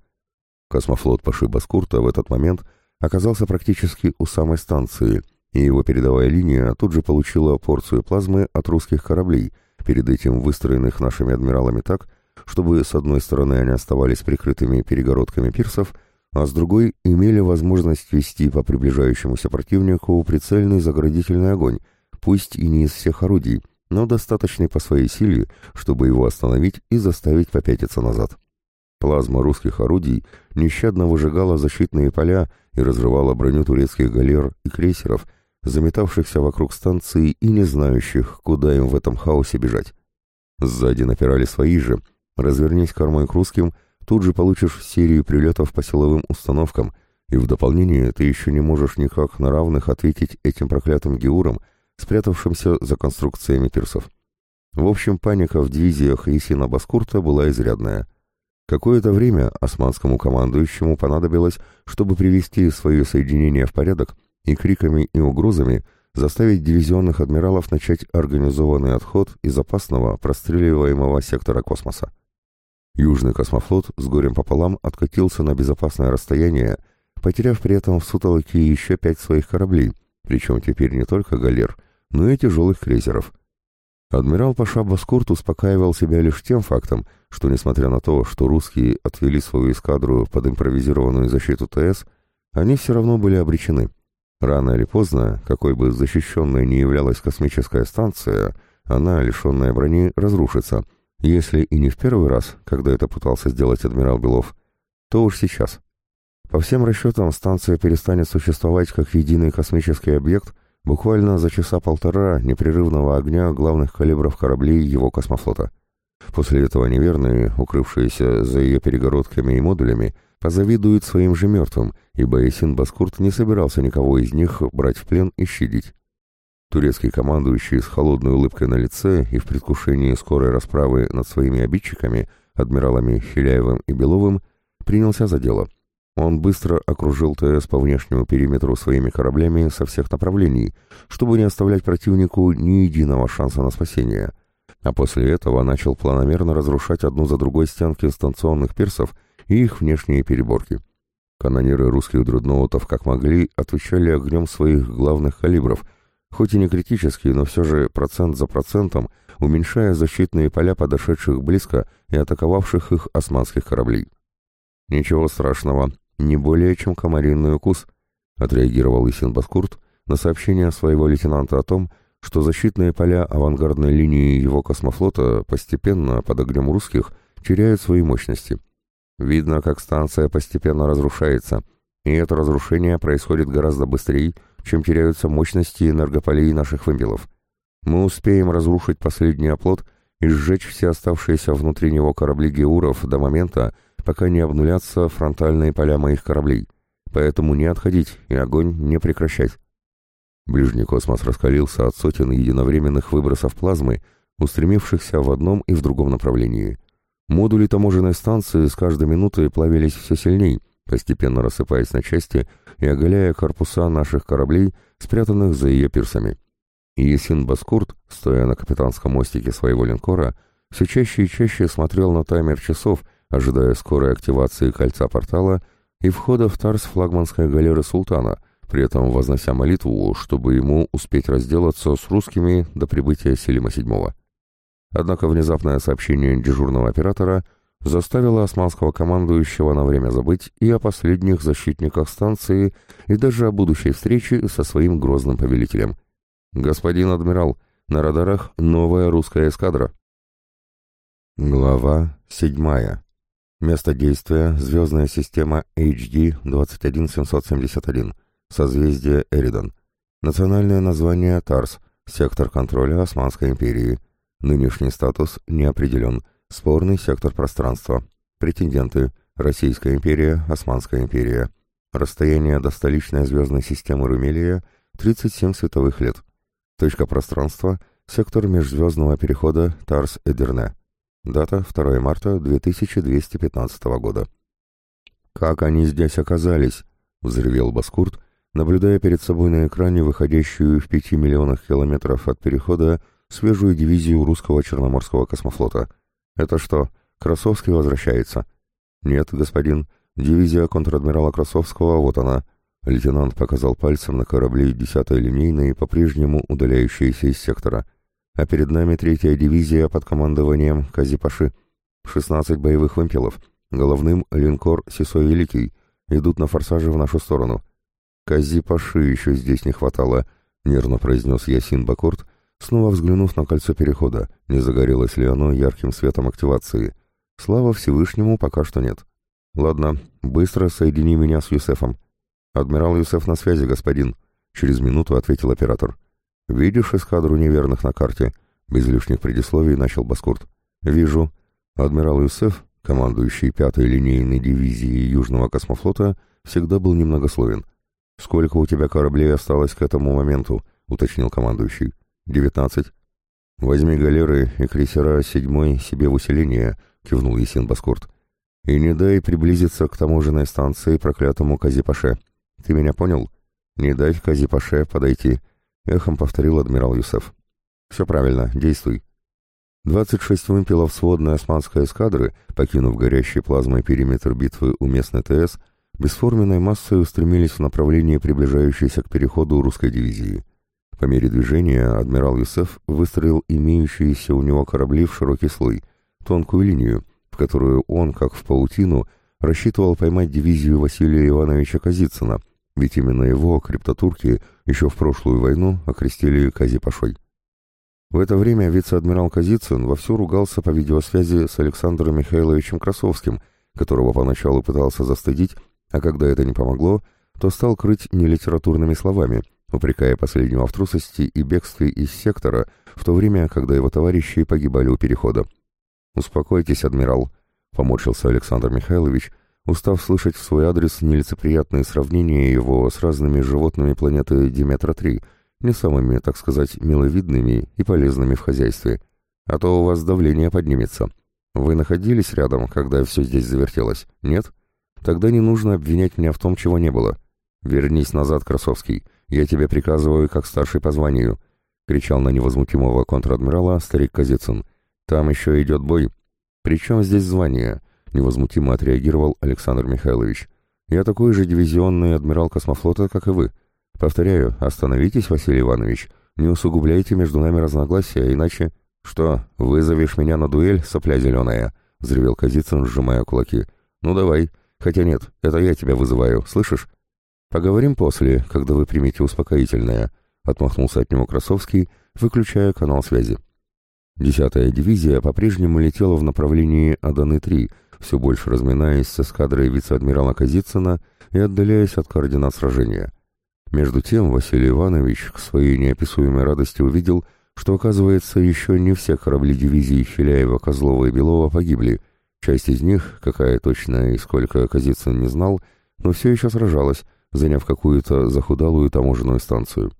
[SPEAKER 1] Космофлот Паши Баскурта в этот момент оказался практически у самой станции, и его передовая линия тут же получила порцию плазмы от русских кораблей, перед этим выстроенных нашими адмиралами так, чтобы с одной стороны они оставались прикрытыми перегородками пирсов, а с другой имели возможность вести по приближающемуся противнику прицельный заградительный огонь, пусть и не из всех орудий, но достаточный по своей силе, чтобы его остановить и заставить попятиться назад. Плазма русских орудий нещадно выжигала защитные поля и разрывала броню турецких галер и крейсеров, заметавшихся вокруг станции и не знающих, куда им в этом хаосе бежать. Сзади напирали свои же. Развернись кормой к русским, тут же получишь серию прилетов по силовым установкам, и в дополнение ты еще не можешь никак на равных ответить этим проклятым геурам, спрятавшимся за конструкциями пирсов. В общем, паника в дивизиях Исина Баскурта была изрядная. Какое-то время османскому командующему понадобилось, чтобы привести свое соединение в порядок и криками и угрозами заставить дивизионных адмиралов начать организованный отход из опасного простреливаемого сектора космоса. Южный космофлот с горем пополам откатился на безопасное расстояние, потеряв при этом в сутолоке еще пять своих кораблей, причем теперь не только галер, но и тяжелых крейсеров. Адмирал Паша Баскурт успокаивал себя лишь тем фактом, что, несмотря на то, что русские отвели свою эскадру под импровизированную защиту ТС, они все равно были обречены. Рано или поздно, какой бы защищенной ни являлась космическая станция, она, лишенная брони, разрушится, если и не в первый раз, когда это пытался сделать адмирал Белов, то уж сейчас. По всем расчетам, станция перестанет существовать как единый космический объект буквально за часа полтора непрерывного огня главных калибров кораблей его космофлота. После этого неверные, укрывшиеся за ее перегородками и модулями, позавидуют своим же мертвым, ибо Исин Баскурт не собирался никого из них брать в плен и щадить. Турецкий командующий с холодной улыбкой на лице и в предвкушении скорой расправы над своими обидчиками, адмиралами Хиляевым и Беловым, принялся за дело — он быстро окружил ТС по внешнему периметру своими кораблями со всех направлений, чтобы не оставлять противнику ни единого шанса на спасение. А после этого начал планомерно разрушать одну за другой стенки станционных пирсов и их внешние переборки. Канониры русских дредноутов, как могли, отвечали огнем своих главных калибров, хоть и не критически, но все же процент за процентом, уменьшая защитные поля подошедших близко и атаковавших их османских кораблей. «Ничего страшного, «Не более, чем комаринный укус», — отреагировал Исин Баскурт на сообщение своего лейтенанта о том, что защитные поля авангардной линии его космофлота постепенно под огнем русских теряют свои мощности. Видно, как станция постепенно разрушается, и это разрушение происходит гораздо быстрее, чем теряются мощности энергополей наших вымпелов. Мы успеем разрушить последний оплот и сжечь все оставшиеся внутри него корабли Геуров до момента, пока не обнулятся фронтальные поля моих кораблей. Поэтому не отходить и огонь не прекращать. Ближний космос раскалился от сотен единовременных выбросов плазмы, устремившихся в одном и в другом направлении. Модули таможенной станции с каждой минутой плавились все сильней, постепенно рассыпаясь на части и оголяя корпуса наших кораблей, спрятанных за ее пирсами. Есин Баскурт, стоя на капитанском мостике своего линкора, все чаще и чаще смотрел на таймер часов, ожидая скорой активации кольца портала и входа в тарс флагманской галеры султана, при этом вознося молитву, чтобы ему успеть разделаться с русскими до прибытия Селима VII. Однако внезапное сообщение дежурного оператора заставило османского командующего на время забыть и о последних защитниках станции, и даже о будущей встрече со своим грозным повелителем. «Господин адмирал, на радарах новая русская эскадра». Глава седьмая. Место действия – звездная система HD 21771, созвездие Эридан. Национальное название – Тарс, сектор контроля Османской империи. Нынешний статус не определен, спорный сектор пространства. Претенденты – Российская империя, Османская империя. Расстояние до столичной звездной системы Румелия – 37 световых лет. Точка пространства – сектор межзвездного перехода Тарс-Эдерне. Дата 2 марта 2215 года. «Как они здесь оказались?» — взревел Баскурт, наблюдая перед собой на экране выходящую в пяти миллионах километров от перехода свежую дивизию русского Черноморского космофлота. «Это что, Красовский возвращается?» «Нет, господин, дивизия контр-адмирала Красовского, вот она». Лейтенант показал пальцем на корабли 10-й линейной, по-прежнему удаляющиеся из сектора — а перед нами третья дивизия под командованием Казипаши. 16 боевых вымпелов, головным линкор Сисой Великий, идут на форсаже в нашу сторону. Казипаши еще здесь не хватало, нервно произнес Ясин Бакурт, снова взглянув на кольцо перехода, не загорелось ли оно ярким светом активации. Слава Всевышнему пока что нет. Ладно, быстро соедини меня с Юсефом. Адмирал Юсеф на связи, господин, через минуту ответил оператор. «Видишь эскадру неверных на карте?» Без лишних предисловий начал Баскурт. «Вижу. Адмирал Юсеф, командующий пятой линейной дивизией Южного космофлота, всегда был немногословен. «Сколько у тебя кораблей осталось к этому моменту?» — уточнил командующий. «Девятнадцать». «Возьми галеры и крейсера седьмой себе в усиление», — кивнул Есин Баскурт. «И не дай приблизиться к таможенной станции проклятому Казипаше. Ты меня понял? Не дай Казипаше подойти. — эхом повторил адмирал Юсеф. «Все правильно, действуй». 26 вымпелов сводной османской эскадры, покинув горящий плазмой периметр битвы у местной ТС, бесформенной массой устремились в направлении приближающейся к переходу русской дивизии. По мере движения адмирал Юсеф выстроил имеющиеся у него корабли в широкий слой, тонкую линию, в которую он, как в паутину, рассчитывал поймать дивизию Василия Ивановича Казицына — ведь именно его криптотурки еще в прошлую войну окрестили Казипашой. В это время вице-адмирал Казицын вовсю ругался по видеосвязи с Александром Михайловичем Красовским, которого поначалу пытался застыдить, а когда это не помогло, то стал крыть нелитературными словами, упрекая последнего в трусости и бегстве из сектора, в то время, когда его товарищи погибали у перехода. «Успокойтесь, адмирал», — поморщился Александр Михайлович, устав слышать в свой адрес нелицеприятные сравнения его с разными животными планеты Диметра-3, не самыми, так сказать, миловидными и полезными в хозяйстве. А то у вас давление поднимется. Вы находились рядом, когда все здесь завертелось? Нет? Тогда не нужно обвинять меня в том, чего не было. Вернись назад, Красовский. Я тебе приказываю, как старший по званию. Кричал на невозмутимого контр-адмирала старик Казицын. Там еще идет бой. Причем здесь звание? Невозмутимо отреагировал Александр Михайлович. «Я такой же дивизионный адмирал космофлота, как и вы. Повторяю, остановитесь, Василий Иванович, не усугубляйте между нами разногласия, иначе...» «Что, вызовешь меня на дуэль, сопля зеленая?» — взревел Казицын, сжимая кулаки. «Ну давай. Хотя нет, это я тебя вызываю, слышишь?» «Поговорим после, когда вы примете успокоительное», — отмахнулся от него Красовский, выключая канал связи. Десятая дивизия по-прежнему летела в направлении Аданы-3, все больше разминаясь с эскадрой вице-адмирала Казицына и отдаляясь от координат сражения. Между тем Василий Иванович к своей неописуемой радости увидел, что, оказывается, еще не все корабли дивизии Филяева, Козлова и Белова погибли. Часть из них, какая точно и сколько Казицын не знал, но все еще сражалась, заняв какую-то захудалую таможенную станцию.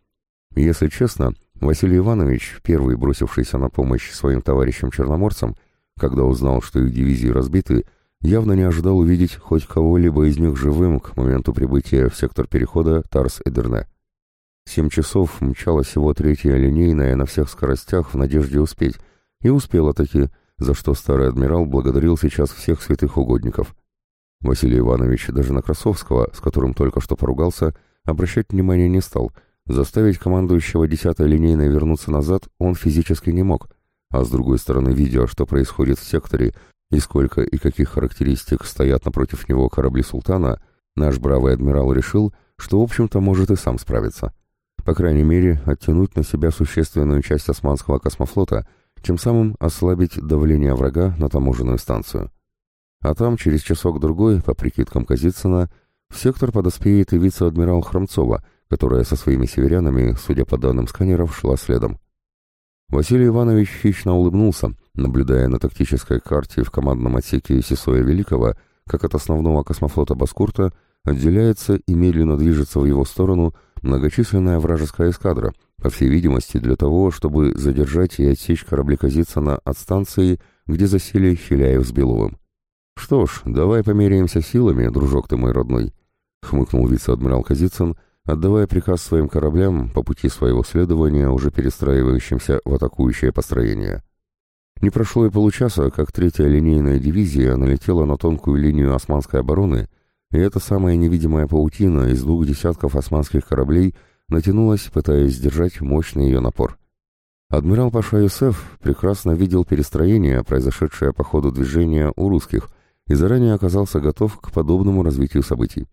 [SPEAKER 1] Если честно, Василий Иванович, первый бросившийся на помощь своим товарищам-черноморцам, когда узнал, что их дивизии разбиты, явно не ожидал увидеть хоть кого-либо из них живым к моменту прибытия в сектор перехода Тарс-Эдерне. Семь часов мчала всего третья линейная на всех скоростях в надежде успеть, и успела таки, за что старый адмирал благодарил сейчас всех святых угодников. Василий Иванович даже на Красовского, с которым только что поругался, обращать внимания не стал. Заставить командующего десятой линейной вернуться назад он физически не мог, а с другой стороны, видя, что происходит в секторе и сколько и каких характеристик стоят напротив него корабли султана, наш бравый адмирал решил, что в общем-то может и сам справиться. По крайней мере, оттянуть на себя существенную часть османского космофлота, тем самым ослабить давление врага на таможенную станцию. А там, через часок-другой, по прикидкам Казицына, в сектор подоспеет и вице-адмирал Хромцова, которая со своими северянами, судя по данным сканеров, шла следом. Василий Иванович хищно улыбнулся, наблюдая на тактической карте в командном отсеке Сесоя Великого, как от основного космофлота Баскурта отделяется и медленно движется в его сторону многочисленная вражеская эскадра, по всей видимости для того, чтобы задержать и отсечь корабли Казицына от станции, где засели Хиляев с Беловым. «Что ж, давай померяемся силами, дружок ты мой родной», — хмыкнул вице-адмирал Казицын, отдавая приказ своим кораблям по пути своего следования, уже перестраивающимся в атакующее построение. Не прошло и получаса, как третья линейная дивизия налетела на тонкую линию османской обороны, и эта самая невидимая паутина из двух десятков османских кораблей натянулась, пытаясь сдержать мощный ее напор. Адмирал Паша Юсеф прекрасно видел перестроение, произошедшее по ходу движения у русских, и заранее оказался готов к подобному развитию событий.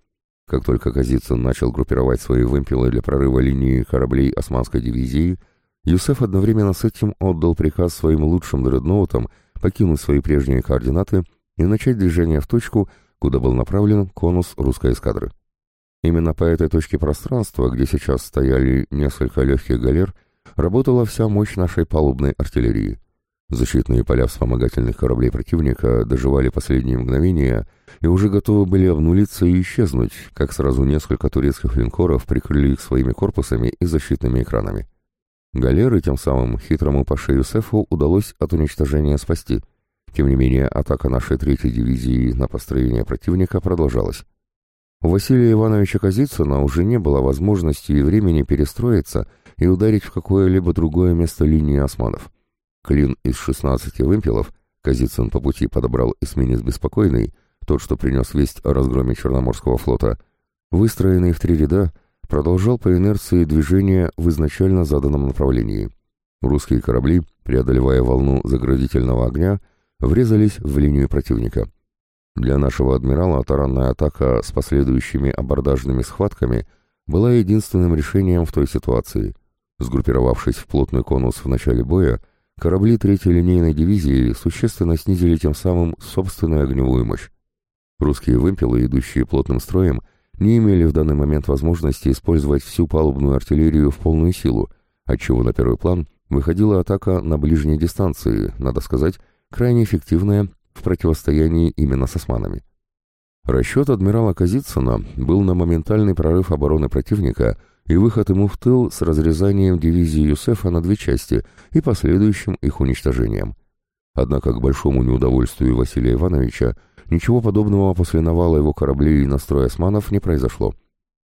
[SPEAKER 1] Как только Казицын начал группировать свои вымпелы для прорыва линии кораблей османской дивизии, Юсеф одновременно с этим отдал приказ своим лучшим дредноутам покинуть свои прежние координаты и начать движение в точку, куда был направлен конус русской эскадры. Именно по этой точке пространства, где сейчас стояли несколько легких галер, работала вся мощь нашей палубной артиллерии. Защитные поля вспомогательных кораблей противника доживали последние мгновения и уже готовы были обнулиться и исчезнуть, как сразу несколько турецких линкоров прикрыли их своими корпусами и защитными экранами. Галеры тем самым хитрому Паше Юсефу удалось от уничтожения спасти. Тем не менее, атака нашей третьей дивизии на построение противника продолжалась. У Василия Ивановича Казицына уже не было возможности и времени перестроиться и ударить в какое-либо другое место линии османов. Клин из 16 вымпелов Казицын по пути подобрал эсминец «Беспокойный», тот, что принес весть о разгроме Черноморского флота, выстроенный в три ряда, продолжал по инерции движение в изначально заданном направлении. Русские корабли, преодолевая волну заградительного огня, врезались в линию противника. Для нашего адмирала таранная атака с последующими абордажными схватками была единственным решением в той ситуации. Сгруппировавшись в плотный конус в начале боя, Корабли третьей линейной дивизии существенно снизили тем самым собственную огневую мощь. Русские вымпелы, идущие плотным строем, не имели в данный момент возможности использовать всю палубную артиллерию в полную силу, отчего на первый план выходила атака на ближней дистанции, надо сказать, крайне эффективная в противостоянии именно с османами. Расчет адмирала Казицына был на моментальный прорыв обороны противника и выход ему в тыл с разрезанием дивизии Юсефа на две части и последующим их уничтожением. Однако, к большому неудовольствию Василия Ивановича, ничего подобного после навала его кораблей и настроя османов не произошло.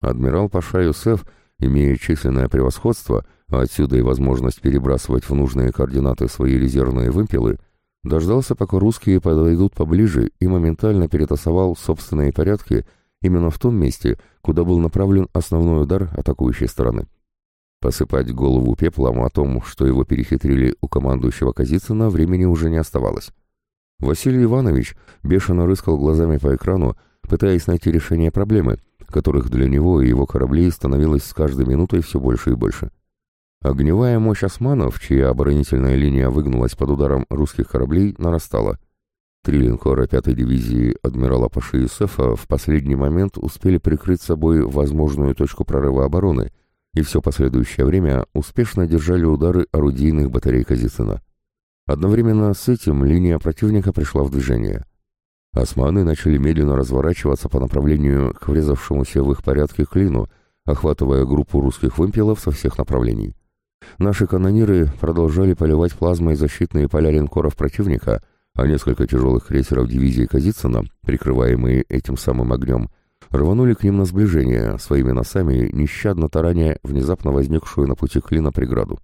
[SPEAKER 1] Адмирал Паша Юсеф, имея численное превосходство, а отсюда и возможность перебрасывать в нужные координаты свои резервные вымпелы, дождался, пока русские подойдут поближе и моментально перетасовал собственные порядки именно в том месте, куда был направлен основной удар атакующей стороны. Посыпать голову пеплом о том, что его перехитрили у командующего Казицына, времени уже не оставалось. Василий Иванович бешено рыскал глазами по экрану, пытаясь найти решение проблемы, которых для него и его кораблей становилось с каждой минутой все больше и больше. Огневая мощь османов, чья оборонительная линия выгнулась под ударом русских кораблей, нарастала. Три линкора пятой дивизии адмирала Паши Юсефа в последний момент успели прикрыть собой возможную точку прорыва обороны и все последующее время успешно держали удары орудийных батарей Казицына. Одновременно с этим линия противника пришла в движение. Османы начали медленно разворачиваться по направлению к врезавшемуся в их порядке клину, охватывая группу русских вымпелов со всех направлений. Наши канониры продолжали поливать плазмой защитные поля линкоров противника, а несколько тяжелых крейсеров дивизии Казицына, прикрываемые этим самым огнем, рванули к ним на сближение, своими носами нещадно тараня внезапно возникшую на пути клина преграду.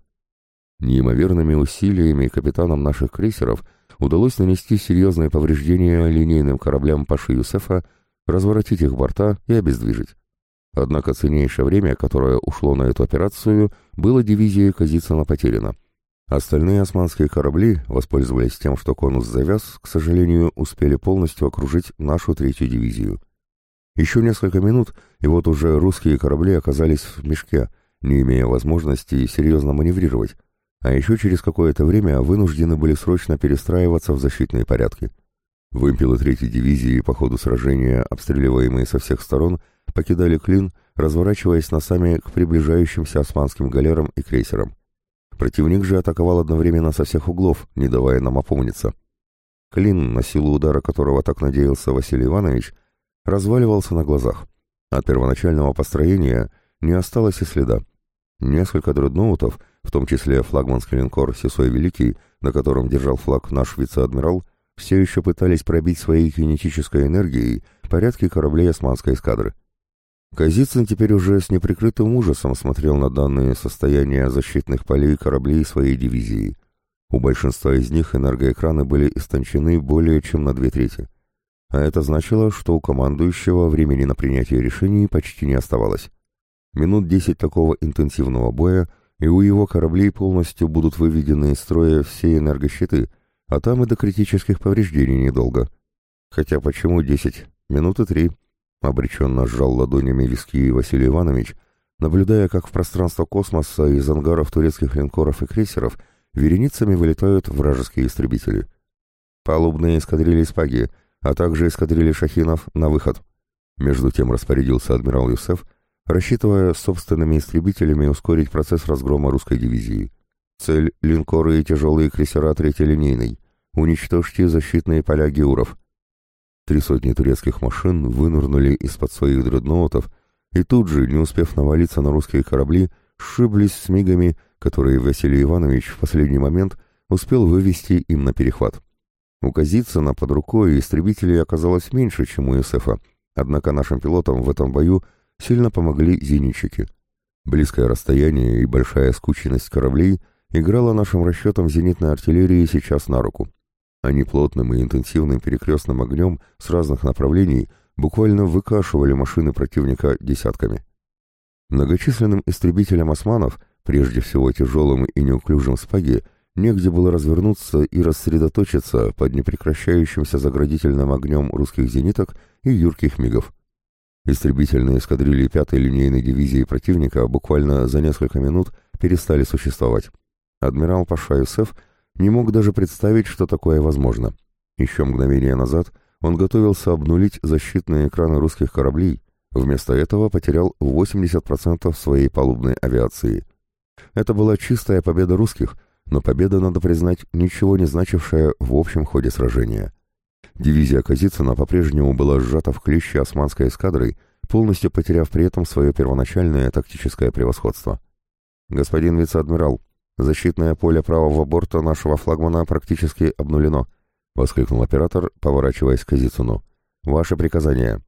[SPEAKER 1] Неимоверными усилиями капитанам наших крейсеров удалось нанести серьезные повреждения линейным кораблям Паши Юсефа, разворотить их борта и обездвижить. Однако ценнейшее время, которое ушло на эту операцию, было дивизией Казицына потеряно. Остальные османские корабли, воспользовались тем, что конус завяз, к сожалению, успели полностью окружить нашу третью дивизию. Еще несколько минут, и вот уже русские корабли оказались в мешке, не имея возможности серьезно маневрировать, а еще через какое-то время вынуждены были срочно перестраиваться в защитные порядки. Вымпелы третьей дивизии по ходу сражения, обстреливаемые со всех сторон, покидали Клин, разворачиваясь носами к приближающимся османским галерам и крейсерам. Противник же атаковал одновременно со всех углов, не давая нам опомниться. Клин, на силу удара которого так надеялся Василий Иванович, разваливался на глазах. От первоначального построения не осталось и следа. Несколько дредноутов, в том числе флагманский линкор «Сесой Великий», на котором держал флаг наш вице-адмирал, все еще пытались пробить своей кинетической энергией порядки кораблей османской эскадры. Казицын теперь уже с неприкрытым ужасом смотрел на данные состояния защитных полей кораблей своей дивизии. У большинства из них энергоэкраны были истончены более чем на две трети. А это значило, что у командующего времени на принятие решений почти не оставалось. Минут десять такого интенсивного боя, и у его кораблей полностью будут выведены из строя все энергощиты, а там и до критических повреждений недолго. Хотя почему десять? Минуты три. Обреченно сжал ладонями виски Василий Иванович, наблюдая, как в пространство космоса из ангаров турецких линкоров и крейсеров вереницами вылетают вражеские истребители. Палубные эскадрильи «Спаги», а также эскадрильи «Шахинов» на выход. Между тем распорядился адмирал Юсеф, рассчитывая собственными истребителями ускорить процесс разгрома русской дивизии. Цель — линкоры и тяжелые крейсера третьей линейной. Уничтожьте защитные поля геуров. Три сотни турецких машин вынырнули из-под своих дредноутов и тут же, не успев навалиться на русские корабли, сшиблись с мигами, которые Василий Иванович в последний момент успел вывести им на перехват. У Казицына под рукой истребителей оказалось меньше, чем у Юсефа, однако нашим пилотам в этом бою сильно помогли зенитчики. Близкое расстояние и большая скученность кораблей играла нашим расчетам зенитной артиллерии сейчас на руку. Они плотным и интенсивным перекрестным огнем с разных направлений буквально выкашивали машины противника десятками. Многочисленным истребителям османов, прежде всего тяжелым и неуклюжим спаги, негде было развернуться и рассредоточиться под непрекращающимся заградительным огнем русских зениток и юрких мигов. Истребительные эскадрильи пятой линейной дивизии противника буквально за несколько минут перестали существовать. Адмирал Паша Юсеф не мог даже представить, что такое возможно. Еще мгновение назад он готовился обнулить защитные экраны русских кораблей, вместо этого потерял 80% своей палубной авиации. Это была чистая победа русских, но победа, надо признать, ничего не значившая в общем ходе сражения. Дивизия Казицына по-прежнему была сжата в клещи османской эскадрой, полностью потеряв при этом свое первоначальное тактическое превосходство. «Господин вице-адмирал, Защитное поле правого борта нашего флагмана практически обнулено, воскликнул оператор, поворачиваясь к Казицуну. Ваше приказание.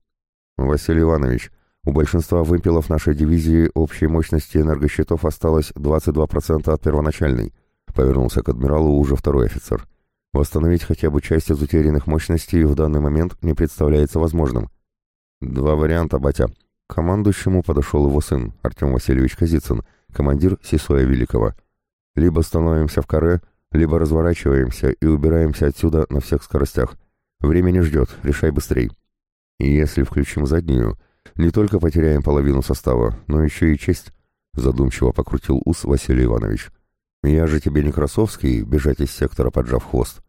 [SPEAKER 1] Василий Иванович, у большинства вымпелов нашей дивизии общей мощности энергощитов осталось 22% от первоначальной, повернулся к адмиралу уже второй офицер. Восстановить хотя бы часть из утерянных мощностей в данный момент не представляется возможным. Два варианта, батя. К командующему подошел его сын, Артем Васильевич Казицын, командир Сесоя Великого. Либо становимся в каре, либо разворачиваемся и убираемся отсюда на всех скоростях. Время не ждет, решай быстрей. И если включим заднюю, не только потеряем половину состава, но еще и честь, задумчиво покрутил ус Василий Иванович. Я же тебе не Красовский, бежать из сектора, поджав хвост.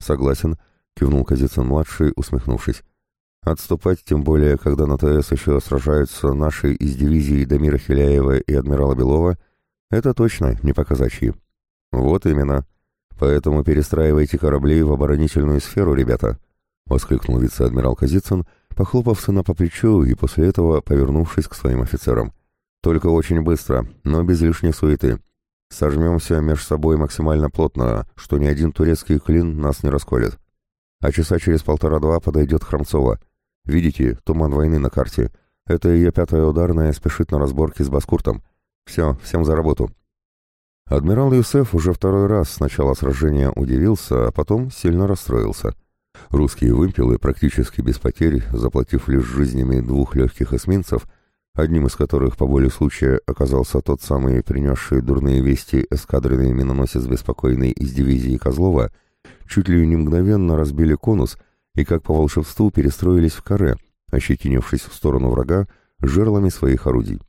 [SPEAKER 1] Согласен, кивнул Казицын-младший, усмехнувшись. Отступать, тем более, когда на ТС еще сражаются наши из дивизии Дамира Хиляева и адмирала Белова, это точно не показачьи. Вот именно. Поэтому перестраивайте корабли в оборонительную сферу, ребята, воскликнул вице-адмирал Казицын, похлопав сына по плечу и после этого повернувшись к своим офицерам. Только очень быстро, но без лишней суеты. Сожмемся меж собой максимально плотно, что ни один турецкий клин нас не расколет. А часа через полтора-два подойдет Хромцова. Видите, туман войны на карте. Это ее пятая ударная спешит на разборки с Баскуртом. Все, всем за работу. Адмирал Юсеф уже второй раз с начала сражения удивился, а потом сильно расстроился. Русские вымпелы практически без потерь, заплатив лишь жизнями двух легких эсминцев, одним из которых по воле случая оказался тот самый принесший дурные вести эскадренный миноносец беспокойный из дивизии Козлова, чуть ли не мгновенно разбили конус и как по волшебству перестроились в каре, ощетинившись в сторону врага жерлами своих орудий.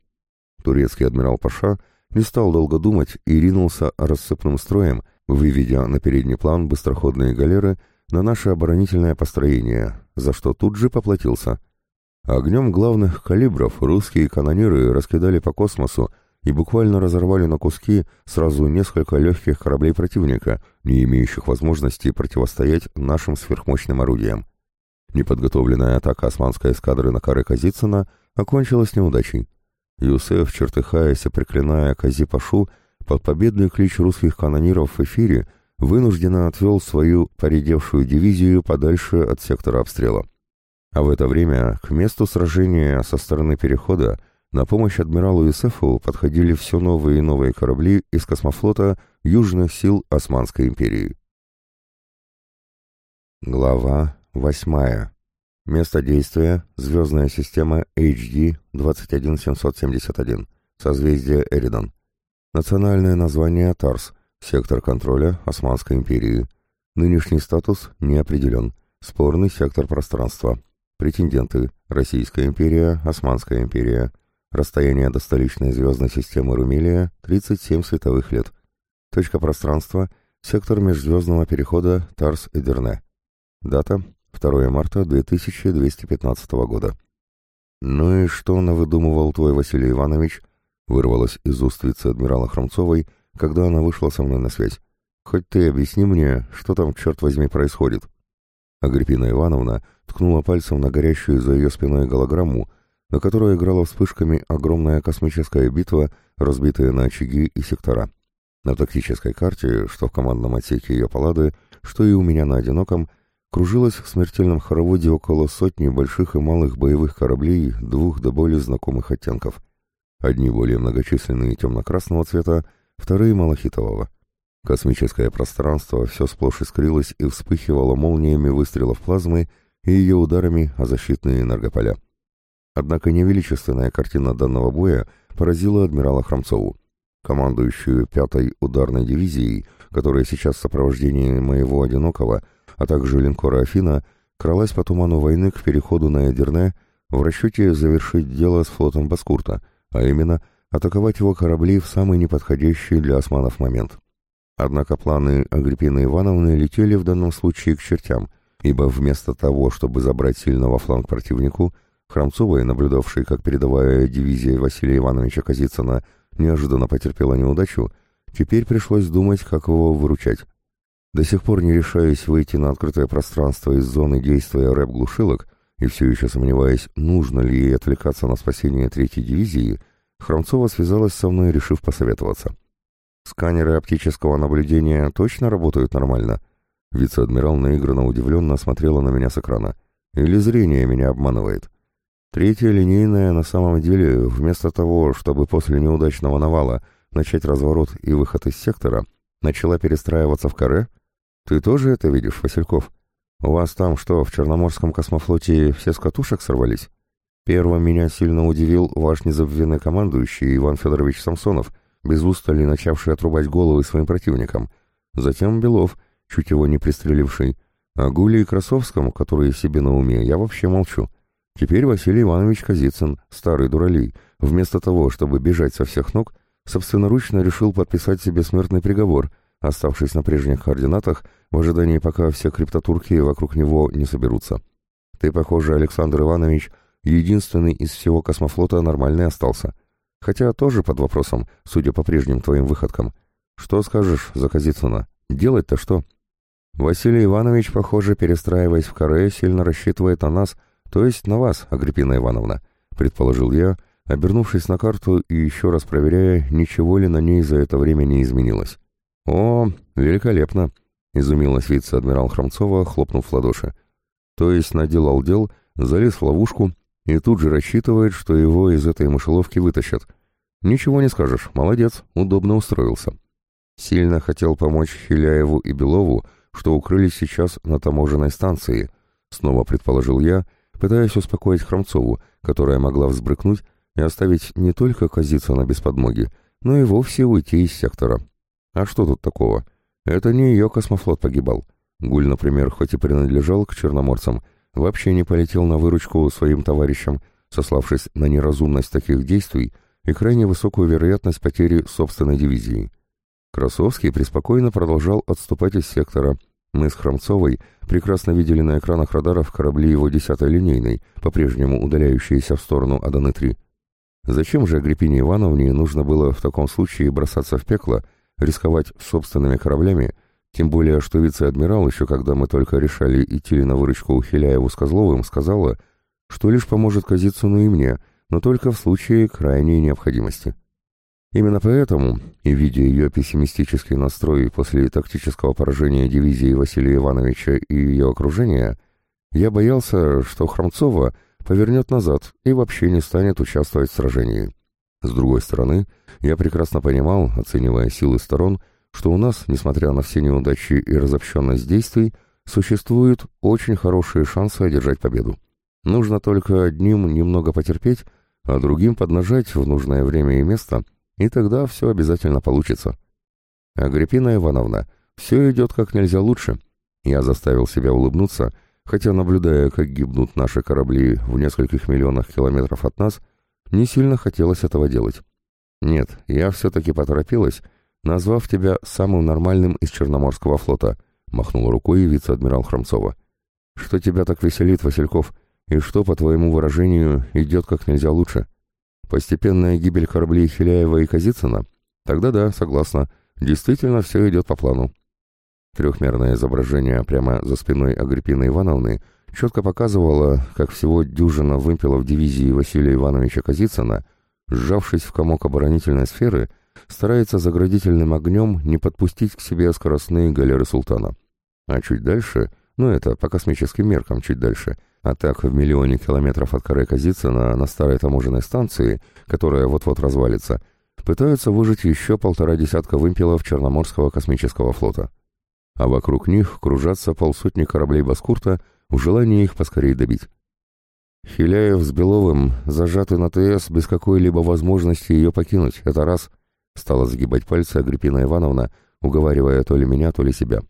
[SPEAKER 1] Турецкий адмирал Паша не стал долго думать и ринулся рассыпным строем, выведя на передний план быстроходные галеры на наше оборонительное построение, за что тут же поплатился. Огнем главных калибров русские канониры раскидали по космосу и буквально разорвали на куски сразу несколько легких кораблей противника, не имеющих возможности противостоять нашим сверхмощным орудиям. Неподготовленная атака османской эскадры на коры Казицына окончилась неудачей. Юсеф, чертыхаясь и проклиная Кази-Пашу, под победный клич русских канониров в эфире вынужденно отвел свою поредевшую дивизию подальше от сектора обстрела. А в это время к месту сражения со стороны перехода на помощь адмиралу Юсефу подходили все новые и новые корабли из космофлота Южных сил Османской империи. Глава восьмая. Место действия – звездная система HD 21771, созвездие Эридон. Национальное название Тарс, сектор контроля Османской империи. Нынешний статус не определен. Спорный сектор пространства. Претенденты – Российская империя, Османская империя. Расстояние до столичной звездной системы Румелия – 37 световых лет. Точка пространства – сектор межзвездного перехода Тарс-Эдерне. Дата 2 марта 2215 года. «Ну и что навыдумывал твой Василий Иванович?» вырвалось из уст вице-адмирала Хромцовой, когда она вышла со мной на связь. «Хоть ты объясни мне, что там, черт возьми, происходит?» Агриппина Ивановна ткнула пальцем на горящую за ее спиной голограмму, на которой играла вспышками огромная космическая битва, разбитая на очаги и сектора. На тактической карте, что в командном отсеке ее палады, что и у меня на одиноком, Кружилось в смертельном хороводе около сотни больших и малых боевых кораблей двух до более знакомых оттенков. Одни более многочисленные темно-красного цвета, вторые малахитового. Космическое пространство все сплошь искрилось и вспыхивало молниями выстрелов плазмы и ее ударами о защитные энергополя. Однако невеличественная картина данного боя поразила адмирала Хромцову. Командующую пятой ударной дивизией, которая сейчас в сопровождении моего одинокого – а также линкора «Афина», кралась по туману войны к переходу на Эдерне в расчете завершить дело с флотом Баскурта, а именно атаковать его корабли в самый неподходящий для османов момент. Однако планы Агриппины Ивановны летели в данном случае к чертям, ибо вместо того, чтобы забрать сильного фланг противнику, Храмцовой, наблюдавшей, как передовая дивизия Василия Ивановича Казицына неожиданно потерпела неудачу, теперь пришлось думать, как его выручать. До сих пор не решаясь выйти на открытое пространство из зоны действия рэп-глушилок и все еще сомневаясь, нужно ли ей отвлекаться на спасение третьей дивизии, Хромцова связалась со мной, решив посоветоваться. «Сканеры оптического наблюдения точно работают нормально?» Вице-адмирал наигранно удивленно смотрела на меня с экрана. «Или зрение меня обманывает?» Третья линейная на самом деле, вместо того, чтобы после неудачного навала начать разворот и выход из сектора, начала перестраиваться в каре, ты тоже это видишь, Васильков? У вас там что, в Черноморском космофлоте все с катушек сорвались? Первым меня сильно удивил ваш незабвенный командующий Иван Федорович Самсонов, без устали начавший отрубать головы своим противникам. Затем Белов, чуть его не пристреливший. А Гули и Красовском, которые себе на уме, я вообще молчу. Теперь Василий Иванович Казицын, старый дуралей, вместо того, чтобы бежать со всех ног, собственноручно решил подписать себе смертный приговор — оставшись на прежних координатах в ожидании, пока все криптотурки вокруг него не соберутся. Ты, похоже, Александр Иванович, единственный из всего космофлота нормальный остался. Хотя тоже под вопросом, судя по прежним твоим выходкам. Что скажешь за Казицына? Делать-то что? Василий Иванович, похоже, перестраиваясь в каре, сильно рассчитывает на нас, то есть на вас, Агриппина Ивановна, предположил я, обернувшись на карту и еще раз проверяя, ничего ли на ней за это время не изменилось. «О, великолепно!» — изумилась вице-адмирал Хромцова, хлопнув в ладоши. «То есть наделал дел, залез в ловушку и тут же рассчитывает, что его из этой мышеловки вытащат. Ничего не скажешь, молодец, удобно устроился». Сильно хотел помочь Хиляеву и Белову, что укрылись сейчас на таможенной станции, снова предположил я, пытаясь успокоить Хромцову, которая могла взбрыкнуть и оставить не только Казицына без подмоги, но и вовсе уйти из сектора. А что тут такого? Это не ее космофлот погибал. Гуль, например, хоть и принадлежал к черноморцам, вообще не полетел на выручку своим товарищам, сославшись на неразумность таких действий и крайне высокую вероятность потери собственной дивизии. Красовский преспокойно продолжал отступать из сектора. Мы с Хромцовой прекрасно видели на экранах радаров корабли его десятой линейной, по-прежнему удаляющиеся в сторону Аданы-3. Зачем же Агриппине Ивановне нужно было в таком случае бросаться в пекло, рисковать собственными кораблями, тем более, что вице-адмирал, еще когда мы только решали идти на выручку у Хиляеву с Козловым, сказала, что лишь поможет Казицыну и мне, но только в случае крайней необходимости. Именно поэтому, и видя ее пессимистический настрой после тактического поражения дивизии Василия Ивановича и ее окружения, я боялся, что Хромцова — повернет назад и вообще не станет участвовать в сражении. С другой стороны, я прекрасно понимал, оценивая силы сторон, что у нас, несмотря на все неудачи и разобщенность действий, существуют очень хорошие шансы одержать победу. Нужно только одним немного потерпеть, а другим поднажать в нужное время и место, и тогда все обязательно получится. Агриппина Ивановна, все идет как нельзя лучше. Я заставил себя улыбнуться — хотя, наблюдая, как гибнут наши корабли в нескольких миллионах километров от нас, не сильно хотелось этого делать. Нет, я все-таки поторопилась, назвав тебя самым нормальным из Черноморского флота, махнул рукой вице-адмирал Хромцова. Что тебя так веселит, Васильков, и что, по твоему выражению, идет как нельзя лучше? Постепенная гибель кораблей Хиляева и Казицына? Тогда да, согласна, действительно все идет по плану. Трехмерное изображение прямо за спиной Агриппины Ивановны четко показывало, как всего дюжина вымпелов дивизии Василия Ивановича Казицына, сжавшись в комок оборонительной сферы, старается заградительным огнем не подпустить к себе скоростные галеры султана. А чуть дальше, ну это по космическим меркам чуть дальше, а так в миллионе километров от коры Казицына на старой таможенной станции, которая вот-вот развалится, пытаются выжить еще полтора десятка вымпелов Черноморского космического флота а вокруг них кружатся полсотни кораблей Баскурта в желании их поскорее добить. Хиляев с Беловым зажаты на ТС без какой-либо возможности ее покинуть, это раз, стала загибать пальцы Агриппина Ивановна, уговаривая то ли меня, то ли себя.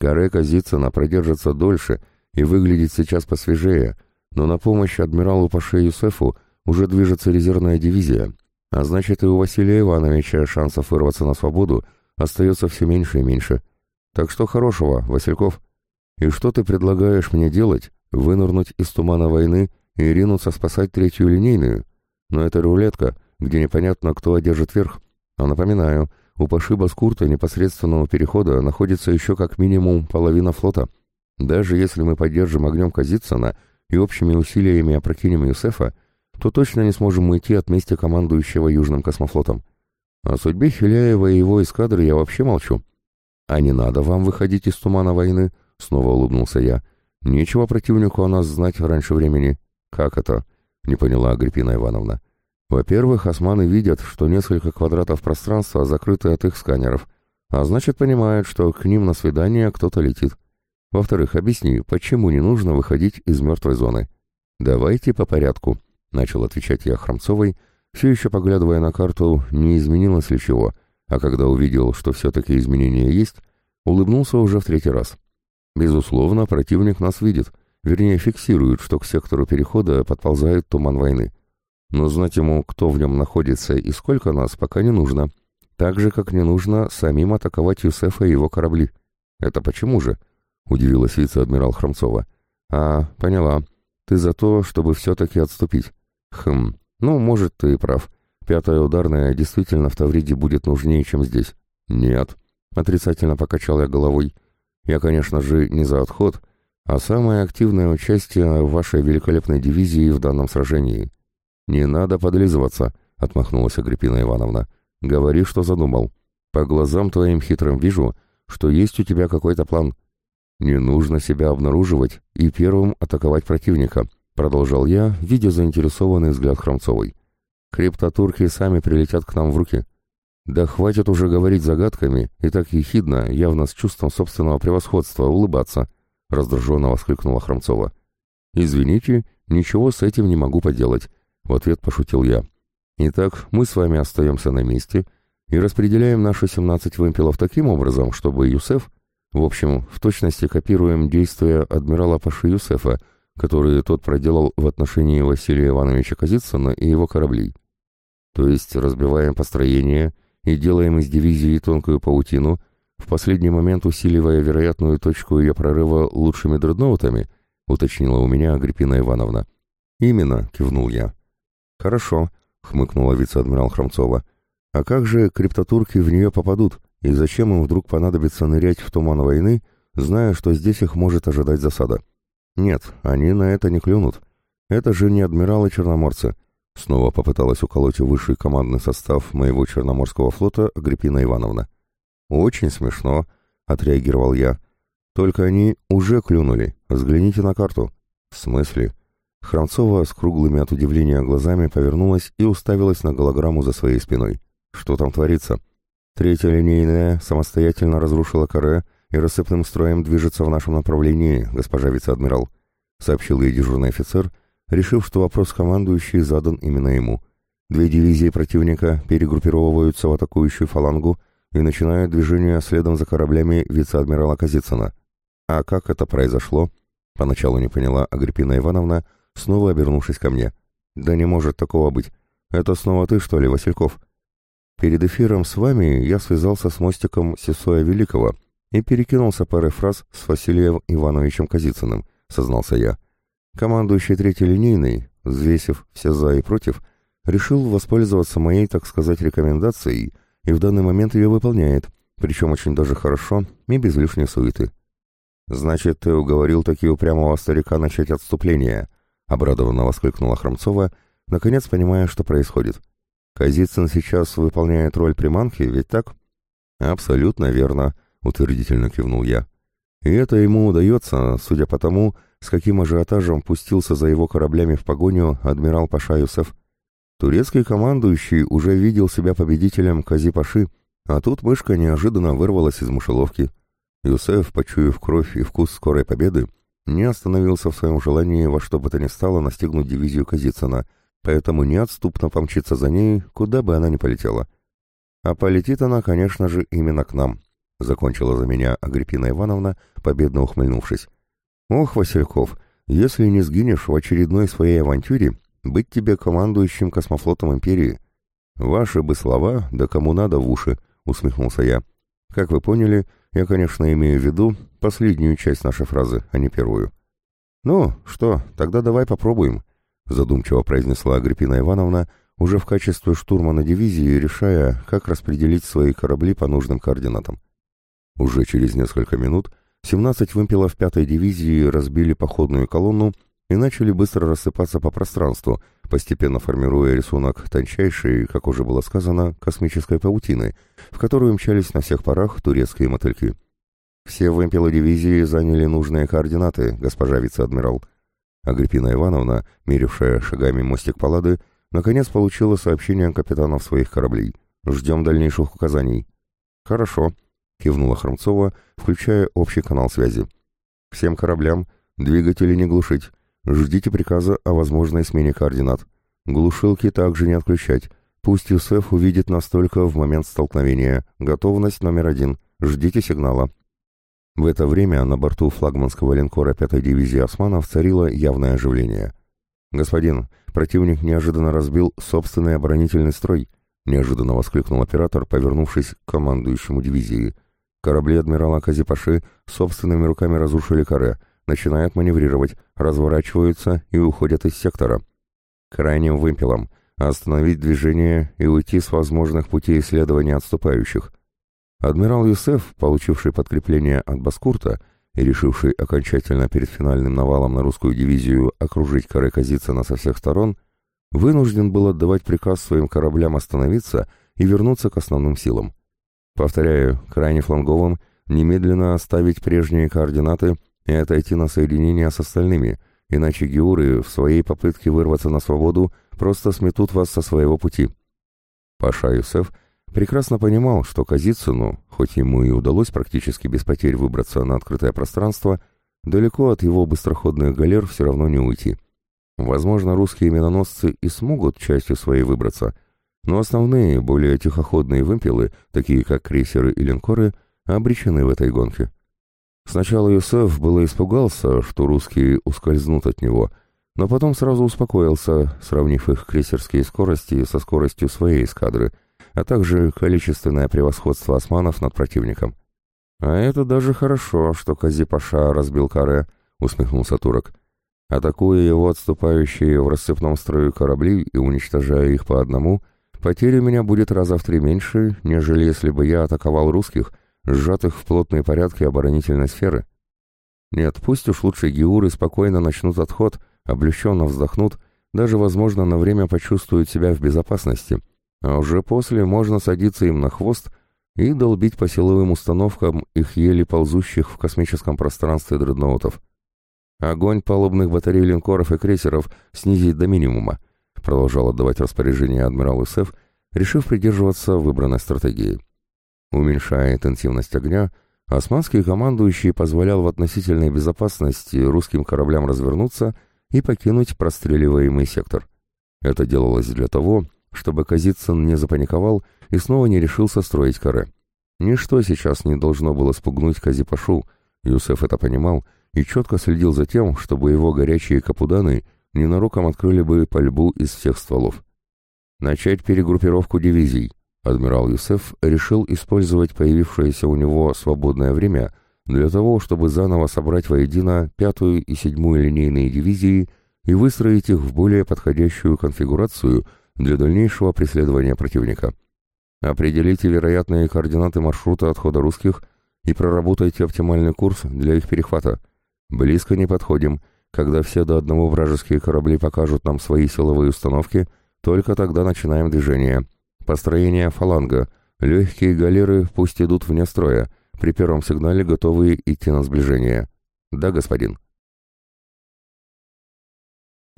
[SPEAKER 1] Каре Казицына продержится дольше и выглядит сейчас посвежее, но на помощь адмиралу Паше Юсефу уже движется резервная дивизия, а значит и у Василия Ивановича шансов вырваться на свободу остается все меньше и меньше. Так что хорошего, Васильков. И что ты предлагаешь мне делать? Вынырнуть из тумана войны и ринуться спасать третью линейную? Но это рулетка, где непонятно, кто одержит верх. А напоминаю, у Паши Баскурта непосредственного перехода находится еще как минимум половина флота. Даже если мы поддержим огнем Казицына и общими усилиями опрокинем Юсефа, то точно не сможем уйти от мести командующего Южным космофлотом. О судьбе Хиляева и его эскадры я вообще молчу. «А не надо вам выходить из тумана войны», — снова улыбнулся я. «Нечего противнику о нас знать раньше времени». «Как это?» — не поняла Агриппина Ивановна. «Во-первых, османы видят, что несколько квадратов пространства закрыты от их сканеров, а значит, понимают, что к ним на свидание кто-то летит. Во-вторых, объясни, почему не нужно выходить из мертвой зоны?» «Давайте по порядку», — начал отвечать я Хромцовой, все еще поглядывая на карту, не изменилось ли чего — а когда увидел, что все-таки изменения есть, улыбнулся уже в третий раз. Безусловно, противник нас видит, вернее фиксирует, что к сектору перехода подползает туман войны. Но знать ему, кто в нем находится и сколько нас, пока не нужно. Так же, как не нужно самим атаковать Юсефа и его корабли. Это почему же? Удивилась вице-адмирал Хромцова. А, поняла. Ты за то, чтобы все-таки отступить. Хм, ну, может, ты и прав. Пятая ударная действительно в Тавриде будет нужнее, чем здесь. Нет, отрицательно покачал я головой. Я, конечно же, не за отход, а самое активное участие вашей великолепной дивизии в данном сражении. «Не надо подлизываться», — отмахнулась Агриппина Ивановна. «Говори, что задумал. По глазам твоим хитрым вижу, что есть у тебя какой-то план. Не нужно себя обнаруживать и первым атаковать противника», — продолжал я, видя заинтересованный взгляд Хромцовой. «Криптотурки сами прилетят к нам в руки». «Да хватит уже говорить загадками и так ехидно, явно с чувством собственного превосходства, улыбаться», — раздраженно воскликнула Хромцова. «Извините, ничего с этим не могу поделать», — в ответ пошутил я. «Итак, мы с вами остаемся на месте и распределяем наши 17 вымпелов таким образом, чтобы Юсеф, в общем, в точности копируем действия адмирала Паши Юсефа, которые тот проделал в отношении Василия Ивановича Казицына и его кораблей. То есть разбиваем построение и делаем из дивизии тонкую паутину, в последний момент усиливая вероятную точку ее прорыва лучшими дредноутами — уточнила у меня Агриппина Ивановна. «Именно», — кивнул я. «Хорошо», — хмыкнула вице-адмирал Хромцова. «А как же криптотурки в нее попадут, и зачем им вдруг понадобится нырять в туман войны, зная, что здесь их может ожидать засада?» «Нет, они на это не клюнут. Это же не адмиралы-черноморцы». Снова попыталась уколоть высший командный состав моего Черноморского флота Агриппина Ивановна. «Очень смешно», — отреагировал я. Только они уже клюнули. Взгляните на карту. В смысле? Храмцова с круглыми от удивления глазами повернулась и уставилась на голограмму за своей спиной. Что там творится? Третья линейная самостоятельно разрушила каре и рассыпным строем движется в нашем направлении, госпожа вице-адмирал, сообщил ей дежурный офицер, решив, что вопрос командующий задан именно ему. Две дивизии противника перегруппировываются в атакующую фалангу и начинают движение следом за кораблями вице-адмирала Казицына. «А как это произошло?» Поначалу не поняла Агриппина Ивановна, снова обернувшись ко мне. «Да не может такого быть. Это снова ты, что ли, Васильков?» Перед эфиром с вами я связался с мостиком Сесоя Великого и перекинулся парой фраз с Василием Ивановичем Казицыным, сознался я. Командующий третьей линейной, взвесив все «за» и «против», решил воспользоваться моей, так сказать, рекомендацией и в данный момент ее выполняет, причем очень даже хорошо и без лишней суеты. «Значит, ты уговорил таки упрямого старика начать отступление», — обрадованно воскликнула Хромцова, наконец понимая, что происходит. «Казицын сейчас выполняет роль приманки, ведь так?» «Абсолютно верно», — утвердительно кивнул я. «И это ему удается, судя по тому, с каким ажиотажем пустился за его кораблями в погоню адмирал Паша Юсеф. Турецкий командующий уже видел себя победителем Кази-Паши, а тут мышка неожиданно вырвалась из мышеловки. Юсеф, почуяв кровь и вкус скорой победы, не остановился в своем желании во что бы то ни стало настигнуть дивизию Казицына, поэтому неотступно помчиться за ней, куда бы она ни полетела. А полетит она, конечно же, именно к нам, закончила за меня Агриппина Ивановна, победно ухмыльнувшись. Ох, Васильков, если не сгинешь в очередной своей авантюре, быть тебе командующим космофлотом Империи. Ваши бы слова, да кому надо в уши, усмехнулся я. Как вы поняли, я, конечно, имею в виду последнюю часть нашей фразы, а не первую. «Ну, что, тогда давай попробуем», — задумчиво произнесла Агриппина Ивановна, уже в качестве штурмана дивизии, решая, как распределить свои корабли по нужным координатам. Уже через несколько минут 17 вымпелов пятой дивизии разбили походную колонну и начали быстро рассыпаться по пространству, постепенно формируя рисунок тончайшей, как уже было сказано, космической паутины, в которую мчались на всех парах турецкие мотыльки. Все вымпелы дивизии заняли нужные координаты, госпожа вице-адмирал. Агриппина Ивановна, мерившая шагами мостик Паллады, наконец получила сообщение капитанов своих кораблей. «Ждем дальнейших указаний». «Хорошо», — кивнула Хромцова, включая общий канал связи. «Всем кораблям двигатели не глушить, Ждите приказа о возможной смене координат. Глушилки также не отключать. Пусть Юсеф увидит нас только в момент столкновения. Готовность номер один. Ждите сигнала. В это время на борту флагманского линкора 5-й дивизии османов царило явное оживление. «Господин, противник неожиданно разбил собственный оборонительный строй», неожиданно воскликнул оператор, повернувшись к командующему дивизии. Корабли адмирала Казипаши собственными руками разрушили каре, начинают маневрировать, разворачиваются и уходят из сектора. Крайним вымпелом остановить движение и уйти с возможных путей исследования отступающих. Адмирал Юсеф, получивший подкрепление от Баскурта и решивший окончательно перед финальным навалом на русскую дивизию окружить Каре Казицына со всех сторон, вынужден был отдавать приказ своим кораблям остановиться и вернуться к основным силам. Повторяю, крайне фланговым немедленно оставить прежние координаты и отойти на соединение с остальными, иначе геуры в своей попытке вырваться на свободу просто сметут вас со своего пути. Паша Юсеф прекрасно понимал, что Казицыну, хоть ему и удалось практически без потерь выбраться на открытое пространство, далеко от его быстроходных галер все равно не уйти. Возможно, русские миноносцы и смогут частью своей выбраться, но основные, более тихоходные вымпелы, такие как крейсеры и линкоры, обречены в этой гонке. Сначала Юсеф было испугался, что русские ускользнут от него, но потом сразу успокоился, сравнив их крейсерские скорости со скоростью своей эскадры, а также количественное превосходство османов над противником. «А это даже хорошо, что Кази-Паша разбил каре», — усмехнулся турок. «Атакуя его отступающие в рассыпном строю корабли и уничтожая их по одному, потеря у меня будет раза в три меньше, нежели если бы я атаковал русских, сжатых в плотные порядки оборонительной сферы. Нет, пусть уж лучше геуры спокойно начнут отход, облегченно вздохнут, даже, возможно, на время почувствуют себя в безопасности, а уже после можно садиться им на хвост и долбить по силовым установкам их еле ползущих в космическом пространстве дредноутов. Огонь палубных батарей линкоров и крейсеров снизить до минимума, продолжал отдавать распоряжение адмирал Исеф, решив придерживаться выбранной стратегии. Уменьшая интенсивность огня, османский командующий позволял в относительной безопасности русским кораблям развернуться и покинуть простреливаемый сектор. Это делалось для того, чтобы Казицын не запаниковал и снова не решился строить каре. Ничто сейчас не должно было спугнуть Казипашу, Юсеф это понимал и четко следил за тем, чтобы его горячие капуданы ненароком открыли бы пальбу из всех стволов. Начать перегруппировку дивизий, Адмирал Юсеф решил использовать появившееся у него свободное время для того, чтобы заново собрать воедино пятую и седьмую линейные дивизии и выстроить их в более подходящую конфигурацию для дальнейшего преследования противника. Определите вероятные координаты маршрута отхода русских и проработайте оптимальный курс для их перехвата. Близко не подходим. Когда все до одного вражеские корабли покажут нам свои силовые установки, только тогда начинаем движение. Построение фаланга. Легкие галеры пусть идут вне строя. При первом сигнале готовы идти на сближение. Да, господин.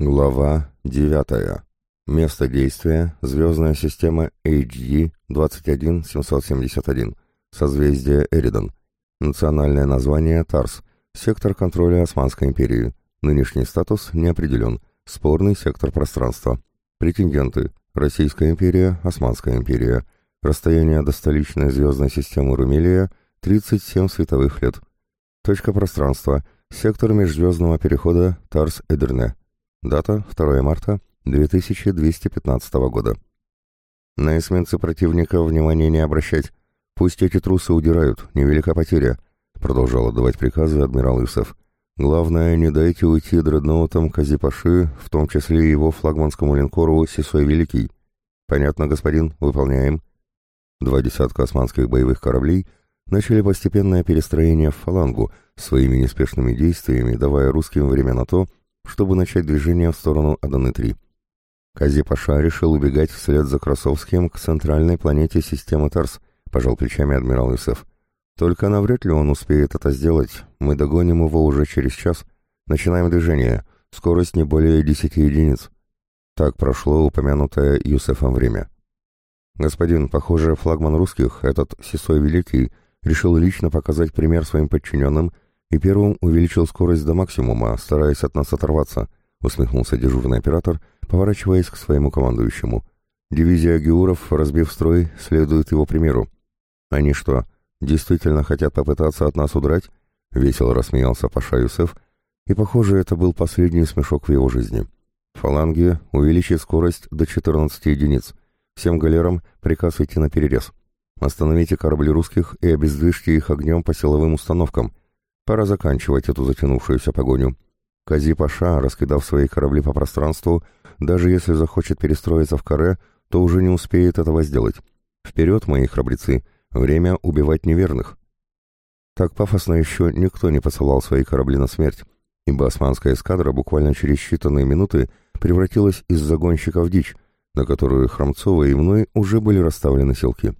[SPEAKER 1] Глава 9. Место действия. Звездная система HD 21771. Созвездие Эридон. Национальное название Тарс. Сектор контроля Османской империи. Нынешний статус не определен. Спорный сектор пространства. Претенденты. Российская империя, Османская империя. Расстояние до столичной звездной системы Румелия – 37 световых лет. Точка пространства. Сектор межзвездного перехода Тарс-Эдерне. Дата – 2 марта 2215 года. На эсминцы противника внимания не обращать. Пусть эти трусы удирают, невелика потеря, продолжал отдавать приказы адмирал Исов. Главное, не дайте уйти дредноутам Казипаши, в том числе и его флагманскому линкору Сисой Великий. Понятно, господин, выполняем. Два десятка османских боевых кораблей начали постепенное перестроение в фалангу, своими неспешными действиями давая русским время на то, чтобы начать движение в сторону Аданы-3. Казипаша решил убегать вслед за Красовским к центральной планете системы Тарс, пожал плечами адмирал Юсеф. Только навряд ли он успеет это сделать. Мы догоним его уже через час. Начинаем движение. Скорость не более 10 единиц. Так прошло упомянутое Юсефом время. Господин, похоже, флагман русских, этот Сесой Великий, решил лично показать пример своим подчиненным и первым увеличил скорость до максимума, стараясь от нас оторваться, усмехнулся дежурный оператор, поворачиваясь к своему командующему. Дивизия Геуров, разбив строй, следует его примеру. Они что, действительно хотят попытаться от нас удрать?» — весело рассмеялся Паша Юсеф, и, похоже, это был последний смешок в его жизни. «Фаланги, увеличить скорость до 14 единиц. Всем галерам приказ идти на перерез. Остановите корабли русских и обездвижьте их огнем по силовым установкам. Пора заканчивать эту затянувшуюся погоню. Кази Паша, раскидав свои корабли по пространству, даже если захочет перестроиться в каре, то уже не успеет этого сделать. Вперед, мои храбрецы!» Время убивать неверных. Так пафосно еще никто не посылал свои корабли на смерть, ибо османская эскадра буквально через считанные минуты превратилась из загонщика в дичь, на которую Хромцова и мной уже были расставлены селки.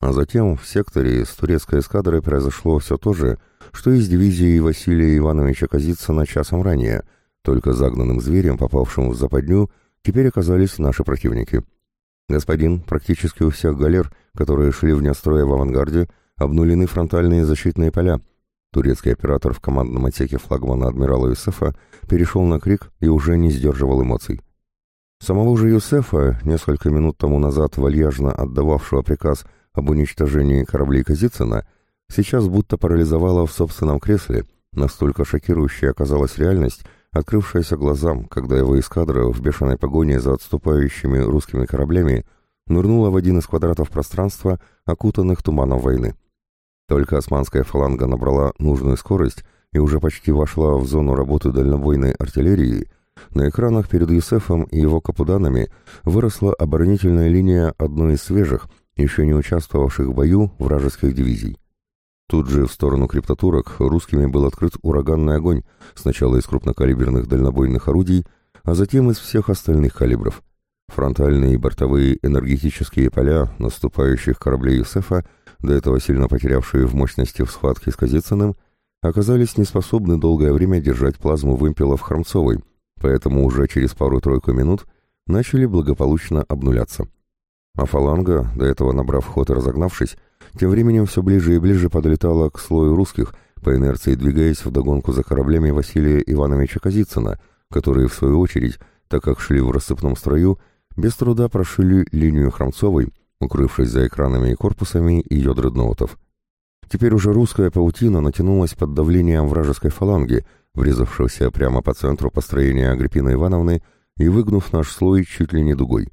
[SPEAKER 1] А затем в секторе с турецкой эскадрой произошло все то же, что и с дивизией Василия Ивановича Казицына часом ранее, только загнанным зверем, попавшим в западню, теперь оказались наши противники. Господин, практически у всех галер, которые шли вне строя в авангарде, обнулены фронтальные защитные поля. Турецкий оператор в командном отсеке флагмана адмирала Юсефа перешел на крик и уже не сдерживал эмоций. Самого же Юсефа, несколько минут тому назад вальяжно отдававшего приказ об уничтожении кораблей Казицына, сейчас будто парализовало в собственном кресле, настолько шокирующей оказалась реальность, открывшаяся глазам, когда его эскадра в бешеной погоне за отступающими русскими кораблями нырнула в один из квадратов пространства, окутанных туманом войны. Только османская фаланга набрала нужную скорость и уже почти вошла в зону работы дальнобойной артиллерии, на экранах перед Юсефом и его капуданами выросла оборонительная линия одной из свежих, еще не участвовавших в бою вражеских дивизий. Тут же в сторону криптотурок русскими был открыт ураганный огонь, сначала из крупнокалиберных дальнобойных орудий, а затем из всех остальных калибров. Фронтальные и бортовые энергетические поля наступающих кораблей Юсефа, до этого сильно потерявшие в мощности в схватке с Казицыным, оказались неспособны долгое время держать плазму вымпелов Хромцовой, поэтому уже через пару-тройку минут начали благополучно обнуляться. А фаланга, до этого набрав ход и разогнавшись, тем временем все ближе и ближе подлетала к слою русских, по инерции двигаясь вдогонку за кораблями Василия Ивановича Казицына, которые, в свою очередь, так как шли в рассыпном строю, без труда прошили линию Хромцовой, укрывшись за экранами и корпусами ее дредноутов. Теперь уже русская паутина натянулась под давлением вражеской фаланги, врезавшегося прямо по центру построения Агриппины Ивановны и выгнув наш слой чуть ли не дугой.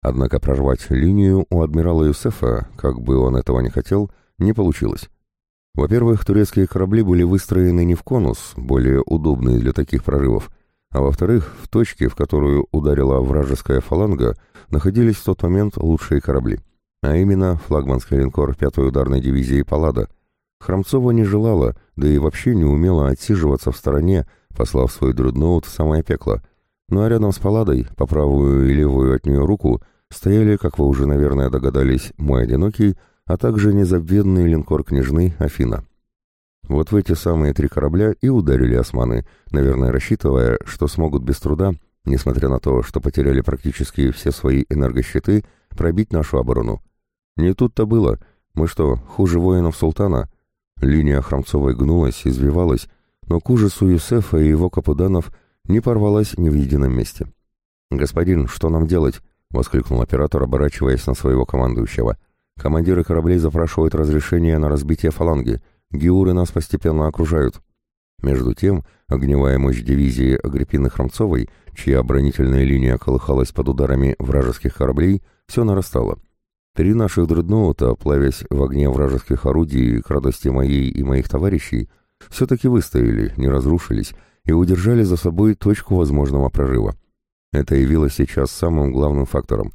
[SPEAKER 1] Однако прорвать линию у адмирала Юсефа, как бы он этого не хотел, не получилось. Во-первых, турецкие корабли были выстроены не в конус, более удобный для таких прорывов, а во-вторых, в точке, в которую ударила вражеская фаланга, находились в тот момент лучшие корабли, а именно флагманский линкор 5-й ударной дивизии «Паллада». Хромцова не желала, да и вообще не умела отсиживаться в стороне, послав свой дредноут в самое пекло. Ну а рядом с Палладой, по правую и левую от нее руку, стояли, как вы уже, наверное, догадались, мой одинокий, а также незабвенный линкор княжны «Афина». Вот в эти самые три корабля и ударили османы, наверное, рассчитывая, что смогут без труда, несмотря на то, что потеряли практически все свои энергощиты, пробить нашу оборону. Не тут-то было. Мы что, хуже воинов султана? Линия Хромцовой гнулась, извивалась, но к ужасу Юсефа и его капуданов не порвалась ни в едином месте. «Господин, что нам делать?» — воскликнул оператор, оборачиваясь на своего командующего. «Командиры кораблей запрашивают разрешение на разбитие фаланги. Геуры нас постепенно окружают». Между тем, огневая мощь дивизии Агриппины Хромцовой, чья оборонительная линия колыхалась под ударами вражеских кораблей, все нарастало. Три наших дредноута, плавясь в огне вражеских орудий к радости моей и моих товарищей, все-таки выстояли, не разрушились и удержали за собой точку возможного прорыва. Это явилось сейчас самым главным фактором.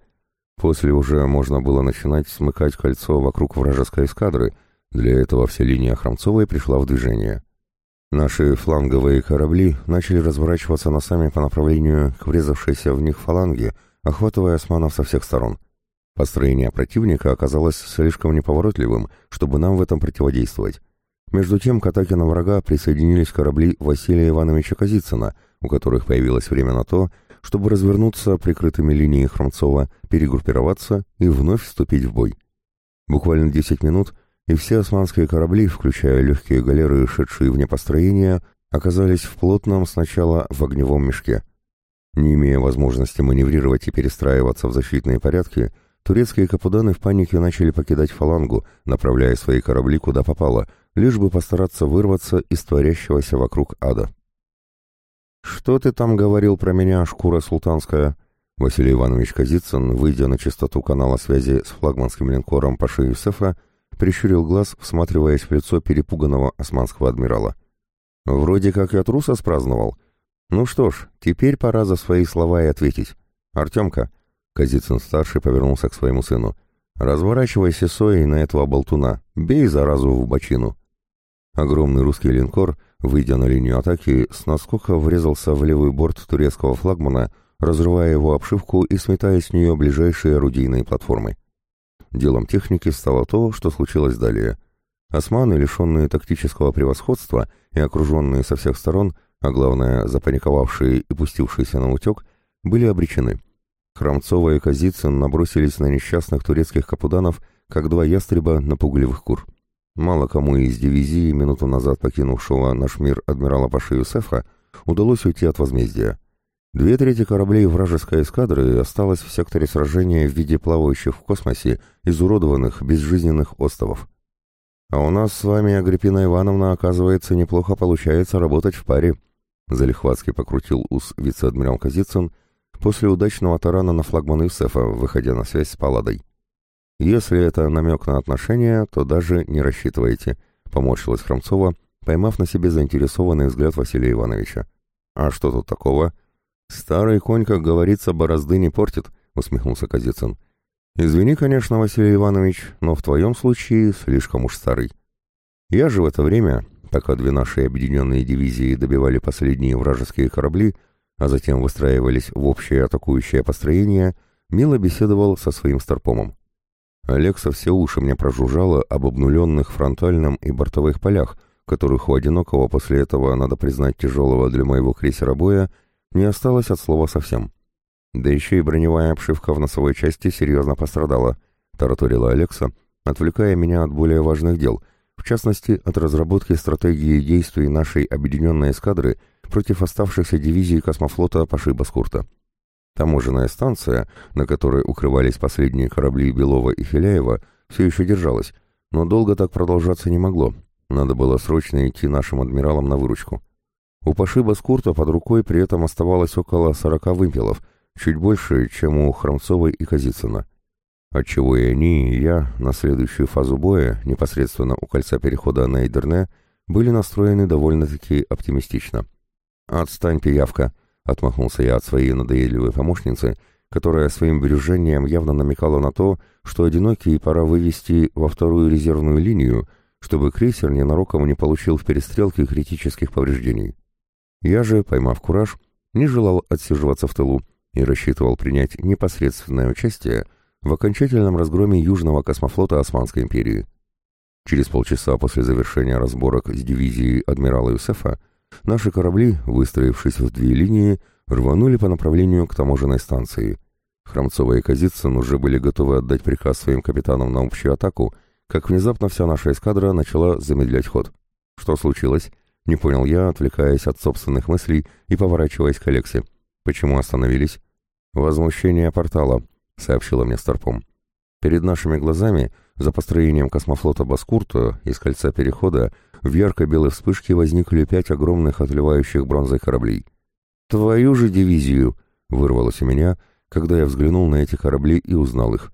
[SPEAKER 1] После уже можно было начинать смыкать кольцо вокруг вражеской эскадры, для этого вся линия Хромцовой пришла в движение. Наши фланговые корабли начали разворачиваться носами по направлению к врезавшейся в них фаланге, охватывая османов со всех сторон. Построение противника оказалось слишком неповоротливым, чтобы нам в этом противодействовать. Между тем к атаке на врага присоединились корабли Василия Ивановича Казицына, у которых появилось время на то, чтобы развернуться прикрытыми линией Хромцова, перегруппироваться и вновь вступить в бой. Буквально 10 минут, и все османские корабли, включая легкие галеры, шедшие вне построения, оказались в плотном сначала в огневом мешке. Не имея возможности маневрировать и перестраиваться в защитные порядки, турецкие капуданы в панике начали покидать фалангу, направляя свои корабли куда попало, лишь бы постараться вырваться из творящегося вокруг ада. «Что ты там говорил про меня, шкура султанская?» Василий Иванович Казицын, выйдя на частоту канала связи с флагманским линкором Паши Юсефа, прищурил глаз, всматриваясь в лицо перепуганного османского адмирала. «Вроде как я труса спраздновал. Ну что ж, теперь пора за свои слова и ответить. Артемка!» Казицын-старший повернулся к своему сыну. «Разворачивайся соей на этого болтуна, бей заразу в бочину». Огромный русский линкор, выйдя на линию атаки, с наскока врезался в левый борт турецкого флагмана, разрывая его обшивку и сметая с нее ближайшие орудийные платформы. Делом техники стало то, что случилось далее. Османы, лишенные тактического превосходства и окруженные со всех сторон, а главное, запаниковавшие и пустившиеся на утек, были обречены. Храмцова и Казицын набросились на несчастных турецких капуданов, как два ястреба на пугливых кур. Мало кому из дивизии, минуту назад покинувшего наш мир адмирала Паши Юсефа, удалось уйти от возмездия. Две трети кораблей вражеской эскадры осталось в секторе сражения в виде плавающих в космосе изуродованных безжизненных островов. А у нас с вами, Агриппина Ивановна, оказывается, неплохо получается работать в паре. Залихватски покрутил ус вице-адмирал Казицын после удачного тарана на флагман Юсефа, выходя на связь с Палладой. Если это намек на отношения, то даже не рассчитывайте, поморщилась Хромцова, поймав на себе заинтересованный взгляд Василия Ивановича. А что тут такого? «Старый конь, как говорится, борозды не портит», — усмехнулся Казицын. «Извини, конечно, Василий Иванович, но в твоем случае слишком уж старый. Я же в это время, пока две наши объединенные дивизии добивали последние вражеские корабли, а затем выстраивались в общее атакующее построение, мило беседовал со своим старпомом. Алекса все уши мне прожужжала об обнуленных фронтальном и бортовых полях, которых у одинокого после этого, надо признать, тяжелого для моего крейсера боя, не осталось от слова совсем. Да еще и броневая обшивка в носовой части серьезно пострадала, тараторила Алекса, отвлекая меня от более важных дел, в частности, от разработки стратегии действий нашей объединенной эскадры против оставшихся дивизий космофлота Паши-Баскурта. Таможенная станция, на которой укрывались последние корабли Белова и Филяева, все еще держалась, но долго так продолжаться не могло. Надо было срочно идти нашим адмиралам на выручку. У Паши Баскурта под рукой при этом оставалось около сорока вымпелов, чуть больше, чем у Хромцовой и Казицына. Отчего и они, и я на следующую фазу боя, непосредственно у кольца перехода на Эйдерне, были настроены довольно-таки оптимистично. «Отстань, пиявка!» — отмахнулся я от своей надоедливой помощницы, которая своим брюзжением явно намекала на то, что одинокий пора вывести во вторую резервную линию, чтобы крейсер ненароком не получил в перестрелке критических повреждений. Я же, поймав кураж, не желал отсиживаться в тылу и рассчитывал принять непосредственное участие в окончательном разгроме Южного космофлота Османской империи. Через полчаса после завершения разборок с дивизией адмирала Юсефа наши корабли, выстроившись в две линии, рванули по направлению к таможенной станции. Храмцова и Казицын уже были готовы отдать приказ своим капитанам на общую атаку, как внезапно вся наша эскадра начала замедлять ход. Что случилось? Не понял я, отвлекаясь от собственных мыслей и поворачиваясь к Алексе. Почему остановились? Возмущение портала, сообщила мне Старпом. Перед нашими глазами, за построением космофлота Баскурта из кольца перехода, в ярко-белой вспышке возникли пять огромных отливающих бронзой кораблей. «Твою же дивизию!» — вырвалось у меня, когда я взглянул на эти корабли и узнал их.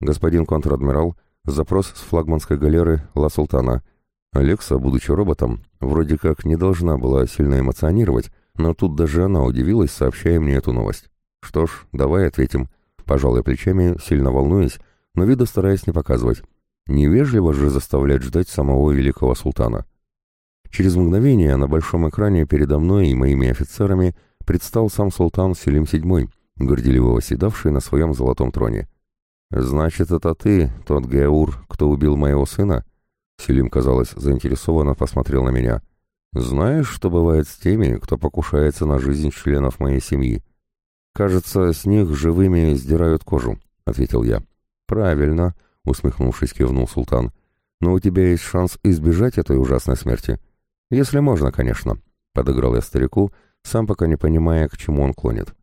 [SPEAKER 1] «Господин контр-адмирал, запрос с флагманской галеры Ла Султана», Алекса, будучи роботом, вроде как не должна была сильно эмоционировать, но тут даже она удивилась, сообщая мне эту новость. Что ж, давай ответим. Пожалуй, плечами, сильно волнуясь, но вида стараясь не показывать. Невежливо же заставлять ждать самого великого султана. Через мгновение на большом экране передо мной и моими офицерами предстал сам султан Селим VII, горделиво восседавший на своем золотом троне. «Значит, это ты, тот Геур, кто убил моего сына?» Селим, казалось, заинтересованно посмотрел на меня. «Знаешь, что бывает с теми, кто покушается на жизнь членов моей семьи?» «Кажется, с них живыми сдирают кожу», — ответил я. «Правильно», — усмехнувшись, кивнул султан. «Но у тебя есть шанс избежать этой ужасной смерти. Если можно, конечно», — подыграл я старику, сам пока не понимая, к чему он клонит.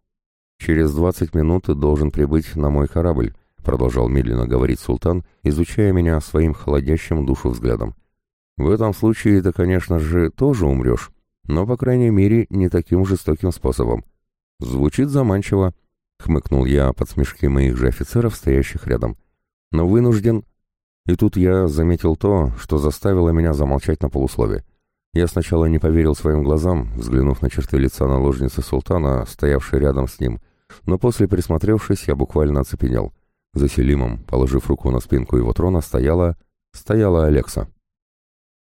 [SPEAKER 1] «Через двадцать минут ты должен прибыть на мой корабль», продолжал медленно говорить султан, изучая меня своим холодящим душу взглядом. В этом случае ты, конечно же, тоже умрешь, но, по крайней мере, не таким жестоким способом. Звучит заманчиво, хмыкнул я под смешки моих же офицеров, стоящих рядом. Но вынужден... И тут я заметил то, что заставило меня замолчать на полуслове. Я сначала не поверил своим глазам, взглянув на черты лица наложницы султана, стоявшей рядом с ним, но после присмотревшись, я буквально оцепенел — за Селимом, положив руку на спинку его трона, стояла... стояла Алекса.